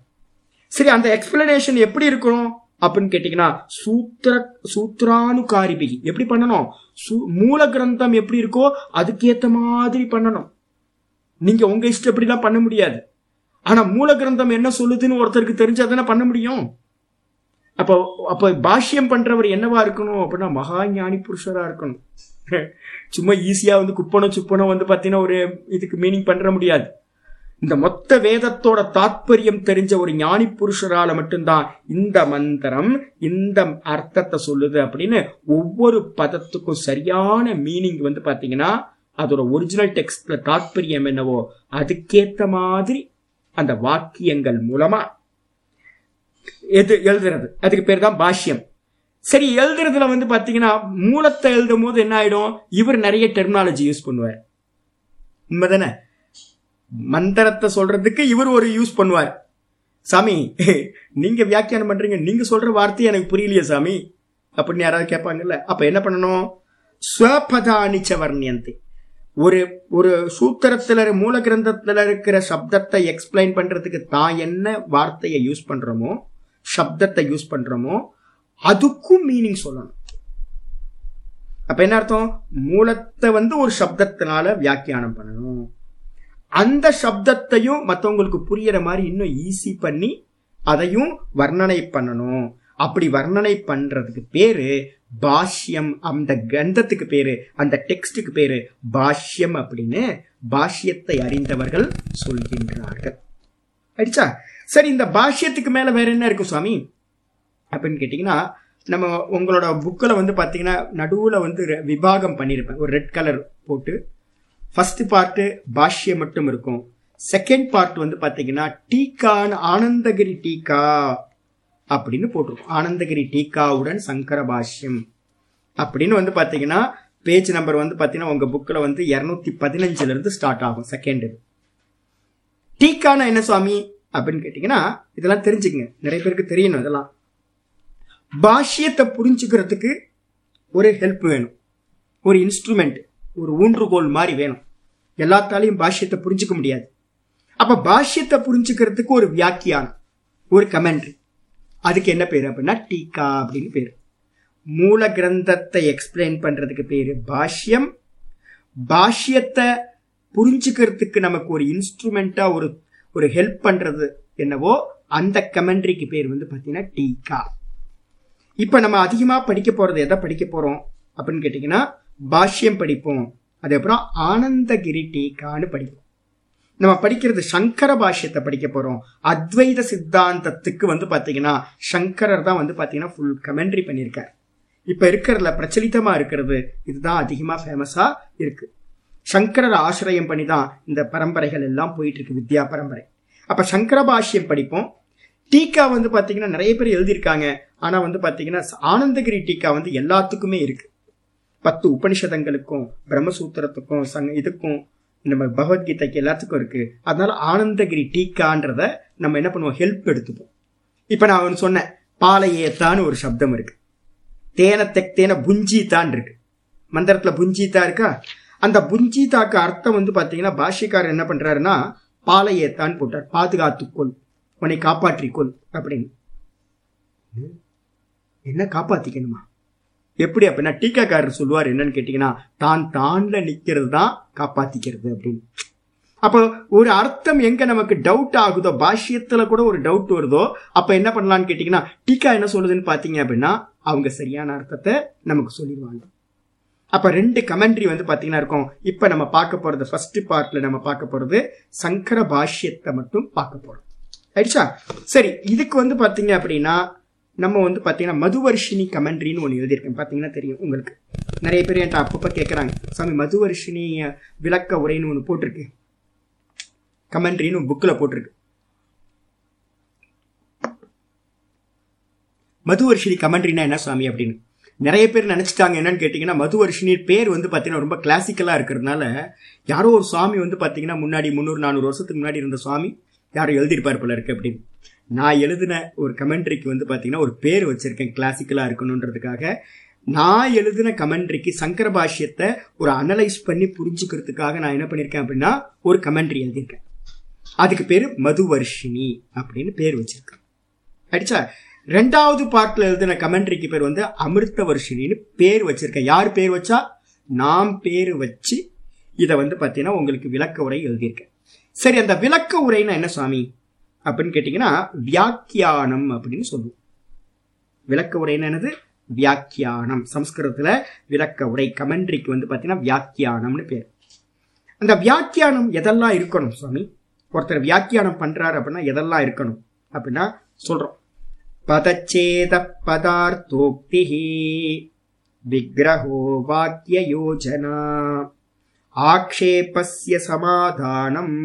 சரி அந்த எக்ஸ்பிளனேஷன் எப்படி இருக்கணும் அப்படின்னு கேட்டீங்கன்னா சூத்திர சூத்ரானுகாரிபிகி எப்படி பண்ணணும்? மூல கிரந்தம் எப்படி இருக்கோ அதுக்கேத்த மாதிரி பண்ணணும். நீங்க உங்க இஷ்டப்படிலாம் பண்ண முடியாது. ஆனா மூல கிரந்தம் என்ன சொல்லுதுன்னு ஒருத்தருக்கு தெரிஞ்சாதானே பண்ண முடியும். அப்போ அப்போ பாஷ்யம் பண்றவர் என்னவா இருக்கணும்? அப்படின்னா மகா ஞானி புருஷரா இருக்கணும். சும்மா ஈஸியா வந்து குப்பனம் சுப்பனோ வந்து பாத்தீங்கன்னா ஒரு இதுக்கு மீனிங் பண்ற முடியாது. இந்த மொத்த வேதத்தோட தாத்பரியம் தெரிஞ்ச ஒரு ஞானி புருஷரால மட்டும்தான் இந்த மந்திரம் இந்த அர்த்தத்தை சொல்லுது அப்படின்னு ஒவ்வொரு பதத்துக்கும் சரியான மீனிங் வந்து பாத்தீங்கன்னா அதோட ஒரிஜினல் டெக்ஸ்ட்ல தாற்பயம் என்னவோ அதுக்கேற்ற மாதிரி அந்த வாக்கியங்கள் மூலமா எது எழுதுறது. அதுக்கு பேர் தான் பாஷ்யம். சரி எழுதுறதுல வந்து பாத்தீங்கன்னா மூலத்தை எழுதும் போது என்ன ஆயிடும்? இவர் நிறைய டெர்மினாலஜி யூஸ் பண்ணுவார். உண்மைதானே? மந்திரத்தை சொல்றதுக்கு இவர் ஒரு யூஸ் பண்ணுவார். சாமி நீங்க வியாக்கியானம் பண்றீங்க நீங்க சொல்ற வார்த்தை எனக்கு புரியலையே சாமி. அப்படின்னு யாராவது கேட்பாங்கல்ல அப்ப என்ன பண்ணணும்? ஸ்வபதானிச்ச வர்ணியந்தி. ஒரு ஒரு சூத்திரத்துல மூல கிரந்தத்துல இருக்கிற சப்தத்தை எக்ஸ்பிளைன் பண்றதுக்கு தான் என்ன வார்த்தையை யூஸ் பண்றோமோ சப்தத்தை யூஸ் பண்றோமோ அதுக்கும் மீனிங் சொல்லணும். அப்ப என்ன அர்த்தம்? மூலத்தை வந்து ஒரு சப்தத்தினால வியாக்கியானம் பண்ணணும். அந்த சப்தத்தையும் மற்றவங்களுக்கு புரியற மாதிரி இன்னும் ஈஸி பண்ணி அதையும் வர்ணனை பண்ணணும். அப்படி வர்ணனை பண்றதுக்கு பேரு பாஷ்யம். அந்த கிரந்தத்துக்கு பேரு அந்த டெக்ஸ்டுக்கு பேரு பாஷ்யம் அப்படின்னு பாஷ்யத்தை அறிந்தவர்கள் சொல்கின்றார்கள். அடிச்சா? சரி இந்த பாஷ்யத்துக்கு மேல வேற என்ன இருக்கும் சுவாமி? அப்படின்னு கேட்டீங்கன்னா நம்ம உங்களோட புக்கில் வந்து பார்த்தீங்கன்னா நடுவில் வந்து விபாகம் பண்ணியிருப்பேன் ஒரு ரெட் கலர் போட்டு. ஃபர்ஸ்ட் பார்ட்டு பாஷ்யம் மட்டும் இருக்கும். செகண்ட் பார்ட் வந்து பார்த்தீங்கன்னா டீக்கான்னு ஆனந்தகிரி டீக்கா அப்படின்னு போட்டிருக்கும். ஆனந்தகிரி டீக்காவுடன் சங்கர பாஷ்யம் அப்படின்னு வந்து பார்த்தீங்கன்னா பேஜ் நம்பர் வந்து பார்த்தீங்கன்னா உங்கள் புக்கில் வந்து இரநூத்தி பதினஞ்சுலேருந்து ஸ்டார்ட் ஆகும் செகண்ட் டீக்கானா என்ன சுவாமி? அப்படின்னு கேட்டிங்கன்னா இதெல்லாம் தெரிஞ்சுக்கங்க. நிறைய பேருக்கு தெரியணும் இதெல்லாம். பாஷ்யத்தை புரிஞ்சுக்கிறதுக்கு ஒரு ஹெல்ப் வேணும். ஒரு இன்ஸ்ட்ருமெண்ட் ஒரு ஊன்றுகோல் மாதிரி வேணும். எல்லாத்தாலையும் பாஷ்யத்தை புரிஞ்சுக்க முடியாது. அப்ப பாஷ்யத்தை புரிஞ்சுக்கிறதுக்கு ஒரு வியாக்கியானம் ஒரு கமெண்ட்ரி அதுக்கு என்ன பேர் அப்படின்னா டீகா அப்படின்னு பேர். மூல கிரந்தத்தை எக்ஸ்பிளைன் பண்ணுறதுக்கு பேர் பாஷ்யம். பாஷ்யத்தை புரிஞ்சுக்கிறதுக்கு நமக்கு ஒரு இன்ஸ்ட்ருமெண்ட்டாக ஒரு ஒரு ஹெல்ப் பண்ணுறது என்னவோ அந்த கமெண்ட்ரிக்கு பேர் வந்து பார்த்தீங்கன்னா டீகா. இப்போ நம்ம அதிகமாக படிக்க போகிறது எதை படிக்க போகிறோம் அப்படின்னு கேட்டிங்கன்னா பாஷ்யம் படிப்போம். அதுக்கப்புறம் ஆனந்தகிரி டீகான்னு படிப்போம். நம்ம படிக்கிறது சங்கர பாஷ்யத்தை படிக்க போறோம். அத்வைத சித்தாந்தத்துக்கு வந்து பாத்தீங்கன்னா சங்கரர் தான் வந்து பாத்தீங்கன்னா ஃபுல் கமெண்ட்ரி பண்ணியிருக்கார். இப்ப இருக்கிறதுல பிரச்சலிதமா இருக்கிறது இதுதான் அதிகமா ஃபேமஸா இருக்கு. சங்கரர் ஆசிரியம் பண்ணி தான் இந்த பரம்பரைகள் எல்லாம் போயிட்டு இருக்கு வித்யா பரம்பரை. அப்ப சங்கர பாஷ்யம் படிப்போம். டீக்கா வந்து பாத்தீங்கன்னா நிறைய பேர் எழுதியிருக்காங்க. ஆனா வந்து பாத்தீங்கன்னா ஆனந்தகிரி டீக்கா வந்து எல்லாத்துக்குமே இருக்கு. பத்து உபனிஷதங்களுக்கும் பிரம்மசூத்திரத்துக்கும் சங்க இதுக்கும் நம்ம பகவத்கீதைக்கு எல்லாத்துக்கும் இருக்கு. அதனால ஆனந்தகிரி டீக்கான்றத நம்ம என்ன பண்ணுவோம்? ஹெல்ப் எடுத்துப்போம். இப்ப நான் அவன் சொன்னேன் பாலையேத்தான்னு ஒரு சப்தம் இருக்கு. தேன தெக்தேன புஞ்சிதான் இருக்கு. மந்திரத்துல புஞ்சிதா இருக்கா? அந்த புஞ்சிதாக்கு அர்த்தம் வந்து பாத்தீங்கன்னா பாஷிக்காரர் என்ன பண்றாருன்னா பாலையேத்தான் போட்டார். பாதுகாத்துக்கொள் உன்னை காப்பாற்றிக்கொள் அப்படின்னு. என்ன காப்பாத்திக்கணுமா? எப்படி அப்படின்னா டீக்காக்காரர் சொல்லுவார் என்னன்னு கேட்டீங்கன்னா தான் தாண்ட நிக்கிறது தான் காப்பாத்திக்கிறது அப்படின்னு. அப்போ ஒரு அர்த்தம் எங்க நமக்கு டவுட் ஆகுதோ பாஷ்யத்துல கூட ஒரு டவுட் வருதோ அப்ப என்ன பண்ணலாம்னு கேட்டீங்கன்னா டீக்கா என்ன சொல்லுதுன்னு பாத்தீங்க அப்படின்னா அவங்க சரியான அர்த்தத்தை நமக்கு சொல்லிடுவாங்க. அப்ப ரெண்டு கமெண்ட்ரி வந்து பாத்தீங்கன்னா இருக்கும். இப்ப நம்ம பார்க்க போறது ஃபர்ஸ்ட் பார்ட்ல நம்ம பார்க்க போறது சங்கர பாஷ்யத்தை மட்டும் பார்க்க போறோம். ஆயிடுச்சா? சரி இதுக்கு வந்து பாத்தீங்க அப்படின்னா நம்ம வந்து பார்த்தீங்கன்னா மதுவர்ஷினி கமெண்ட்ரின்னு ஒன்று எழுதியிருக்கேன். பார்த்தீங்கன்னா தெரியும் உங்களுக்கு. நிறைய பேர் என்கிட்ட அப்பப்போ கேட்குறாங்க சாமி மதுவர்ஷினி விளக்க உரைன்னு ஒன்று போட்டிருக்கு. கமெண்ட்ரின்னு புக்கில் போட்டிருக்கு. மதுவர்ஷினி கமெண்ட்ரினா என்ன சுவாமி அப்படின்னு? நிறைய பேர் நினச்சிட்டாங்க என்னன்னு கேட்டிங்கன்னா மதுவர்ஷினி பேர் வந்து பார்த்தீங்கன்னா ரொம்ப கிளாசிக்கலாக இருக்கிறதுனால யாரோ ஒரு சுவாமி வந்து பார்த்தீங்கன்னா முன்னாடி முந்நூறு நானூறு வருஷத்துக்கு முன்னாடி இருந்த சுவாமி யாரும் எழுதியிருப்பார் போல இருக்கு அப்படின்னு. நான் எழுதின ஒரு கமெண்ட்ரிக்கு வந்து பார்த்தீங்கன்னா ஒரு பேர் வச்சிருக்கேன் கிளாசிக்கலாக இருக்கணுன்றதுக்காக நான் எழுதின கமெண்ட்ரிக்கு சங்கர பாஷ்யத்தை ஒரு அனலைஸ் பண்ணி புரிஞ்சுக்கிறதுக்காக நான் என்ன பண்ணியிருக்கேன் அப்படின்னா ஒரு கமெண்ட்ரி எழுதியிருக்கேன். அதுக்கு பேர் மதுவர்ஷினி அப்படின்னு பேர் வச்சிருக்கேன். அடிச்சா ரெண்டாவது பார்ட்ல எழுதின கமெண்ட்ரிக்கு பேர் வந்து அமிர்த வருஷினின்னு பேர் வச்சிருக்கேன். யார் பேர் வச்சா? நாம் பேர் வச்சு இதை வந்து பார்த்தீங்கன்னா உங்களுக்கு விளக்க உரை எழுதியிருக்கேன். சரி அந்த விளக்க உரைனா என்ன சுவாமி? அப்படின்னு கேட்டீங்கன்னா வியாக்கியானம் அப்படின்னு சொல்லுவோம். விளக்க உடை என்னது? வியாக்கியானம். சம்ஸ்கிருதத்துல விளக்க உரை கமெண்ட்ரிக்கு வந்து பார்த்தீங்கன்னா வியாக்கியானம்னு பேர். அந்த வியாக்கியானம் எதெல்லாம் இருக்கணும் சுவாமி? ஒருத்தர் வியாக்கியானம் பண்றாரு அப்படின்னா எதெல்லாம் இருக்கணும் அப்படின்னா சொல்றோம். பதச்சேத பதார்த்தோக்தி விக்கிரகோ வாக்கிய யோஜனா ஆக்ஷேபஸ்ய சமாதானம்.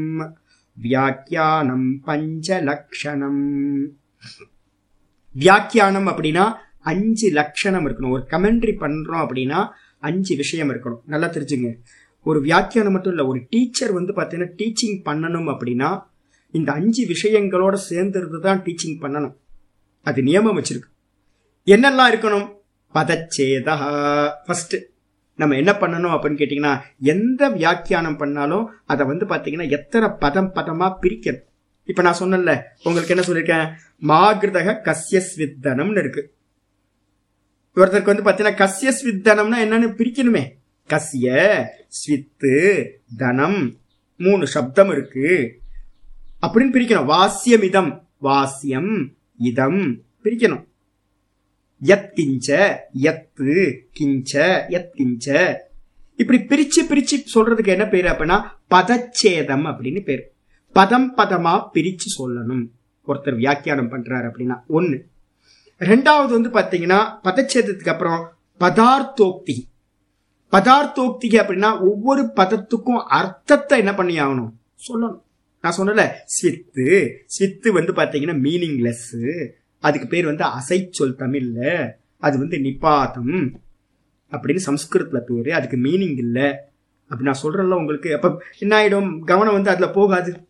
வியாக்கியானம் பஞ்சலக்ஷணம். வியாக்கியானம் அப்படின்னா அஞ்சு லட்சணம் இருக்கணும். ஒரு கமெண்ட்ரி பண்றோம் அப்படின்னா அஞ்சு விஷயம் இருக்கணும். நல்லா தெரிஞ்சுங்க. ஒரு வியாக்கியானம் மட்டும் இல்லை ஒரு டீச்சர் வந்து பார்த்தீங்கன்னா டீச்சிங் பண்ணணும் அப்படின்னா இந்த அஞ்சு விஷயங்களோட சேர்ந்துருந்து தான் டீச்சிங் பண்ணணும். அது நியமம் வச்சிருக்கு. என்னெல்லாம் இருக்கணும்? பதச்சேதா. ஃபர்ஸ்ட் நம்ம என்ன பண்ணணும் அப்படின்னு கேட்டிங்கன்னா எந்த வியாக்கியானம் பண்ணாலும் அதை வந்து பார்த்தீங்கன்னா எத்தனை பதம் பதமா பிரிக்கணும். இப்போ நான் சொன்னேன்ல உங்களுக்கு என்ன சொல்லியிருக்கேன்? மாகிருதக கஸ்யஸ்வித்தனம்னு இருக்கு. ஒருத்தருக்கு வந்து பார்த்தீங்கன்னா கஸ்யஸ்வித்தனம்னா என்னன்னு பிரிக்கணுமே. கசிய ஸ்வித்து தனம் மூணு சப்தம் இருக்கு. அப்படின்னு பிரிக்கணும். வாசியமிதம் வாசியம் இதம் பிரிக்கணும். யத் கிஞ்ச யத்து கிஞ்ச யத் கிஞ்ச இப்படி பிரிச்சு பிரிச்சு சொல்றதுக்கு என்ன பேர் அப்படின்னா பதச்சேதம் அப்படின்னு பேர். பதம் பதமா பிரிச்சு சொல்லணும். ஒருத்தர் வியாக்கியானம் பண்றாரு அப்படின்னா ஒண்ணு. ரெண்டாவது வந்து பாத்தீங்கன்னா பதச்சேதத்துக்கு அப்புறம் பதார்த்தோக்தி. பதார்த்தோக்தி அப்படின்னா ஒவ்வொரு பதத்துக்கும் அர்த்தத்தை என்ன பண்ணி ஆகணும்? சொல்லணும். நான் சொன்னல சித்து. சித்து வந்து பாத்தீங்கன்னா மீனிங்லெஸ் அதுக்கு பேர் வந்து அசைச்சொல் தமிழ்ல. அது வந்து நிபாதம் அப்படின்னு சம்ஸ்கிருதத்துல பேரு. அதுக்கு மீனிங் இல்லை. அப்படி நான் சொல்றேன்ல உங்களுக்கு. அப்ப என்ன ஆயிடும்? கவனம் வந்து அதுல போகாது.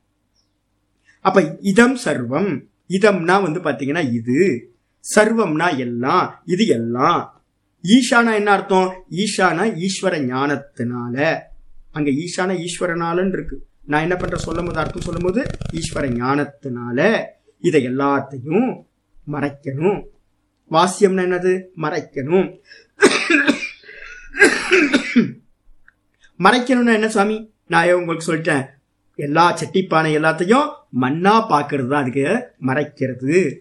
அப்ப இதம் சர்வம். இதம்னா வந்து பாத்தீங்கன்னா இது. சர்வம்னா எல்லாம். இது எல்லாம். ஈஷானா என்ன அர்த்தம்? ஈஷானா ஈஸ்வர ஞானத்தினால. அங்க ஈஷானா ஈஸ்வரனாலன்னு இருக்கு. நான் என்ன பண்ற சொல்லும் போது அர்த்தம் சொல்லும் போது ஈஸ்வர ஞானத்தினால. இதை எல்லாத்தையும் மறைக்கணும். வாசியம்னா என்னது? மறைக்கணும். மறைக்கணும்னா என்ன சுவாமி? நான் உங்களுக்கு சொல்லிட்டேன்? எல்லா செட்டிப்பானை எல்லாத்தையும் மண்ணா பாக்குறது தான் அதுக்கு மறைக்கிறது.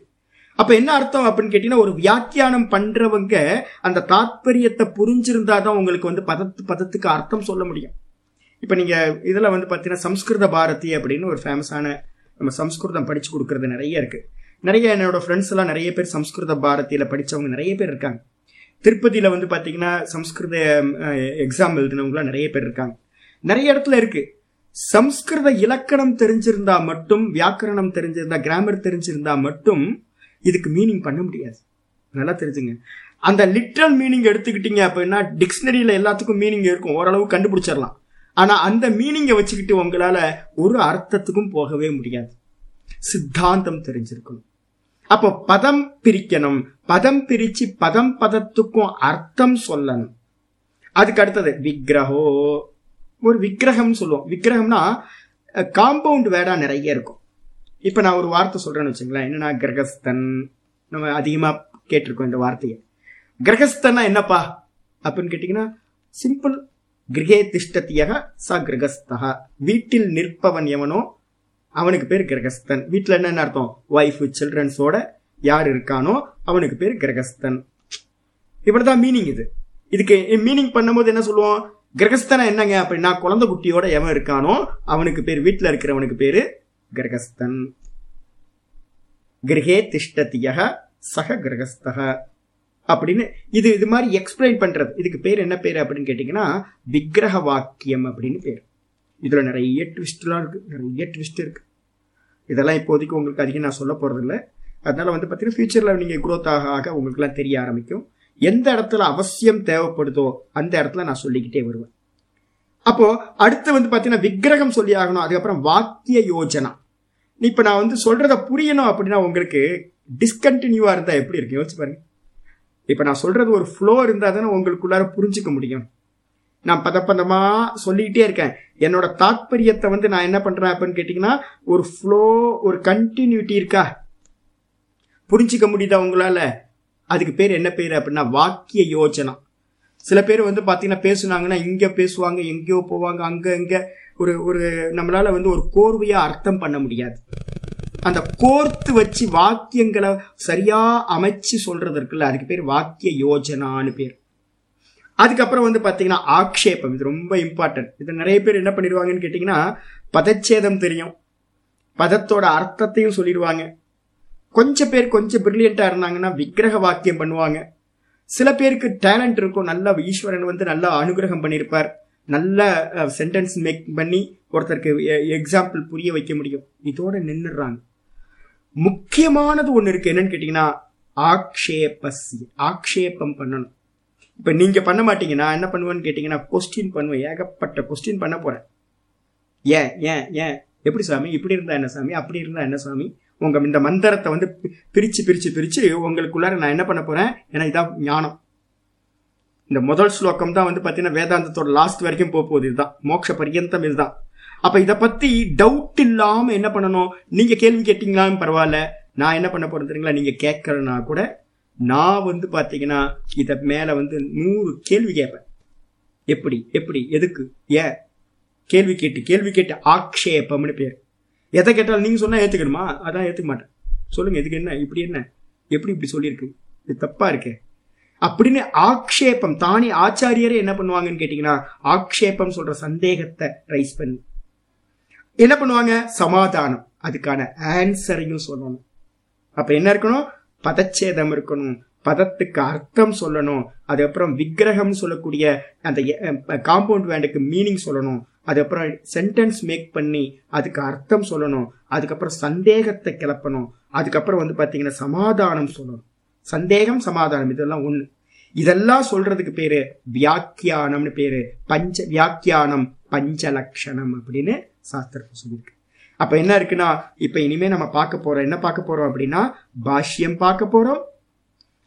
அப்ப என்ன அர்த்தம் அப்படின்னு கேட்டீங்கன்னா ஒரு வியாக்கியானம் பண்றவங்க அந்த தாத்பரியத்தை புரிஞ்சிருந்தா தான் உங்களுக்கு வந்து பதத்து பதத்துக்கு அர்த்தம் சொல்ல முடியும். இப்ப நீங்க இதுல வந்து பாத்தீங்கன்னா சம்ஸ்கிருத பாரதி அப்படின்னு ஒரு ஃபேமஸான நம்ம சம்ஸ்கிருதம் படிச்சு கொடுக்கறது நிறைய இருக்கு. நிறைய என்னோட ஃப்ரெண்ட்ஸ் எல்லாம் நிறைய பேர் சம்ஸ்கிருத பாரதியில படிச்சவங்க நிறைய பேர் இருக்காங்க. திருப்பதியில வந்து பாத்தீங்கன்னா சம்ஸ்கிருத எக்ஸாம் எழுதினவங்களாம் நிறைய பேர் இருக்காங்க. நிறைய இடத்துல இருக்கு. சம்ஸ்கிருத இலக்கணம் தெரிஞ்சிருந்தா மட்டும் வியாக்கரணம் தெரிஞ்சிருந்தா கிராமர் தெரிஞ்சிருந்தா மட்டும் இதுக்கு மீனிங் பண்ண முடியாது. நல்லா தெரிஞ்சுங்க. அந்த லிட்ரல் மீனிங் எடுத்துக்கிட்டீங்க அப்படின்னா டிக்ஷனரியில எல்லாத்துக்கும் மீனிங் இருக்கும். ஓரளவு கண்டுபிடிச்சிடலாம். ஆனா அந்த மீனிங்கை வச்சுக்கிட்டு உங்களால ஒரு அர்த்தத்துக்கும் போகவே முடியாது. சித்தாந்தம் தெரிஞ்சிருக்கணும். அப்போ பதம் பிரிக்கணும். பதம் பிரிச்சு பதம் பதத்துக்கும் அர்த்தம் சொல்லணும். அதுக்கு அடுத்தது விக்கிரகோ ஒரு விக்கிரகம் சொல்லுவோம். விக்கிரகம்னா காம்பவுண்ட் வேடா நிறைய இருக்கும். இப்ப நான் ஒரு வார்த்தை சொல்றேன்னு வச்சுங்களேன். என்னன்னா கிரகஸ்தன். நம்ம அதிகமா கேட்டிருக்கோம் இந்த வார்த்தையை. கிரகஸ்தன்னா என்னப்பா? அப்படின்னு கேட்டீங்கன்னா சிம்பிள் கிரகே திஷ்டத்தியக ச கிரகஸ்தா வீட்டில் நிற்பவன் எவனோ அவனுக்கு பேர் கிரகஸ்தன். வீட்டில் என்னென்ன அர்த்தம்? ஒய்ஃப் சில்ட்ரன்ஸோட யார் இருக்கானோ அவனுக்கு பேர் கிரகஸ்தன். இவ்வளவுதான் மீனிங் இது. இதுக்கு மீனிங் பண்ணும்போது என்ன சொல்லுவோம்? கிரகஸ்தனா என்னங்க? அப்படின்னா குழந்தை குட்டியோட எவன் இருக்கானோ அவனுக்கு பேர் வீட்டில் இருக்கிறவனுக்கு பேரு கிரகஸ்தன். கிரகே திஷ்டத்தியக சக கிரகஸ்தக. அப்படின்னு இது இது மாதிரி எக்ஸ்பிளைன் பண்றது. இதுக்கு பேர் என்ன பேர் அப்படின்னு கேட்டீங்கன்னா விக்கிரக வாக்கியம் அப்படின்னு பேர். இதில் நிறைய ட்விஸ்ட்லாம் இருக்குது நிறைய ட்விஸ்ட் இருக்குது இதெல்லாம் இப்போதைக்கு உங்களுக்கு அதிகம் நான் சொல்ல போகிறதில்ல அதனால் வந்து பார்த்தீங்கன்னா ஃபியூச்சரில் நீங்கள் குரோத் ஆக ஆக உங்களுக்குலாம் தெரிய ஆரம்பிக்கும். எந்த இடத்துல அவசியம் தேவைப்படுதோ அந்த இடத்துல நான் சொல்லிக்கிட்டே வருவேன். அப்போது அடுத்து வந்து பார்த்தீங்கன்னா விக்கிரகம் சொல்லி ஆகணும். அதுக்கப்புறம் வாக்கிய யோஜனா. இப்போ நான் வந்து சொல்கிறத புரியணும் அப்படின்னா உங்களுக்கு டிஸ்கண்டினியூவாக இருந்தால் எப்படி இருக்கு யோசிச்சு பாருங்க. இப்போ நான் சொல்கிறது ஒரு ஃப்ளோ இருந்தால் தானே உங்களுக்குள்ளார புரிஞ்சிக்க முடியும். நான் பத சொல்லிக்கிட்டே இருக்கேன். என்னோட தாத்பரியத்தை வந்து நான் என்ன பண்றேன் அப்படின்னு கேட்டீங்கன்னா ஒரு ஃப்ளோ ஒரு கண்டினியூட்டி இருக்கா? புரிஞ்சுக்க முடியுதா உங்களால? அதுக்கு பேர் என்ன பேர் அப்படின்னா வாக்கிய யோஜனா. சில பேர் வந்து பார்த்தீங்கன்னா பேசுனாங்கன்னா இங்க பேசுவாங்க எங்கேயோ போவாங்க அங்க இங்க. ஒரு ஒரு நம்மளால வந்து ஒரு கோர்வையா அர்த்தம் பண்ண முடியாது. அந்த கோர்த்து வச்சு வாக்கியங்களை சரியா அமைச்சு சொல்றது இருக்குல்ல அதுக்கு பேர் வாக்கிய யோஜனான்னு பேர். அதுக்கப்புறம் வந்து பார்த்தீங்கன்னா ஆக்ஷேபம். இது ரொம்ப இம்பார்ட்டன்ட் இது நிறைய பேர் என்ன பண்ணிடுவாங்கன்னு கேட்டிங்கன்னா பதச்சேதம் தெரியும். பதத்தோட அர்த்தத்தையும் சொல்லிடுவாங்க. கொஞ்சம் பேர் கொஞ்சம் பிரில்லியண்டா இருந்தாங்கன்னா விக்கிரக வாக்கியம் பண்ணுவாங்க. சில பேருக்கு டேலண்ட் இருக்கும். நல்ல ஈஸ்வரன் வந்து நல்லா அனுகிரகம் பண்ணியிருப்பார். நல்ல சென்டென்ஸ் மேக் பண்ணி ஒருத்தருக்கு எக்ஸாம்பிள் புரிய வைக்க முடியும். இதோட நின்றுறாங்க முக்கியமானது ஒன்று இருக்கு. என்னன்னு கேட்டீங்கன்னா ஆக்ஷேபஸ் ஆக்ஷேபம் பண்ணணும். இப்போ நீங்கள் பண்ண மாட்டீங்க நான் என்ன பண்ணுவேன்னு கேட்டிங்கன்னா கொஸ்டின் பண்ணுவேன். ஏகப்பட்ட கொஸ்டின் பண்ண போகிறேன் ஏன் ஏன் ஏன்? எப்படி சாமி? இப்படி இருந்தால் என்ன சாமி? அப்படி இருந்தால் என்ன சாமி? உங்கள் இந்த மந்திரத்தை வந்து பிரிச்சு பிரித்து பிரித்து உங்களுக்குள்ளார நான் என்ன பண்ண போகிறேன் ஏன்னா இதான் ஞானம். இந்த முதல் ஸ்லோகம் தான் வந்து பார்த்தீங்கன்னா வேதாந்தத்தோட லாஸ்ட் வரைக்கும் போக போகுது. இதுதான். மோட்ச பரியந்தம் இதுதான். அப்போ இதை பற்றி டவுட் இல்லாமல் என்ன பண்ணணும்? நீங்கள் கேள்வி கேட்டீங்களான்னு பரவாயில்ல. நான் என்ன பண்ண போகிறேன் தெரியுங்களா? நீங்கள் கேட்கறனா கூட நான் வந்து பார்த்தீங்கன்னா இதை மேலே வந்து நூறு கேள்வி கேட்பேன் எப்படி எப்படி எதுக்கு ஏன்? கேள்வி கேட்டு கேள்வி கேட்டு ஆக்ஷேபம்னு பேர். எதை கேட்டாலும் நீங்கள் சொன்னால் ஏற்றுக்கணுமா அதான் ஏற்றுக்க மாட்டேன். சொல்லுங்கள் எதுக்கு என்ன இப்படி என்ன? எப்படி இப்படி சொல்லியிருக்கு? இது தப்பாக இருக்கு. அப்படின்னு ஆக்ஷேபம் தானே ஆச்சாரியரே என்ன பண்ணுவாங்கன்னு கேட்டிங்கன்னா ஆக்ஷேபம் சொல்கிற சந்தேகத்தை ரைஸ் பண்ணி. என்ன பண்ணுவாங்க? சமாதானம். அதுக்கான ஆன்சரையும் சொல்லணும். அப்போ என்ன இருக்கணும்? பதச்சேதம் இருக்கணும். பதத்துக்கு அர்த்தம் சொல்லணும். அதுக்கப்புறம் விக்கிரகம் சொல்லக்கூடிய அந்த காம்பவுண்ட் வேண்டுக்கு மீனிங் சொல்லணும். அதுக்கப்புறம் சென்டென்ஸ் மேக் பண்ணி அதுக்கு அர்த்தம் சொல்லணும். அதுக்கப்புறம் சந்தேகத்தை கிளப்பணும். அதுக்கப்புறம் வந்து பார்த்தீங்கன்னா சமாதானம் சொல்லணும். சந்தேகம் சமாதானம் இதெல்லாம் ஒண்ணு. இதெல்லாம் சொல்றதுக்கு பேரு வியாக்கியானம்னு பேரு. பஞ்ச வியாக்கியானம் பஞ்சலக்ஷணம் அப்படின்னு சாஸ்திரத்தை சொல்லியிருக்கு. அப்ப என்ன இருக்குன்னா இப்ப இனிமே நம்ம பார்க்க போறோம் என்ன பார்க்க போறோம் அப்படின்னா பாஷ்யம் பார்க்க போறோம்.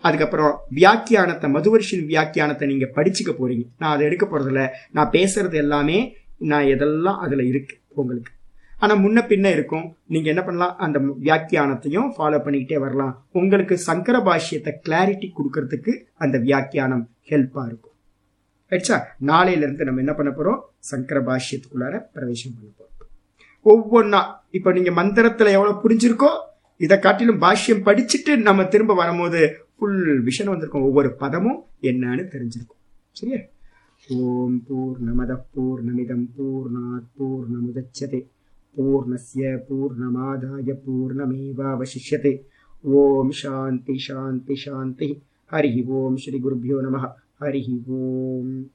அதுக்கப்புறம் வியாக்கியானத்தை மதுவர்ஷின் வியாக்கியானத்தை நீங்க படிச்சுக்க போறீங்க. நான் அதை எடுக்க போறதில்ல. நான் பேசுறது எல்லாமே நான் எதெல்லாம் அதுல இருக்கு உங்களுக்கு. ஆனா முன்ன பின்ன இருக்கும். நீங்க என்ன பண்ணலாம்? அந்த வியாக்கியானத்தையும் ஃபாலோ பண்ணிக்கிட்டே வரலாம். உங்களுக்கு சங்கர பாஷ்யத்தை கிளாரிட்டி கொடுக்கறதுக்கு அந்த வியாக்கியானம் ஹெல்ப்பா இருக்கும். ரைட்ஸா நாளையில இருந்து நம்ம என்ன பண்ண போறோம்? சங்கர பாஷ்யத்துக்குள்ளார பிரவேசம் பண்ண போறோம். ஒவ்வொன்னா இப்ப நீங்க மந்திரத்துல எவ்வளவு புரிஞ்சிருக்கோ இதை காட்டிலும் பாஷ்யம் படிச்சுட்டு நம்ம திரும்ப வரும்போது ஃபுல் விஷன் வந்திருக்கும். ஒவ்வொரு பதமும் என்னன்னு தெரிஞ்சிருக்கும். சரியா? ஓம் பூர்ணமத பூர்ணமிதம் பூர்ணாத் பூர்ணமுதச்சதே. பூர்ணஸ்ய பூர்ணமாதாய பூர்ணமேவாவசிஷ்யதே. ஓம் சாந்தி சாந்தி சாந்தி. ஹரி ஓம் ஸ்ரீ குருபியோ நம. ஹரி ஓம்.